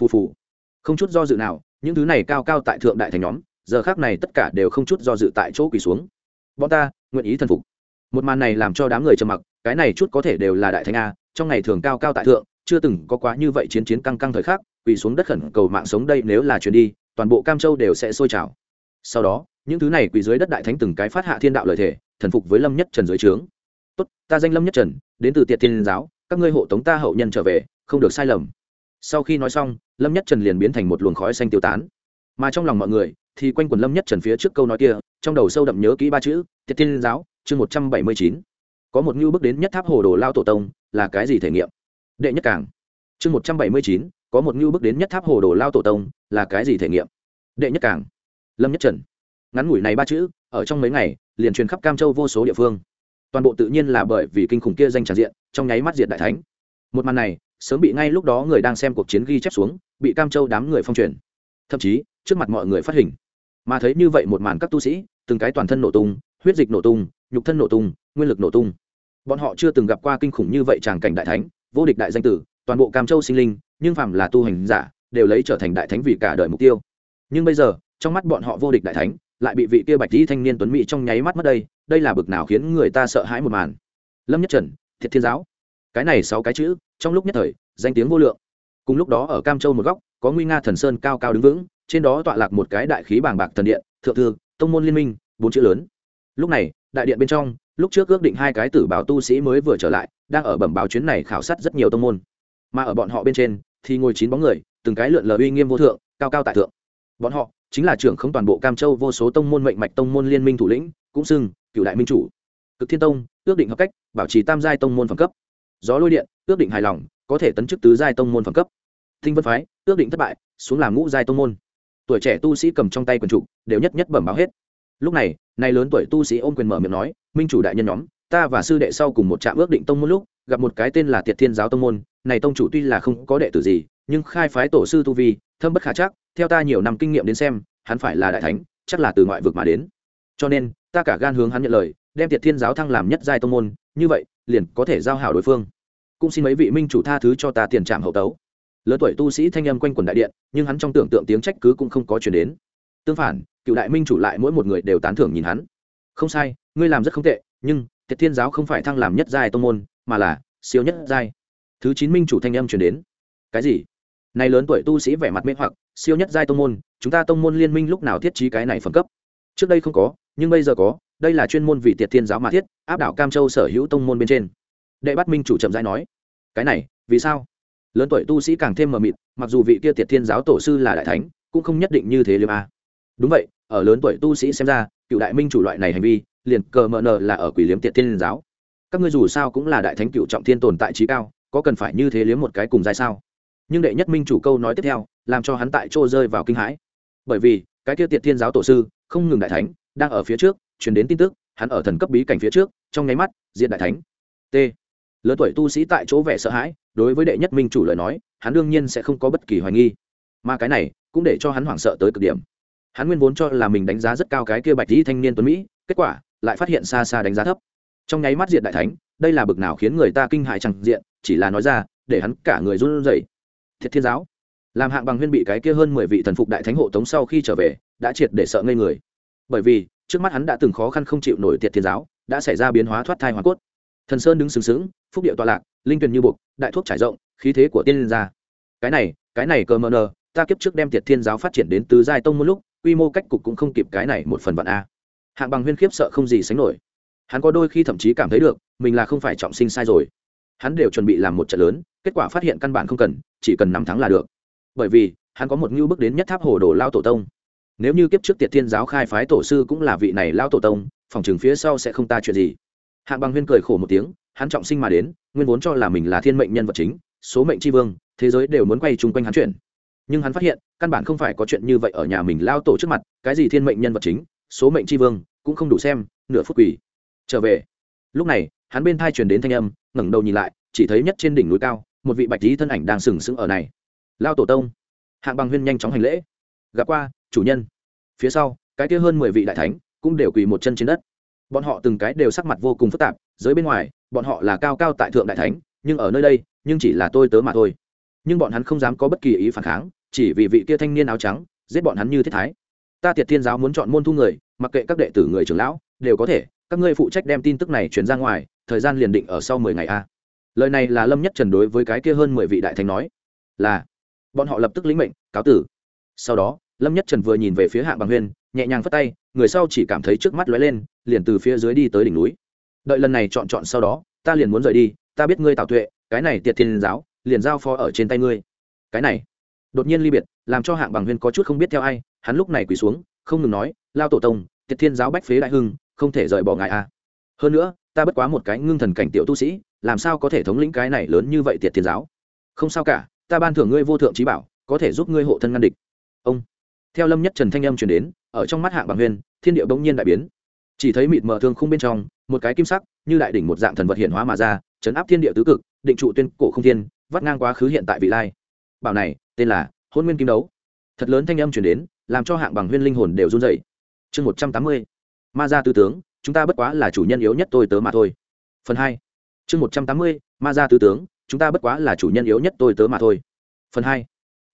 Phù phù. Không chút do dự nào, những thứ này cao cao tại thượng đại thành nhóm giờ khác này tất cả đều không chút do dự tại chỗ quỳ xuống. Bọn ta, nguyện ý thần phục. Một màn này làm cho đám người trầm mặc, cái này chút có thể đều là đại thánh a, trong ngày thường cao cao tại thượng, chưa từng có quá như vậy chiến chiến căng căng thời khắc, quỳ xuống đất khẩn cầu mạng sống đây nếu là chuyển đi, toàn bộ cam châu đều sẽ sôi trào. Sau đó, những thứ này quỳ dưới đất đại thánh từng cái phát hạ thiên đạo lợi thể thần phục với lâm nhất trần dưới trướng. Tốt, ta danh lâm nhất trần, đến từ tiệt thiên giáo, các ngươi hộ tống ta hậu nhân trở về, không được sai lầm. Sau khi nói xong, lâm nhất trần liền biến thành một luồng khói xanh tiêu tán. Mà trong lòng mọi người thì quanh quần lâm nhất trần phía trước câu nói kia, trong đầu sâu đậm nhớ kỹ ba chữ tiết tiên giáo chương một trăm bảy mươi chín. Có một ngưu bước đến nhất tháp hồ đồ lao tổ tông, là cái gì thể nghiệm? Đệ nhất cảng. Chương một trăm bảy mươi chín, có một ngưu bước đến nhất tháp hồ đồ lao tổ tông, là cái gì thể nghiệm? Đệ nhất cảng. Lâm nhất trần. Ngắn ngủi này ba chữ, ở trong mấy ngày, liền truyền khắp cam châu vô số địa phương. Toàn bộ tự nhiên là bởi vì kinh khủng kia danh tràn diện, trong nháy mắt diệt đại thánh. Một màn này, sớm bị ngay lúc đó người đang xem cuộc chiến ghi chép xuống, bị cam châu đám người phong truyền. Thậm chí, trước mặt mọi người phát hình mà thấy như vậy một màn các tu sĩ, từng cái toàn thân nổ tung, huyết dịch nổ tung, nhục thân nổ tung, nguyên lực nổ tung. Bọn họ chưa từng gặp qua kinh khủng như vậy tràng cảnh đại thánh, vô địch đại danh tử, toàn bộ cam châu sinh linh, nhưng phàm là tu hành giả, đều lấy trở thành đại thánh vì cả đời mục tiêu. Nhưng bây giờ, trong mắt bọn họ vô địch đại thánh, lại bị vị kia bạch tí thanh niên tuấn mỹ trong nháy mắt mất đây đây là bực nào khiến người ta sợ hãi một màn. Lâm nhất trần, thiệt thiên giáo. Cái này sáu cái chữ, trong lúc nhất thời, danh tiếng vô lượng. Cùng lúc đó ở cam châu một góc, có nguy nga thần sơn cao cao đứng vững trên đó tọa lạc một cái đại khí bảng bạc thần điện, thượng thư, tông môn liên minh, bốn chữ lớn. Lúc này, đại điện bên trong, lúc trước ước định hai cái tử bảo tu sĩ mới vừa trở lại, đang ở bẩm báo chuyến này khảo sát rất nhiều tông môn. Mà ở bọn họ bên trên, thì ngồi chín bóng người, từng cái lượn lờ uy nghiêm vô thượng, cao cao tại thượng. Bọn họ chính là trưởng không toàn bộ cam châu vô số tông môn mệnh mạch tông môn liên minh thủ lĩnh, cũng xưng cựu đại minh chủ. Cực thiên tông, ước định hợp cách, bảo trì tam giai tông môn phẩm cấp. Gió lôi điện, ước định hài lòng, có thể tấn chức tứ giai tông môn phẩm cấp. Thinh vân phái, ước định thất bại, xuống làm ngũ giai tông môn tuổi trẻ tu sĩ cầm trong tay quyền trụ đều nhất nhất bẩm báo hết. Lúc này, nay lớn tuổi tu sĩ ôm quyền mở miệng nói, minh chủ đại nhân nhóm, ta và sư đệ sau cùng một trạm ước định tông môn lúc, gặp một cái tên là tiệt thiên giáo tông môn. Này tông chủ tuy là không có đệ tử gì, nhưng khai phái tổ sư tu vi, thâm bất khả chắc, theo ta nhiều năm kinh nghiệm đến xem, hắn phải là đại thánh, chắc là từ ngoại vực mà đến. Cho nên, ta cả gan hướng hắn nhận lời, đem tiệt thiên giáo thăng làm nhất giai tông môn, như vậy, liền có thể giao hảo đối phương. Cũng xin mấy vị minh chủ tha thứ cho ta tiền trạm hậu tấu lớn tuổi tu sĩ thanh âm quanh quần đại điện, nhưng hắn trong tưởng tượng tiếng trách cứ cũng không có chuyển đến. Tương phản, cựu đại minh chủ lại mỗi một người đều tán thưởng nhìn hắn. Không sai, ngươi làm rất không tệ, nhưng thiệt thiên giáo không phải thăng làm nhất giai tô n g môn, mà là siêu nhất giai. Thứ chín minh chủ thanh âm chuyển đến. Cái gì? Này lớn tuổi tu sĩ vẻ mặt mê hoặc, siêu nhất giai tô n g môn, chúng ta tông môn liên minh lúc nào thiết trí cái này phẩm cấp? Trước đây không có, nhưng bây giờ có, đây là chuyên môn vì tiệt thiên giáo mà thiết, áp đảo cam châu sở hữu tông môn bên trên. Đệ bắt minh chủ chậm dãi nói, cái này, vì sao? lớn tuổi tu sĩ càng thêm mờ mịt, mặc dù vị kia tiệt thiên giáo tổ sư là đại thánh, cũng không nhất định như thế liêm a. À. đúng vậy, ở lớn tuổi tu sĩ xem ra, cựu đại minh chủ loại này hành vi, liền cờ mờ nờ là ở quỷ liếm tiệt thiên giáo. Các ngươi dù sao cũng là đại thánh cựu trọng thiên tồn tại trí cao, có cần phải như thế liếm một cái cùng dài sao? Nhưng đệ nhất minh chủ câu nói tiếp theo, làm cho hắn tại chỗ rơi vào kinh hãi. Bởi vì, cái kia tiệt thiên giáo tổ sư, không ngừng đại thánh, đang ở phía trước, truyền đến tin tức, hắn ở thần cấp bí cảnh phía trước, trong nháy mắt diện đại thánh. T. Lớn tuổi tu sĩ tại chỗ vẻ sợ hãi đối với đệ nhất minh chủ lời nói, hắn đương nhiên sẽ không có bất kỳ hoài nghi. Mà cái này, cũng để cho hắn hoảng sợ tới cực điểm. Hắn nguyên vốn cho là mình đánh giá rất cao cái kia bạch dĩ thanh niên tuấn mỹ, kết quả, lại phát hiện xa xa đánh giá thấp. Trong nháy mắt diện đại thánh, đây là bực nào khiến người ta kinh hại chẳng diện, chỉ là nói ra, để hắn cả người run rẩy. Thiệt thiên giáo. Làm hạng bằng huyên bị cái kia hơn mười vị thần phục đại thánh hộ tống sau khi trở về, đã triệt để sợ ngây người. Bởi vì, trước mắt hắn đã từng khó khăn không chịu nổi thiệt thiên giáo, đã xảy ra biến hóa thoát thai hoàn cốt thần sơn đứng sừng sững, phúc điệu tọa lạc, linh tuyền như buộc, đại thuốc trải rộng, khí thế của tiên liên gia. Cái này cái này cờ mờ nờ, ta kiếp trước đem tiệt thiên giáo phát triển đến tứ giai tông một lúc, quy mô cách cục cũng không kịp cái này một phần vạn a. Hạng bằng huyên khiếp sợ không gì sánh nổi. Hắn có đôi khi thậm chí cảm thấy được, mình là không phải trọng sinh sai rồi. Hắn đều chuẩn bị làm một trận lớn, kết quả phát hiện căn bản không cần, chỉ cần nằm thắng là được. Bởi vì, hắn có một ngưu bước đến nhất tháp hồ đồ lao tổ tông. Nếu như kiếp trước tiệt thiên giáo khai phái tổ sư cũng là vị này lao tổ tông, phòng trường phía sau sẽ không ta chuyện gì hạng bằng huyên cười khổ một tiếng, hắn trọng sinh mà đến, nguyên vốn cho là mình là thiên mệnh nhân vật chính, số mệnh tri vương, thế giới đều muốn quay chung quanh hắn chuyển. nhưng hắn phát hiện, căn bản không phải có chuyện như vậy ở nhà mình lao tổ trước mặt, cái gì thiên mệnh nhân vật chính, số mệnh tri vương, cũng không đủ xem, nửa phút quỷ trở về. Lúc này, hắn bên thai truyền đến thanh âm, ngẩng đầu nhìn lại, chỉ thấy nhất trên đỉnh núi cao, một vị bạch lý thân ảnh đang sừng sững ở này. Lao tổ tông. Hạng bằng huyên nhanh chóng hành lễ. Gặp qua, chủ nhân. Phía sau, cái kia hơn mười vị đại thánh, cũng đều quỳ một chân trên đất bọn họ từng cái đều sắc mặt vô cùng phức tạp, giới bên ngoài, bọn họ là cao cao tại thượng đại thánh, nhưng ở nơi đây, nhưng chỉ là tôi tớ mà thôi. Nhưng bọn hắn không dám có bất kỳ ý phản kháng, chỉ vì vị kia thanh niên áo trắng, giết bọn hắn như thiết thái. Ta tiệt thiên giáo muốn chọn môn thu người, mặc kệ các đệ tử người trưởng lão, đều có thể, các ngươi phụ trách đem tin tức này truyền ra ngoài, thời gian liền định ở sau mười ngày a. Lời này là lâm nhất trần đối với cái kia hơn mười vị đại thánh nói. Là. Bọn họ lập tức lĩnh mệnh, cáo tử. Sau đó, lâm nhất trần vừa nhìn về phía hạ bằng huyên nhẹ nhàng phất tay người sau chỉ cảm thấy trước mắt lóe lên, liền từ phía dưới đi tới đỉnh núi. Đợi lần này chọn chọn sau đó, ta liền muốn rời đi, ta biết ngươi tạo tuệ, cái này tiệt thiên giáo, liền giao phó ở trên tay ngươi. Cái này, đột nhiên ly biệt, làm cho hạng bằng huyên có chút không biết theo ai, hắn lúc này quỳ xuống, không ngừng nói, lao tổ tông, tiệt thiên giáo bách phế đại hưng, không thể rời bỏ ngài a hơn nữa, ta bất quá một cái ngưng thần cảnh tiểu tu sĩ, làm sao có thể thống lĩnh cái này lớn như vậy tiệt thiên giáo? Không sao cả, ta ban thưởng ngươi vô thượng trí bảo, có thể giúp ngươi hộ thân ngăn địch. Ông, theo lâm nhất trần thanh âm truyền đến ở trong mắt hạng bằng huyền, thiên địa bỗng nhiên đại biến. Chỉ thấy mịt mờ thương khung bên trong, một cái kim sắc, như đại đỉnh một dạng thần vật hiện hóa mà ra, chấn áp thiên địa tứ cực, định trụ tuyên cổ không thiên, vắt ngang quá khứ hiện tại vị lai. Bảo này, tên là hôn nguyên kim đấu. Thật lớn thanh âm chuyển đến, làm cho hạng bằng huyên linh hồn đều run dậy chương một trăm tám mươi, ma gia tư tướng, chúng ta bất quá là chủ nhân yếu nhất tôi tớ mà thôi. Phần hai, chương một trăm tám mươi, ma gia tư tướng, chúng ta bất quá là chủ nhân yếu nhất tôi tớ mà thôi. Phần hai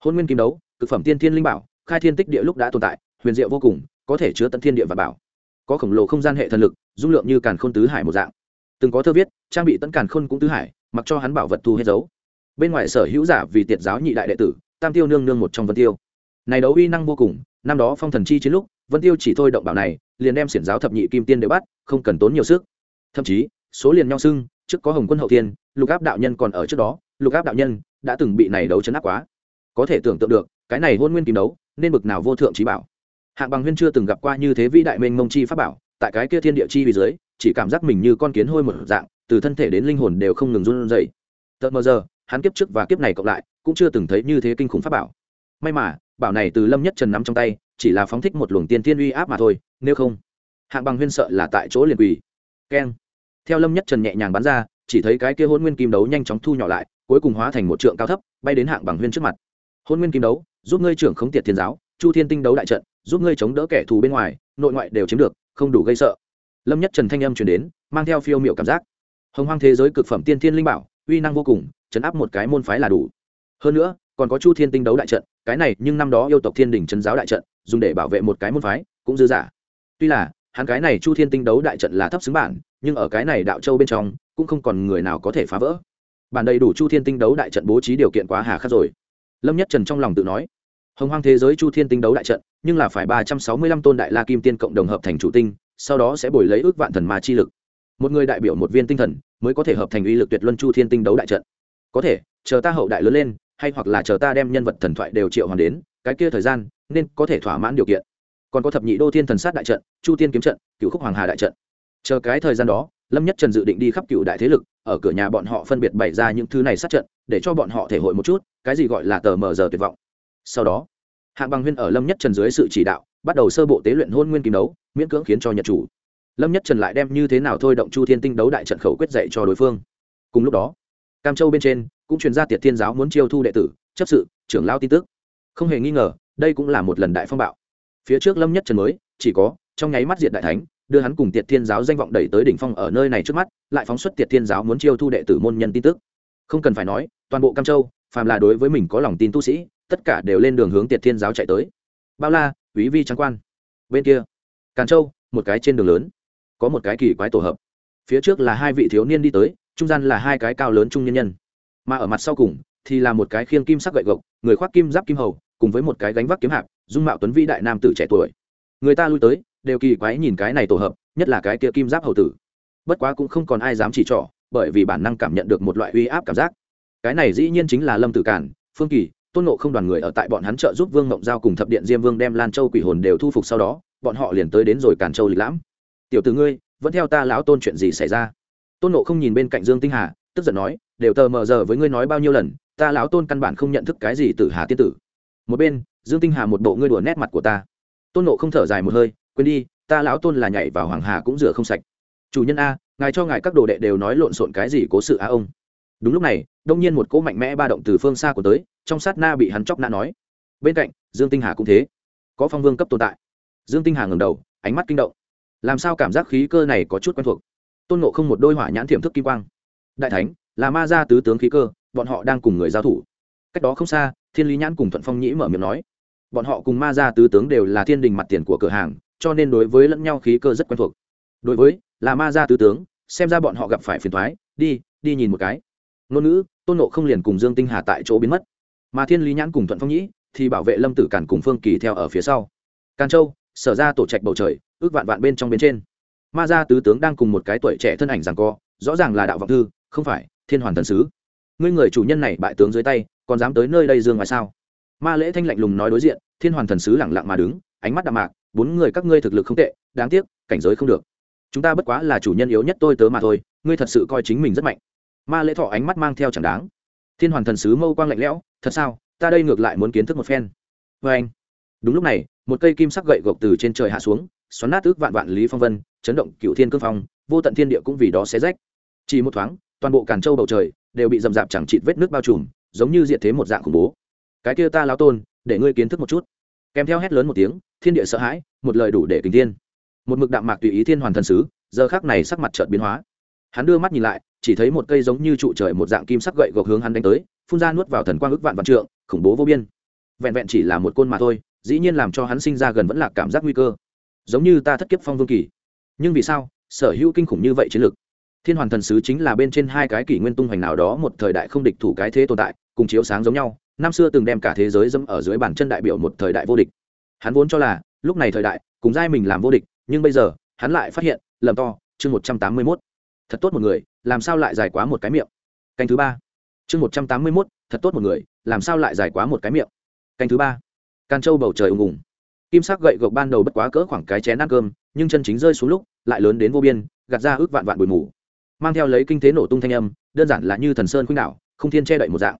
hôn nguyên kim đấu c ự c phẩm tiên thiên linh bảo, khai thiên tích địa lúc đã tồn tại huyền diệu vô cùng, có thể chứa tận thiên địa và bảo. Có khổng lồ không gian hệ thần lực, dung lượng như càn khôn tứ hải một dạng. Từng có thơ viết, trang bị tận càn khôn cũng tứ hải, mặc cho hắn bảo vật thu hết dấu. Bên ngoài sở hữu giả vì tiệt giáo nhị đại đệ tử, tam tiêu nương nương một trong vân tiêu. Này đấu uy năng vô cùng, năm đó phong thần chi chiến lúc, vân tiêu chỉ thôi động bảo này, liền đem xiển giáo thập nhị kim tiên đều bắt, không cần tốn nhiều sức. Thậm chí, số liền nhau sưng trước có hồng quân hậu tiên, lục áp đạo nhân còn ở trước đó, lục áp đạo nhân đã từng bị này đấu chấn áp quá. Có thể tưởng tượng được, cái này hôn nguyên kim đấu, nên bực nào vô thượng trí bảo hạng bằng huyên chưa từng gặp qua như thế vĩ đại mênh mông chi pháp bảo, tại cái kia thiên địa chi vì dưới, chỉ cảm giác mình như con kiến hôi một dạng, từ thân thể đến linh hồn đều không ngừng run rẩy. Tợt mờ giờ, hắn kiếp trước và kiếp này cộng lại, cũng chưa từng thấy như thế kinh khủng pháp bảo. May mà, bảo này từ lâm nhất trần nắm trong tay, chỉ là phóng thích một luồng tiên tiên uy áp mà thôi, nếu không, hạng bằng huyên sợ là tại chỗ liền quỳ. Keng. Theo lâm nhất trần nhẹ nhàng bắn ra, chỉ thấy cái kia hôn nguyên kim đấu nhanh chóng thu nhỏ lại, cuối cùng hóa thành một trượng cao thấp, bay đến hạng bằng huyên trước mặt. Hôn nguyên kim đấu, giúp ngươi trưởng khống tiệt thiên giáo, chu thiên tinh đấu đại trận giúp ngươi chống đỡ kẻ thù bên ngoài, nội ngoại đều chiếm được, không đủ gây sợ. Lâm nhất trần thanh âm truyền đến, mang theo phiêu miệu cảm giác. Hồng hoang thế giới cực phẩm tiên thiên linh bảo, uy năng vô cùng, chấn áp một cái môn phái là đủ. Hơn nữa, còn có chu thiên tinh đấu đại trận, cái này nhưng năm đó yêu tộc thiên đình trấn giáo đại trận, dùng để bảo vệ một cái môn phái, cũng dư giả tuy là, hắn cái này chu thiên tinh đấu đại trận là thấp xứng bản, nhưng ở cái này đạo châu bên trong, cũng không còn người nào có thể phá vỡ. Bản đầy đủ chu thiên tinh đấu đại trận bố trí điều kiện quá hà khắc rồi. Lâm nhất trần trong lòng tự nói hồng hoang thế giới chu thiên tinh đấu đại trận, nhưng là phải ba trăm sáu mươi lăm tôn đại la kim tiên cộng đồng hợp thành chủ tinh, sau đó sẽ bồi lấy ước vạn thần ma chi lực. Một người đại biểu một viên tinh thần mới có thể hợp thành uy lực tuyệt luân chu thiên tinh đấu đại trận. Có thể, chờ ta hậu đại lớn lên, hay hoặc là chờ ta đem nhân vật thần thoại đều triệu hoàn đến, cái kia thời gian nên có thể thỏa mãn điều kiện. Còn có thập nhị đô thiên thần sát đại trận, chu thiên kiếm trận, cửu khúc hoàng hà đại trận. Chờ cái thời gian đó, lâm nhất trần dự định đi khắp cựu đại thế lực, ở cửa nhà bọn họ phân biệt bày ra những thứ này sát trận, để cho bọn họ thể hội một chút, cái gì gọi là tờ mờ giờ tuyệt vọng. Sau đó hạng bằng huyên ở lâm nhất trần dưới sự chỉ đạo, bắt đầu sơ bộ tế luyện hôn nguyên kim đấu, miễn cưỡng khiến cho nhật chủ. Lâm nhất trần lại đem như thế nào thôi động chu thiên tinh đấu đại trận khẩu quyết dạy cho đối phương. Cùng lúc đó, cam châu bên trên, cũng truyền ra tiệt thiên giáo muốn chiêu thu đệ tử, chấp sự, trưởng lao tin tức. Không hề nghi ngờ, đây cũng là một lần đại phong bạo. Phía trước lâm nhất trần mới, chỉ có, trong nháy mắt diện đại thánh, đưa hắn cùng tiệt thiên giáo danh vọng đẩy tới đỉnh phong ở nơi này trước mắt, lại phóng xuất tiệt thiên giáo muốn chiêu thu đệ tử môn nhân tin tức. Không cần phải nói, toàn bộ cam châu, phàm là đối với mình có lòng tin tu sĩ tất cả đều lên đường hướng tiệt thiên giáo chạy tới. Bao la quý vi trắng quan. Bên kia, càn châu, một cái trên đường lớn. Có một cái kỳ quái tổ hợp. Phía trước là hai vị thiếu niên đi tới, trung gian là hai cái cao lớn trung nhân nhân. Mà ở mặt sau cùng, thì là một cái khiêng kim sắc gậy gộc, người khoác kim giáp kim hầu, cùng với một cái gánh vác kiếm hạc, dung mạo tuấn vĩ đại nam tử trẻ tuổi. Người ta lui tới, đều kỳ quái nhìn cái này tổ hợp, nhất là cái kia kim giáp hầu tử. Bất quá cũng không còn ai dám chỉ trỏ, bởi vì bản năng cảm nhận được một loại uy áp cảm giác. Cái này dĩ nhiên chính là lâm tử cản phương kỳ tôn nộ không đoàn người ở tại bọn hắn trợ giúp vương mộng giao cùng thập điện diêm vương đem lan châu quỷ hồn đều thu phục sau đó, bọn họ liền tới đến rồi càn châu lịch lãm. Tiểu từ ngươi, vẫn theo ta lão tôn chuyện gì xảy ra? Tôn nộ không nhìn bên cạnh dương tinh hà, tức giận nói, đều tờ mờ giờ với ngươi nói bao nhiêu lần, ta lão tôn căn bản không nhận thức cái gì từ hà tiên tử. Một bên, dương tinh hà một bộ ngươi đùa nét mặt của ta. Tôn nộ không thở dài một hơi, quên đi, ta lão tôn là nhảy vào hoàng hà cũng rửa không sạch. Chủ nhân a, ngài cho ngài các đồ đệ đều nói lộn xộn cái gì cố sự a ông? đúng lúc này, đông nhiên một cỗ mạnh mẽ ba động từ phương xa của tới, trong sát na bị hắn chóc nã nói. Bên cạnh, dương tinh hà cũng thế. Có phong vương cấp tồn tại. Dương tinh hà ngẩng đầu, ánh mắt kinh động. Làm sao cảm giác khí cơ này có chút quen thuộc? Tôn ngộ không một đôi hỏa nhãn thiểm thức kim quang. Đại thánh, là ma gia tứ tướng khí cơ, bọn họ đang cùng người giao thủ. Cách đó không xa, thiên lý nhãn cùng thuận phong nhĩ mở miệng nói. Bọn họ cùng ma gia tứ tướng đều là thiên đình mặt tiền của cửa hàng, cho nên đối với lẫn nhau khí cơ rất quen thuộc. Đối với, là ma gia tứ tướng, xem ra bọn họ gặp phải phiền thoái đi đi nhìn một cái ngôn ngữ, tôn nộ không liền cùng dương tinh hà tại chỗ biến mất. Mà thiên lý nhãn cùng thuận phong nhĩ thì bảo vệ lâm tử càn cùng phương kỳ theo ở phía sau. Càn châu, sở ra tổ trạch bầu trời, ước vạn vạn bên trong bên trên. Ma gia tứ tướng đang cùng một cái tuổi trẻ thân ảnh rằng co, rõ ràng là đạo vọng thư, không phải, thiên hoàn thần sứ. Ngươi người chủ nhân này bại tướng dưới tay, còn dám tới nơi đây dương ngoài sao? Ma lễ thanh lạnh lùng nói đối diện, thiên hoàn thần sứ lẳng lặng mà đứng, ánh mắt đạm mạc, bốn người các ngươi thực lực không tệ, đáng tiếc, cảnh giới không được. Chúng ta bất quá là chủ nhân yếu nhất tôi tớ mà thôi, ngươi thật sự coi chính mình rất mạnh ma lễ thọ ánh mắt mang theo chẳng đáng. Thiên hoàn thần sứ mâu quang lạnh lẽo, thật sao? Ta đây ngược lại muốn kiến thức một phen. Vê anh. Đúng lúc này, một cây kim sắc gậy gộc từ trên trời hạ xuống, xoắn nát ước vạn vạn lý phong vân, chấn động cựu thiên cương phong, vô tận thiên địa cũng vì đó xé rách. Chỉ một thoáng, toàn bộ cản châu bầu trời đều bị dầm dạp chẳng chịt vết nước bao trùm, giống như diệt thế một dạng khủng bố. Cái kia ta lao tôn, để ngươi kiến thức một chút. Kèm theo hét lớn một tiếng, thiên địa sợ hãi, một lời đủ để kính thiên. Một mực đạm mạc tùy ý thiên hoàn thần sứ, giờ khác này sắc mặt chợt biến hóa. Hắn đưa mắt nhìn lại chỉ thấy một cây giống như trụ trời một dạng kim sắc gậy gộc hướng hắn đánh tới phun ra nuốt vào thần quang ức vạn vạn trượng khủng bố vô biên. Vẹn vẹn chỉ là một côn mà thôi dĩ nhiên làm cho hắn sinh ra gần vẫn là cảm giác nguy cơ. Giống như ta thất kiếp phong vương kỳ. Nhưng vì sao sở hữu kinh khủng như vậy chiến lực, thiên hoàn thần sứ chính là bên trên hai cái kỷ nguyên tung hoành nào đó một thời đại không địch thủ cái thế tồn tại cùng chiếu sáng giống nhau năm xưa từng đem cả thế giới dẫm ở dưới bàn chân đại biểu một thời đại vô địch. Hắn vốn cho là lúc này thời đại cùng giai mình làm vô địch nhưng bây giờ hắn lại phát hiện lầm to chương một trăm tám mươi mốt. Thật tốt một người làm sao lại dài quá một cái miệng? Canh thứ ba. Chương một trăm tám mươi mốt, thật tốt một người, làm sao lại dài quá một cái miệng? Canh thứ ba. Can châu bầu trời ùng ùng. Kim sắc gậy gộc ban đầu bất quá cỡ khoảng cái chén ăn cơm, nhưng chân chính rơi xuống lúc, lại lớn đến vô biên, gạt ra ước vạn vạn bụi mù. Mang theo lấy kinh thế nổ tung thanh âm, đơn giản là như thần sơn khuynh đảo, không thiên che đậy một dạng.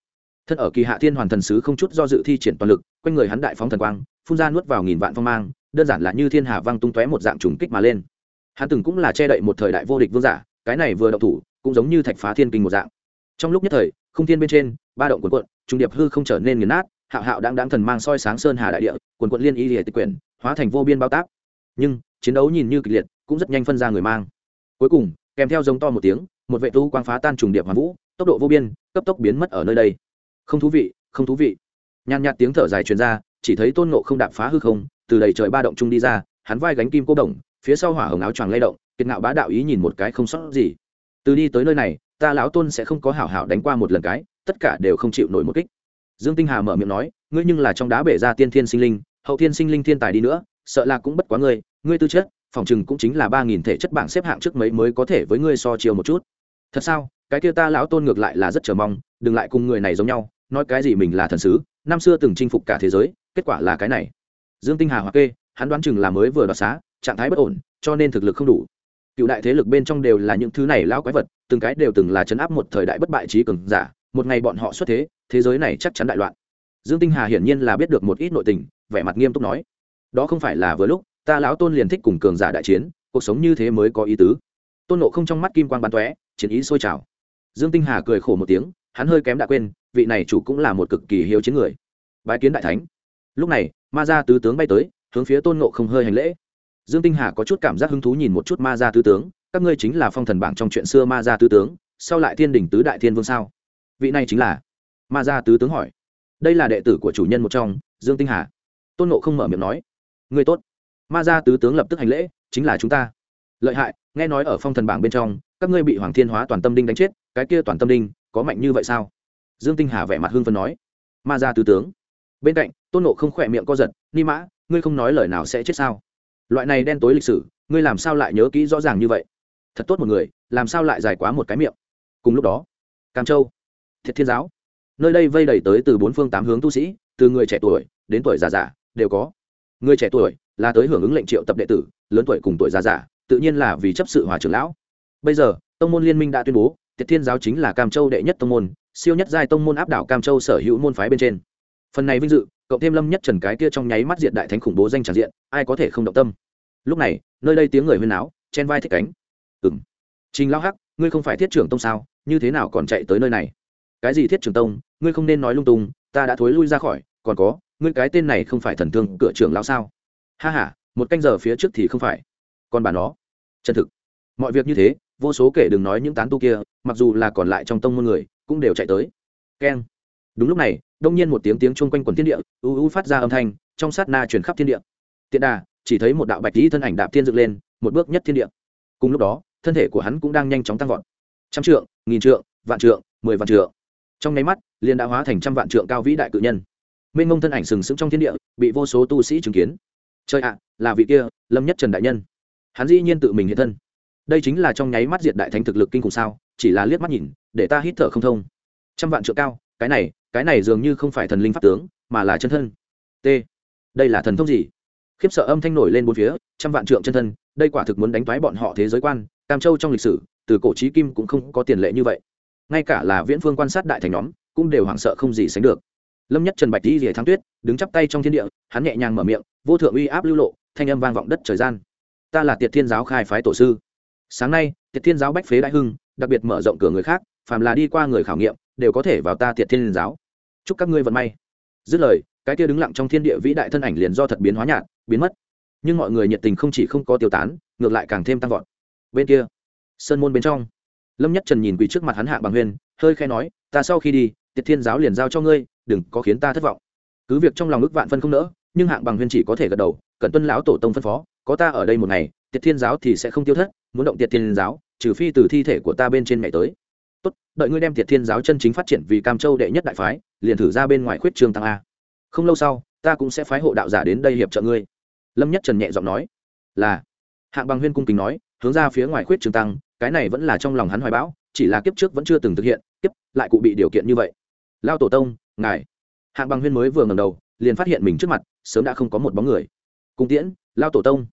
Thân ở kỳ hạ thiên hoàn thần sứ không chút do dự thi triển toàn lực, quanh người hắn đại phóng thần quang, phun ra nuốt vào nghìn vạn phong mang, đơn giản là như thiên hà văng tung tóe một dạng trùng kích mà lên. Hắn từng cũng là che đậy một thời đại vô địch vương giả cái này vừa động thủ, cũng giống như thạch phá thiên kinh một dạng. Trong lúc nhất thời, không thiên bên trên, ba động quần quận, trung điệp hư không trở nên nghiền nát, hạo hạo đang đáng thần mang soi sáng sơn hà đại địa, quần quận liên y lìa tịch quyển, hóa thành vô biên bao tác nhưng, chiến đấu nhìn như kịch liệt, cũng rất nhanh phân ra người mang. Cuối cùng, kèm theo giống to một tiếng, một vệ tu quang phá tan trùng điệp hoàn vũ, tốc độ vô biên, cấp tốc biến mất ở nơi đây. Không thú vị, không thú vị. Nhàn nhạt tiếng thở dài truyền ra, chỉ thấy tôn ngộ không đạp phá hư không, từ đầy trời ba động trung đi ra, hắn vai gánh kim cô đồng phía sau hỏa hồng áo choàng lay động kiệt ngạo bá đạo ý nhìn một cái không sót gì. Từ đi tới nơi này, ta lão tôn sẽ không có hảo hảo đánh qua một lần cái, tất cả đều không chịu nổi một kích. Dương tinh hà mở miệng nói, ngươi nhưng là trong đá bể ra tiên thiên sinh linh, hậu thiên sinh linh thiên tài đi nữa, sợ là cũng bất quá ngươi ngươi tư chất, phòng chừng cũng chính là ba nghìn thể chất bảng xếp hạng trước mấy mới có thể với ngươi so chiều một chút. Thật sao? Cái kia ta lão tôn ngược lại là rất chờ mong, đừng lại cùng người này giống nhau, nói cái gì mình là thần sứ, năm xưa từng chinh phục cả thế giới, kết quả là cái này. Dương tinh hà hoặc kê, hắn đoán chừng là mới vừa đoạt xá, trạng thái bất ổn, cho nên thực lực không đủ cựu đại thế lực bên trong đều là những thứ này lão quái vật, từng cái đều từng là chấn áp một thời đại bất bại trí cường giả, một ngày bọn họ xuất thế thế giới này chắc chắn đại loạn. Dương tinh hà hiển nhiên là biết được một ít nội tình, vẻ mặt nghiêm túc nói, đó không phải là vừa lúc, ta lão tôn liền thích cùng cường giả đại chiến, cuộc sống như thế mới có ý tứ. Tôn nộ không trong mắt kim quan bắn tóe, chiến ý sôi trào. Dương tinh hà cười khổ một tiếng, hắn hơi kém đã quên, vị này chủ cũng là một cực kỳ hiếu chiến người. Bái kiến đại thánh. Lúc này, ma gia tứ tướng bay tới, hướng phía tôn nộ không hơi hành lễ dương tinh hà có chút cảm giác hứng thú nhìn một chút ma gia tứ tướng, các ngươi chính là phong thần bảng trong chuyện xưa ma gia tứ tướng, sau lại thiên Đỉnh tứ đại thiên vương sao? Vị này chính là ma gia tứ tướng hỏi. Đây là đệ tử của chủ nhân một trong, dương tinh hà. Tôn Ngộ không mở miệng nói. Người tốt. Ma gia tứ tướng lập tức hành lễ, chính là chúng ta. Lợi hại, nghe nói ở phong thần bảng bên trong, các ngươi bị hoàng thiên hóa toàn tâm đinh đánh chết, cái kia toàn tâm đinh có mạnh như vậy sao? Dương tinh hà vẻ mặt hưng phấn nói. Ma gia tứ tướng. Bên cạnh, tôn Ngộ không khỏe miệng co giật, ni mã, ngươi không nói lời nào sẽ chết sao? loại này đen tối lịch sử, ngươi làm sao lại nhớ kỹ rõ ràng như vậy? Thật tốt một người, làm sao lại dài quá một cái miệng? Cùng lúc đó, cam châu, thiệt thiên giáo, nơi đây vây đầy tới từ bốn phương tám hướng tu sĩ, từ người trẻ tuổi đến tuổi già già, đều có. Người trẻ tuổi là tới hưởng ứng lệnh triệu tập đệ tử, lớn tuổi cùng tuổi già già, tự nhiên là vì chấp sự hòa trưởng lão. Bây giờ, tông môn liên minh đã tuyên bố, thiệt thiên giáo chính là cam châu đệ nhất tông môn, siêu nhất giai tông môn áp đảo cam châu sở hữu môn phái bên trên phần này vinh dự, cộng thêm lâm nhất trần cái kia trong nháy mắt diện đại thánh khủng bố danh tràn diện, ai có thể không động tâm? Lúc này, nơi đây tiếng người huyên náo, chen vai thích cánh. Ừng trình lao hắc, ngươi không phải thiết trưởng tông sao? Như thế nào còn chạy tới nơi này? Cái gì thiết trưởng tông? Ngươi không nên nói lung tung, ta đã thối lui ra khỏi, còn có, ngươi cái tên này không phải thần thương cửa trưởng lao sao? Ha ha, một canh giờ phía trước thì không phải. Còn bà nó. Chân thực. Mọi việc như thế, vô số kể đừng nói những tán tu kia, mặc dù là còn lại trong tông môn người, cũng đều chạy tới. Keng đúng lúc này, đông nhiên một tiếng tiếng chung quanh quần thiên địa, u u phát ra âm thanh, trong sát na chuyển khắp thiên địa. Tiện đà, chỉ thấy một đạo bạch lý thân ảnh đạp thiên dựng lên, một bước nhất thiên địa. Cùng lúc đó, thân thể của hắn cũng đang nhanh chóng tăng vọt. Trăm trượng, nghìn trượng, vạn trượng, mười vạn trượng. Trong nháy mắt, liền đã hóa thành trăm vạn trượng cao vĩ đại cự nhân. Minh ngông thân ảnh sừng sững trong thiên địa, bị vô số tu sĩ chứng kiến. Trời ạ, là vị kia, lâm nhất trần đại nhân. Hắn dĩ nhiên tự mình hiện thân. Đây chính là trong nháy mắt diệt đại thánh thực lực kinh khủng sao, chỉ là liếc mắt nhìn, để ta hít thở không thông. Trăm vạn trượng cao, cái này cái này dường như không phải thần linh pháp tướng, mà là chân thân. T. Đây là thần thông gì? Khiếp sợ âm thanh nổi lên bốn phía, trăm vạn trượng chân thân, đây quả thực muốn đánh thoái bọn họ thế giới quan, cam châu trong lịch sử, từ cổ trí kim cũng không có tiền lệ như vậy. Ngay cả là viễn phương quan sát đại thành nhóm, cũng đều hoảng sợ không gì sánh được. Lâm nhất trần bạch đi rìa thắng tuyết, đứng chắp tay trong thiên địa, hắn nhẹ nhàng mở miệng, vô thượng uy áp lưu lộ, thanh âm vang vọng đất trời gian. Ta là tiệt thiên giáo khai phái tổ sư. Sáng nay, tiệt thiên giáo bách phế đại hưng, đặc biệt mở rộng cửa người khác, phàm là đi qua người khảo nghiệm, đều có thể vào ta tiệt thiên giáo chúc các ngươi vận may. Dứt lời, cái kia đứng lặng trong thiên địa vĩ đại thân ảnh liền do thật biến hóa nhạt, biến mất. Nhưng mọi người nhiệt tình không chỉ không có tiêu tán, ngược lại càng thêm tăng vọt. Bên kia, sơn môn bên trong, lâm nhất trần nhìn quỳ trước mặt hắn hạ bằng huyền, hơi khe nói, ta sau khi đi, tiệt thiên giáo liền giao cho ngươi, đừng có khiến ta thất vọng. Cứ việc trong lòng ức vạn phân không nỡ, nhưng hạng bằng huyền chỉ có thể gật đầu cần tuân lão tổ tông phân phó, có ta ở đây một ngày, tiệt thiên giáo thì sẽ không tiêu thất, muốn động tiệt thiên giáo, trừ phi từ thi thể của ta bên trên mẹ tới tốt, đợi ngươi đem thiệt thiên giáo chân chính phát triển vì cam châu đệ nhất đại phái, liền thử ra bên ngoài khuyết trương tăng a. Không lâu sau, ta cũng sẽ phái hộ đạo giả đến đây hiệp trợ ngươi. Lâm nhất trần nhẹ giọng nói. Là. Hạng bằng huyên cung kính nói, hướng ra phía ngoài khuyết trương tăng, cái này vẫn là trong lòng hắn hoài bão, chỉ là kiếp trước vẫn chưa từng thực hiện, kiếp lại cụ bị điều kiện như vậy. Lao tổ tông, ngài. Hạng bằng huyên mới vừa ngầm đầu, liền phát hiện mình trước mặt, sớm đã không có một bóng người. Cung tiễn, lao tổ tông.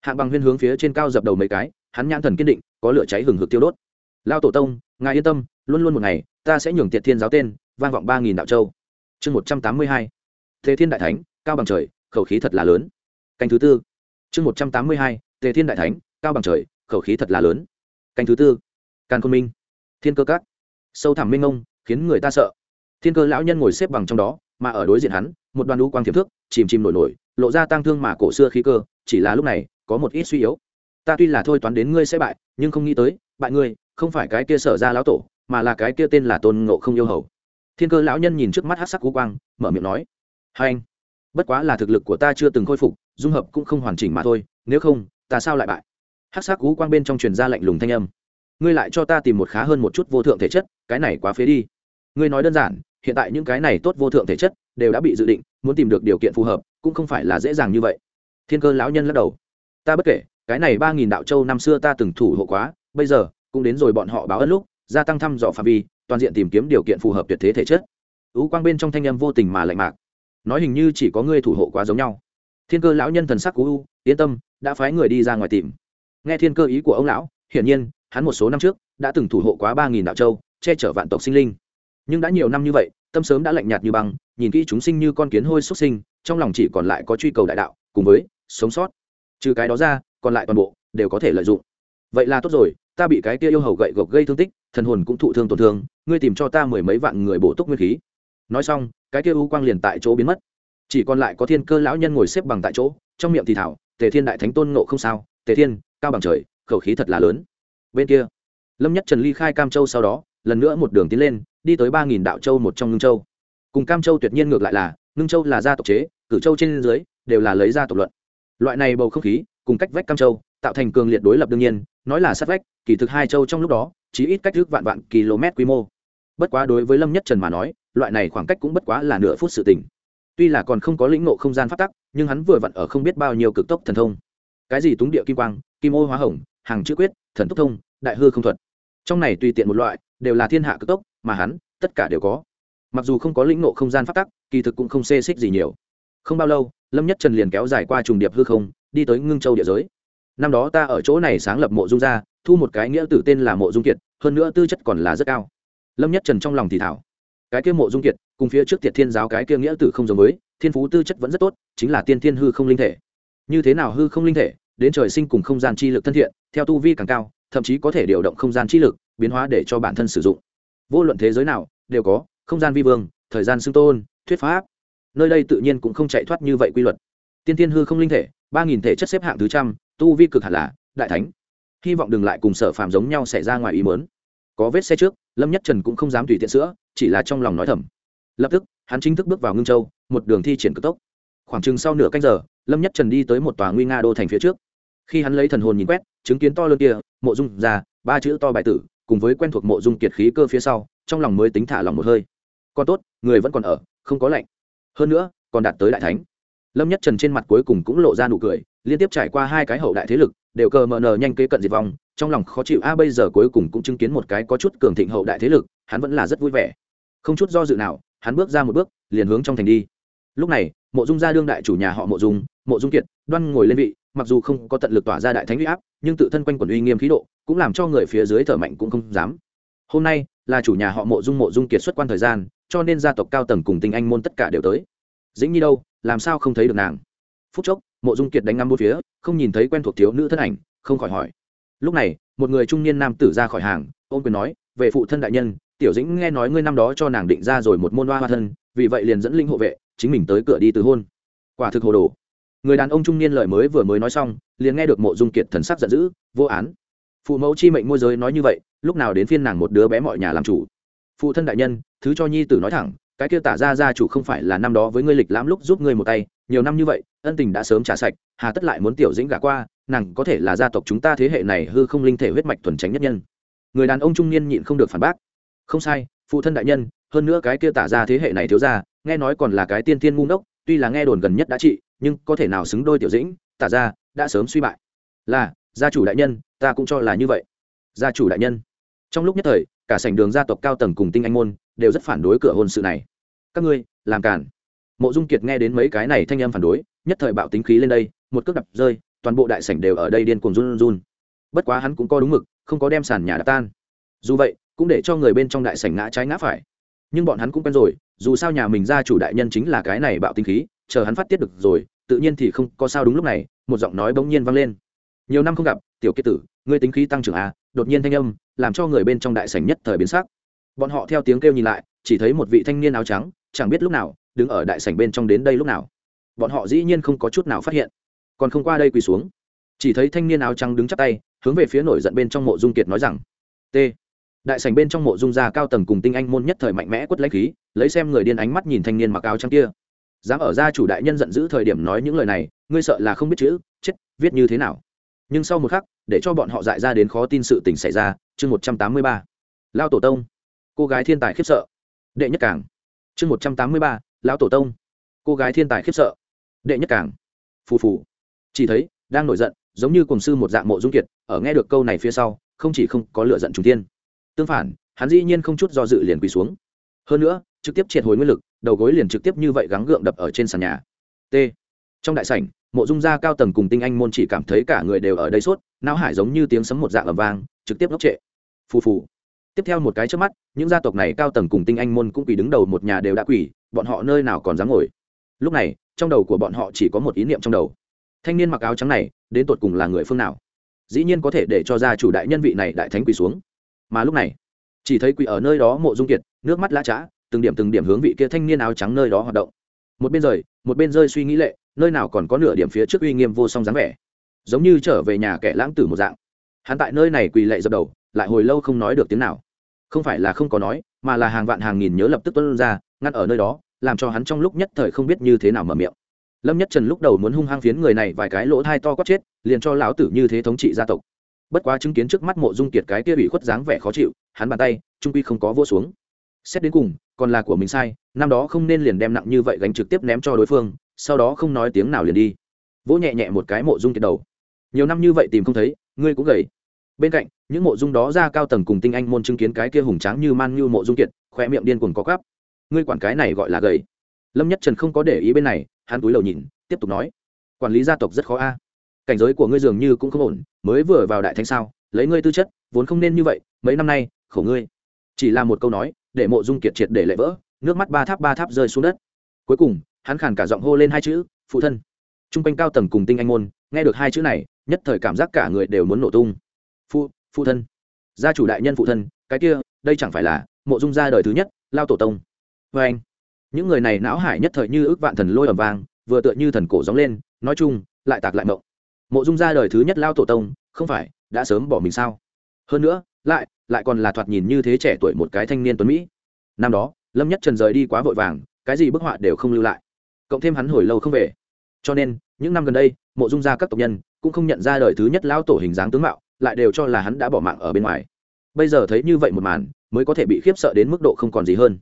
Hạng bằng huyên hướng phía trên cao dập đầu mấy cái, hắn nhãn thần kiên định, có lửa cháy hừng hực tiêu đốt lao tổ tông, ngài yên tâm, luôn luôn một ngày, ta sẽ nhường tiệt thiên giáo tên, vang vọng ba nghìn đạo châu. Chương một trăm tám mươi hai. Thế thiên đại thánh, cao bằng trời, khẩu khí thật là lớn. Canh thứ tư. Chương một trăm tám mươi hai, tề thiên đại thánh, cao bằng trời, khẩu khí thật là lớn. Canh thứ tư. Càn khôn minh. Thiên cơ các. Sâu thẳm minh ông khiến người ta sợ. Thiên cơ lão nhân ngồi xếp bằng trong đó, mà ở đối diện hắn, một đoàn lũ quang thiệp thước, chìm chìm nổi nổi, lộ ra tang thương mà cổ xưa khí cơ, chỉ là lúc này, có một ít suy yếu. Ta tuy là thôi toán đến ngươi sẽ bại, nhưng không nghĩ tới, bại ngươi không phải cái kia sở ra lão tổ, mà là cái kia tên là tôn ngộ không yêu hầu. Thiên cơ lão nhân nhìn trước mắt hát sắc cú quang, mở miệng nói, hai anh, bất quá là thực lực của ta chưa từng khôi phục, dung hợp cũng không hoàn chỉnh mà thôi, nếu không, ta sao lại bại? Hát sắc cú quang bên trong truyền ra lạnh lùng thanh âm, ngươi lại cho ta tìm một khá hơn một chút vô thượng thể chất, cái này quá phế đi. Ngươi nói đơn giản, hiện tại những cái này tốt vô thượng thể chất đều đã bị dự định, muốn tìm được điều kiện phù hợp, cũng không phải là dễ dàng như vậy. Thiên cơ lão nhân lắc đầu, ta bất kể, cái này ba nghìn đạo châu năm xưa ta từng thủ hộ quá, bây giờ cũng đến rồi bọn họ báo ân lúc, gia tăng thăm dò phạm vi, toàn diện tìm kiếm điều kiện phù hợp tuyệt thế thể chất. Ú quang bên trong thanh âm vô tình mà lạnh mạc. Nói hình như chỉ có ngươi thủ hộ quá giống nhau. Thiên cơ lão nhân thần sắc cú u, yên tâm, đã phái người đi ra ngoài tìm. Nghe thiên cơ ý của ông lão, hiển nhiên, hắn một số năm trước, đã từng thủ hộ quá ba nghìn đạo châu, che chở vạn tộc sinh linh. Nhưng đã nhiều năm như vậy, tâm sớm đã lạnh nhạt như băng, nhìn kỹ chúng sinh như con kiến hôi xuất sinh, trong lòng chỉ còn lại có truy cầu đại đạo, cùng với sống sót. Trừ cái đó ra, còn lại toàn bộ, đều có thể lợi dụng. Vậy là tốt rồi ta bị cái kia yêu hầu gậy gộc gây thương tích, thần hồn cũng thụ thương tổn thương, ngươi tìm cho ta mười mấy vạn người bổ túc nguyên khí. Nói xong, cái kia u quang liền tại chỗ biến mất. Chỉ còn lại có thiên cơ lão nhân ngồi xếp bằng tại chỗ, trong miệng thì thảo, tề thiên đại thánh tôn nộ không sao? Tề thiên, cao bằng trời, khẩu khí thật là lớn. Bên kia, lâm nhất trần ly khai cam châu sau đó, lần nữa một đường tiến lên, đi tới ba nghìn đạo châu một trong ngưng châu. Cùng cam châu tuyệt nhiên ngược lại là, ngưng châu là gia tộc chế, cử châu trên dưới, đều là lấy gia tộc luận. Loại này bầu không khí, cùng cách vách cam châu tạo thành cường liệt đối lập đương nhiên, nói là sát vách, kỳ thực hai châu trong lúc đó chỉ ít cách trước vạn vạn km quy mô. Bất quá đối với lâm nhất trần mà nói, loại này khoảng cách cũng bất quá là nửa phút sự tình. Tuy là còn không có lĩnh ngộ không gian phát tắc, nhưng hắn vừa vặn ở không biết bao nhiêu cực tốc thần thông. Cái gì túng địa kim quang, kim ô hóa hồng, hàng chữ quyết, thần tốc thông, đại hư không thuật. Trong này tùy tiện một loại, đều là thiên hạ cực tốc, mà hắn, tất cả đều có. Mặc dù không có lĩnh ngộ không gian phát tắc, kỳ thực cũng không xê xích gì nhiều. Không bao lâu, lâm nhất trần liền kéo dài qua trùng điệp hư không, đi tới ngưng châu địa giới năm đó ta ở chỗ này sáng lập mộ dung gia, thu một cái nghĩa tử tên là mộ dung kiệt, hơn nữa tư chất còn là rất cao. Lâm nhất trần trong lòng thì thảo. Cái kia mộ dung kiệt, cùng phía trước tiệt thiên giáo cái kia nghĩa tử không giống mới thiên phú tư chất vẫn rất tốt, chính là tiên thiên hư không linh thể. Như thế nào hư không linh thể, đến trời sinh cùng không gian chi lực thân thiện, theo tu vi càng cao, thậm chí có thể điều động không gian chi lực, biến hóa để cho bản thân sử dụng. Vô luận thế giới nào, đều có, không gian vi vương, thời gian xưng tôn, thuyết pháp. Nơi đây tự nhiên cũng không chạy thoát như vậy quy luật. Tiên thiên hư không linh thể, ba nghìn thể chất xếp hạng thứ trăm tu vi cực hẳn là đại thánh. Hy vọng đừng lại cùng sở phàm giống nhau xảy ra ngoài ý mớn có vết xe trước, lâm nhất trần cũng không dám tùy tiện sữa chỉ là trong lòng nói thầm. Lập tức, hắn chính thức bước vào ngưng châu, một đường thi triển cực tốc. Khoảng chừng sau nửa canh giờ, lâm nhất trần đi tới một tòa nguy nga đô thành phía trước. Khi hắn lấy thần hồn nhìn quét, chứng kiến to lớn kia, mộ dung ra, ba chữ to bài tử, cùng với quen thuộc mộ dung kiệt khí cơ phía sau, trong lòng mới tính thả lòng một hơi. Còn tốt, người vẫn còn ở, không có lạnh. Hơn nữa, còn đạt tới đại thánh. Lâm nhất trần trên mặt cuối cùng cũng lộ ra nụ cười liên tiếp trải qua hai cái hậu đại thế lực, đều cờ mờ nờ nhanh kế cận diệt vong, trong lòng khó chịu. A, bây giờ cuối cùng cũng chứng kiến một cái có chút cường thịnh hậu đại thế lực, hắn vẫn là rất vui vẻ. Không chút do dự nào, hắn bước ra một bước, liền hướng trong thành đi. Lúc này, mộ dung gia đương đại chủ nhà họ mộ dung mộ dung kiệt, đoan ngồi lên vị, mặc dù không có tận lực tỏa ra đại thánh huy áp, nhưng tự thân quanh quần uy nghiêm khí độ, cũng làm cho người phía dưới thở mạnh cũng không dám. Hôm nay, là chủ nhà họ mộ dung mộ dung kiệt xuất quan thời gian, cho nên gia tộc cao tầng cùng tinh anh môn tất cả đều tới. Dĩnh nhi đâu? Làm sao không thấy được nàng? phút chốc, mộ dung kiệt đánh ngắm bốn phía, không nhìn thấy quen thuộc thiếu nữ thân ảnh, không khỏi hỏi. Lúc này, một người trung niên nam tử ra khỏi hàng ôm quyền nói, về phụ thân đại nhân, tiểu dĩnh nghe nói ngươi năm đó cho nàng định ra rồi một môn hoa hoa thân, vì vậy liền dẫn linh hộ vệ, chính mình tới cửa đi từ hôn. Quả thực hồ đồ. Người đàn ông trung niên lời mới vừa mới nói xong, liền nghe được mộ dung kiệt thần sắc giận dữ, vô án. Phụ mẫu chi mệnh môi giới nói như vậy, lúc nào đến phiên nàng một đứa bé mọi nhà làm chủ? Phụ thân đại nhân, thứ cho nhi tử nói thẳng, cái kia tả ra ra chủ không phải là năm đó với ngươi lịch lãm lúc giúp ngươi một tay nhiều năm như vậy, ân tình đã sớm trả sạch, hà tất lại muốn tiểu dĩnh gả qua, nàng có thể là gia tộc chúng ta thế hệ này hư không linh thể huyết mạch thuần tránh nhất nhân. Người đàn ông trung niên nhịn không được phản bác. Không sai, phụ thân đại nhân, hơn nữa cái kia tả ra thế hệ này thiếu ra nghe nói còn là cái tiên tiên ngu ngốc, tuy là nghe đồn gần nhất đã trị, nhưng có thể nào xứng đôi tiểu dĩnh, tả ra, đã sớm suy bại. Là, gia chủ đại nhân, ta cũng cho là như vậy. Gia chủ đại nhân. Trong lúc nhất thời, cả sảnh đường gia tộc cao tầng cùng tinh anh môn, đều rất phản đối cửa hôn sự này. Các ngươi, làm cản mộ dung kiệt nghe đến mấy cái này thanh âm phản đối, nhất thời bạo tính khí lên đây, một cước đập rơi, toàn bộ đại sảnh đều ở đây điên cuồng run run. Bất quá hắn cũng có đúng mực, không có đem sàn nhà đập tan. Dù vậy, cũng để cho người bên trong đại sảnh ngã trái ngã phải. Nhưng bọn hắn cũng quen rồi, dù sao nhà mình ra chủ đại nhân chính là cái này bạo tính khí, chờ hắn phát tiết được rồi, tự nhiên thì không có sao đúng lúc này, một giọng nói bỗng nhiên vang lên. Nhiều năm không gặp, tiểu kiệt tử, ngươi tính khí tăng trưởng à? Đột nhiên thanh âm, làm cho người bên trong đại sảnh nhất thời biến sắc. Bọn họ theo tiếng kêu nhìn lại, chỉ thấy một vị thanh niên áo trắng chẳng biết lúc nào, đứng ở đại sảnh bên trong đến đây lúc nào. Bọn họ dĩ nhiên không có chút nào phát hiện. Còn không qua đây quỳ xuống. Chỉ thấy thanh niên áo trắng đứng chắp tay, hướng về phía nổi giận bên trong mộ dung kiệt nói rằng, t. Đại sảnh bên trong mộ dung gia cao tầng cùng tinh anh môn nhất thời mạnh mẽ quất lấy khí, lấy xem người điên ánh mắt nhìn thanh niên mặc áo trắng kia. Dám ở gia chủ đại nhân giận dữ thời điểm nói những lời này, ngươi sợ là không biết chữ, chết, viết như thế nào. Nhưng sau một khắc, để cho bọn họ dại ra đến khó tin sự tình xảy ra, chương một trăm tám mươi ba. Lao tổ tông. Cô gái thiên tài khiếp sợ. Đệ nhất cảng chương một trăm tám mươi ba lão tổ tông. Cô gái thiên tài khiếp sợ. Đệ nhất cảng, phù phù. Chỉ thấy đang nổi giận giống như cùng sư một dạng mộ dung kiệt ở nghe được câu này phía sau không chỉ không có lựa giận trùng tiên tương phản hắn dĩ nhiên không chút do dự liền quỳ xuống. Hơn nữa trực tiếp triệt hồi nguyên lực đầu gối liền trực tiếp như vậy gắng gượng đập ở trên sàn nhà. T. Trong đại sảnh mộ dung gia cao tầng cùng tinh anh môn chỉ cảm thấy cả người đều ở đây suốt não hải giống như tiếng sấm một dạng ầm vang trực tiếp ngốc trệ. Phù phù tiếp theo một cái trước mắt, những gia tộc này cao tầng cùng tinh anh môn cũng quỳ đứng đầu một nhà đều đã quỳ, bọn họ nơi nào còn dám ngồi. Lúc này, trong đầu của bọn họ chỉ có một ý niệm trong đầu. Thanh niên mặc áo trắng này, đến tột cùng là người phương nào? Dĩ nhiên có thể để cho gia chủ đại nhân vị này đại thánh quỳ xuống. Mà lúc này, chỉ thấy quỳ ở nơi đó mộ dung kiệt, nước mắt lã trá, từng điểm từng điểm hướng vị kia thanh niên áo trắng nơi đó hoạt động. Một bên rời, một bên rơi suy nghĩ lệ, nơi nào còn có nửa điểm phía trước uy nghiêm vô song dáng vẻ. Giống như trở về nhà kẻ lãng tử một dạng. Hắn tại nơi này quỳ lệ dập đầu lại hồi lâu không nói được tiếng nào. Không phải là không có nói, mà là hàng vạn hàng nghìn nhớ lập tức tuân ra ngăn ở nơi đó, làm cho hắn trong lúc nhất thời không biết như thế nào mở miệng. Lâm nhất trần lúc đầu muốn hung hăng phiến người này vài cái lỗ thai to quát chết, liền cho lão tử như thế thống trị gia tộc. Bất quá chứng kiến trước mắt mộ dung kiệt cái kia bị khuất dáng vẻ khó chịu, hắn bàn tay, trung quy không có vô xuống. Xét đến cùng, còn là của mình sai, năm đó không nên liền đem nặng như vậy gánh trực tiếp ném cho đối phương, sau đó không nói tiếng nào liền đi. Vỗ nhẹ nhẹ một cái mộ dung kiệt đầu. Nhiều năm như vậy tìm không thấy, ngươi cũng gầy bên cạnh, những mộ dung đó ra cao tầng cùng tinh anh môn chứng kiến cái kia hùng tráng như man như mộ dung kiệt khoe miệng điên cuồng có gắp ngươi quản cái này gọi là gầy. Lâm nhất trần không có để ý bên này, hắn túi đầu nhìn, tiếp tục nói. Quản lý gia tộc rất khó a. Cảnh giới của ngươi dường như cũng không ổn, mới vừa vào đại thánh sao, lấy ngươi tư chất, vốn không nên như vậy, mấy năm nay, khổ ngươi. Chỉ là một câu nói, để mộ dung kiệt triệt để lệ vỡ, nước mắt ba tháp ba tháp rơi xuống đất. Cuối cùng, hắn khàn cả giọng hô lên hai chữ, phụ thân. T r u n g quanh cao tầng cùng tinh anh môn, nghe được hai chữ này, nhất thời cảm giác cả người đều muốn nổ tung phụ phụ thân. Gia chủ đại nhân phụ thân, cái kia, đây chẳng phải là mộ dung gia đời thứ nhất, lao tổ tông. Vê anh, những người này não hải nhất thời như ước vạn thần lôi ầm vang, vừa tựa như thần cổ gióng lên, nói chung, lại tạc lại mộng. Mộ dung gia đời thứ nhất lao tổ tông, không phải, đã sớm bỏ mình sao? Hơn nữa, lại lại còn là thoạt nhìn như thế trẻ tuổi một cái thanh niên tuấn mỹ. Năm đó, lâm nhất trần rời đi quá vội vàng, cái gì bức họa đều không lưu lại. Cộng thêm hắn hồi lâu không về. Cho nên, những năm gần đây, mộ dung gia các tộc nhân cũng không nhận ra đời thứ nhất lao tổ hình dáng tướng mạo lại đều cho là hắn đã bỏ mạng ở bên ngoài. Bây giờ thấy như vậy một màn, mới có thể bị khiếp sợ đến mức độ không còn gì hơn.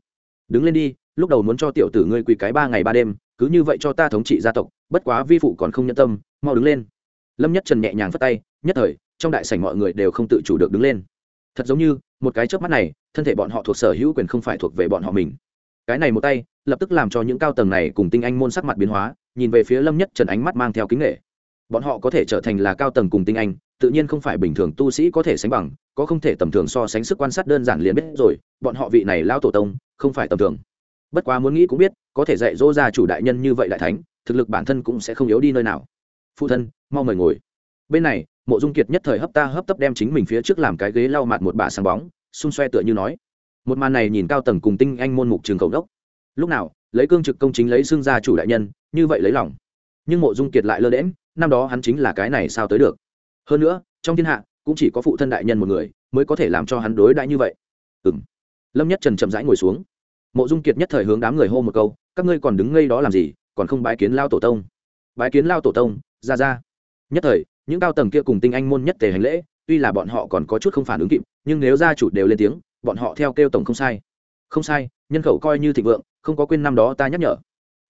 Đứng lên đi, lúc đầu muốn cho tiểu tử ngươi quỳ cái ba ngày ba đêm, cứ như vậy cho ta thống trị gia tộc, bất quá vi phụ còn không nhân tâm, mau đứng lên. Lâm nhất trần nhẹ nhàng phất tay, nhất thời, trong đại sảnh mọi người đều không tự chủ được đứng lên. Thật giống như, một cái chớp mắt này, thân thể bọn họ thuộc sở hữu quyền không phải thuộc về bọn họ mình. Cái này một tay, lập tức làm cho những cao tầng này cùng tinh anh môn sắc mặt biến hóa, nhìn về phía lâm nhất trần ánh mắt mang theo kính nghệ bọn họ có thể trở thành là cao tầng cùng tinh anh tự nhiên không phải bình thường tu sĩ có thể sánh bằng, có không thể tầm thường so sánh sức quan sát đơn giản liền biết rồi, bọn họ vị này lao tổ tông, không phải tầm thường. Bất quá muốn nghĩ cũng biết, có thể dạy dỗ ra chủ đại nhân như vậy đại thánh, thực lực bản thân cũng sẽ không yếu đi nơi nào. Phụ thân, mau mời ngồi. Bên này, mộ dung kiệt nhất thời hấp ta hấp tấp đem chính mình phía trước làm cái ghế lau mặt một bà sáng bóng, xung xoe tựa như nói. Một màn này nhìn cao tầng cùng tinh anh môn mục trường cầu đốc. Lúc nào, lấy cương trực công chính lấy xương gia chủ đại nhân, như vậy lấy lòng. Nhưng mộ dung kiệt lại lơ đễm năm đó hắn chính là cái này sao tới được? hơn nữa, trong thiên hạ, cũng chỉ có phụ thân đại nhân một người, mới có thể làm cho hắn đối đãi như vậy. Ừng lâm nhất trần chậm rãi ngồi xuống. Mộ dung kiệt nhất thời hướng đám người hô một câu, các ngươi còn đứng ngây đó làm gì, còn không bái kiến lao tổ tông? Bái kiến lao tổ tông, ra ra. Nhất thời, những cao tầng kia cùng tinh anh môn nhất thể hành lễ, tuy là bọn họ còn có chút không phản ứng kịp, nhưng nếu gia chủ đều lên tiếng, bọn họ theo kêu tổng không sai. Không sai, nhân khẩu coi như thịnh vượng, không có quên năm đó ta nhắc nhở.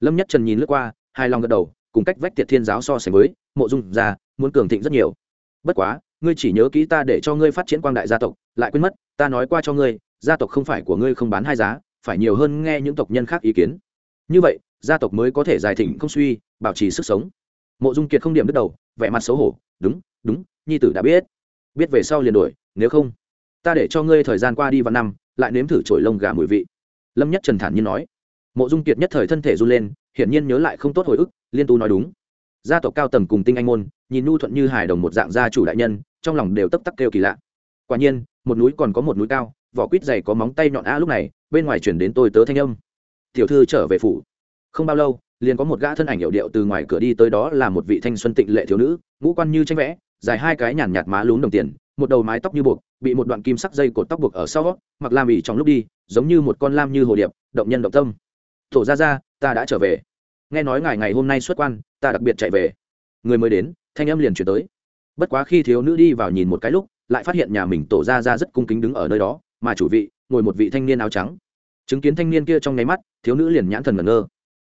Lâm nhất trần nhìn lướt qua hai lòng gật đầu, cùng cách vách tiệt thiên giáo so sánh với, mộ dung ra, muốn cường thịnh rất nhiều bất quá, ngươi chỉ nhớ kỹ ta để cho ngươi phát triển quang đại gia tộc, lại quên mất, ta nói qua cho ngươi, gia tộc không phải của ngươi không bán hai giá, phải nhiều hơn nghe những tộc nhân khác ý kiến. Như vậy, gia tộc mới có thể dài thịnh không suy, bảo trì sức sống. Mộ dung kiệt không điểm đứt đầu, vẻ mặt xấu hổ, đúng đúng, nhi tử đã biết. Biết về sau liền đổi, nếu không, ta để cho ngươi thời gian qua đi vào năm, lại nếm thử trổi lông gà mùi vị. Lâm nhất trần thản như nói. Mộ dung kiệt nhất thời thân thể run lên, hiển nhiên nhớ lại không tốt hồi ức, liên tu nói đúng gia tộc cao tầng cùng tinh anh môn, nhìn nhu thuận như hài đồng một dạng gia chủ đại nhân, trong lòng đều tấp tắc kêu kỳ lạ. Quả nhiên, một núi còn có một núi cao, vỏ quýt dày có móng tay nhọn a lúc này, bên ngoài chuyển đến tôi tớ thanh âm. Tiểu thư trở về phủ. Không bao lâu, liền có một gã thân ảnh hiệu điệu từ ngoài cửa đi tới đó là một vị thanh xuân tịnh lệ thiếu nữ, ngũ quan như tranh vẽ, dài hai cái nhàn nhạt má lún đồng tiền, một đầu mái tóc như buộc, bị một đoạn kim sắc dây cột tóc buộc ở sau, mặc lam ỉ trong lúc đi, giống như một con lam như hồ điệp, động nhân động tâm. Thổ ra ra ta đã trở về nghe nói ngài ngày hôm nay xuất quan, ta đặc biệt chạy về. Người mới đến, thanh âm liền chuyển tới. Bất quá khi thiếu nữ đi vào nhìn một cái lúc, lại phát hiện nhà mình tổ ra ra rất cung kính đứng ở nơi đó, mà chủ vị, ngồi một vị thanh niên áo trắng. Chứng kiến thanh niên kia trong nháy mắt, thiếu nữ liền nhãn thần ngẩn ngơ.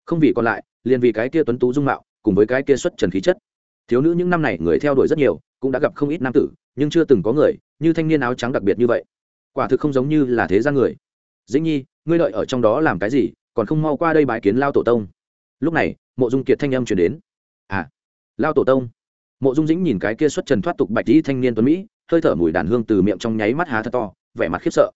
Không vì còn lại, liền vì cái kia tuấn tú dung mạo, cùng với cái kia xuất trần khí chất. Thiếu nữ những năm này người theo đuổi rất nhiều, cũng đã gặp không ít nam tử, nhưng chưa từng có người như thanh niên áo trắng đặc biệt như vậy. Quả thực không giống như là thế gian người. Dĩnh nhi, ngươi đợi ở trong đó làm cái gì, còn không mau qua đây bái kiến lao tổ tông lúc này, mộ dung kiệt thanh âm chuyển đến. À lao tổ tông. Mộ dung dĩnh nhìn cái kia xuất trần thoát tục bạch dĩ thanh niên tuấn mỹ, hơi thở mùi đàn hương từ miệng trong nháy mắt há thật to, vẻ mặt khiếp sợ.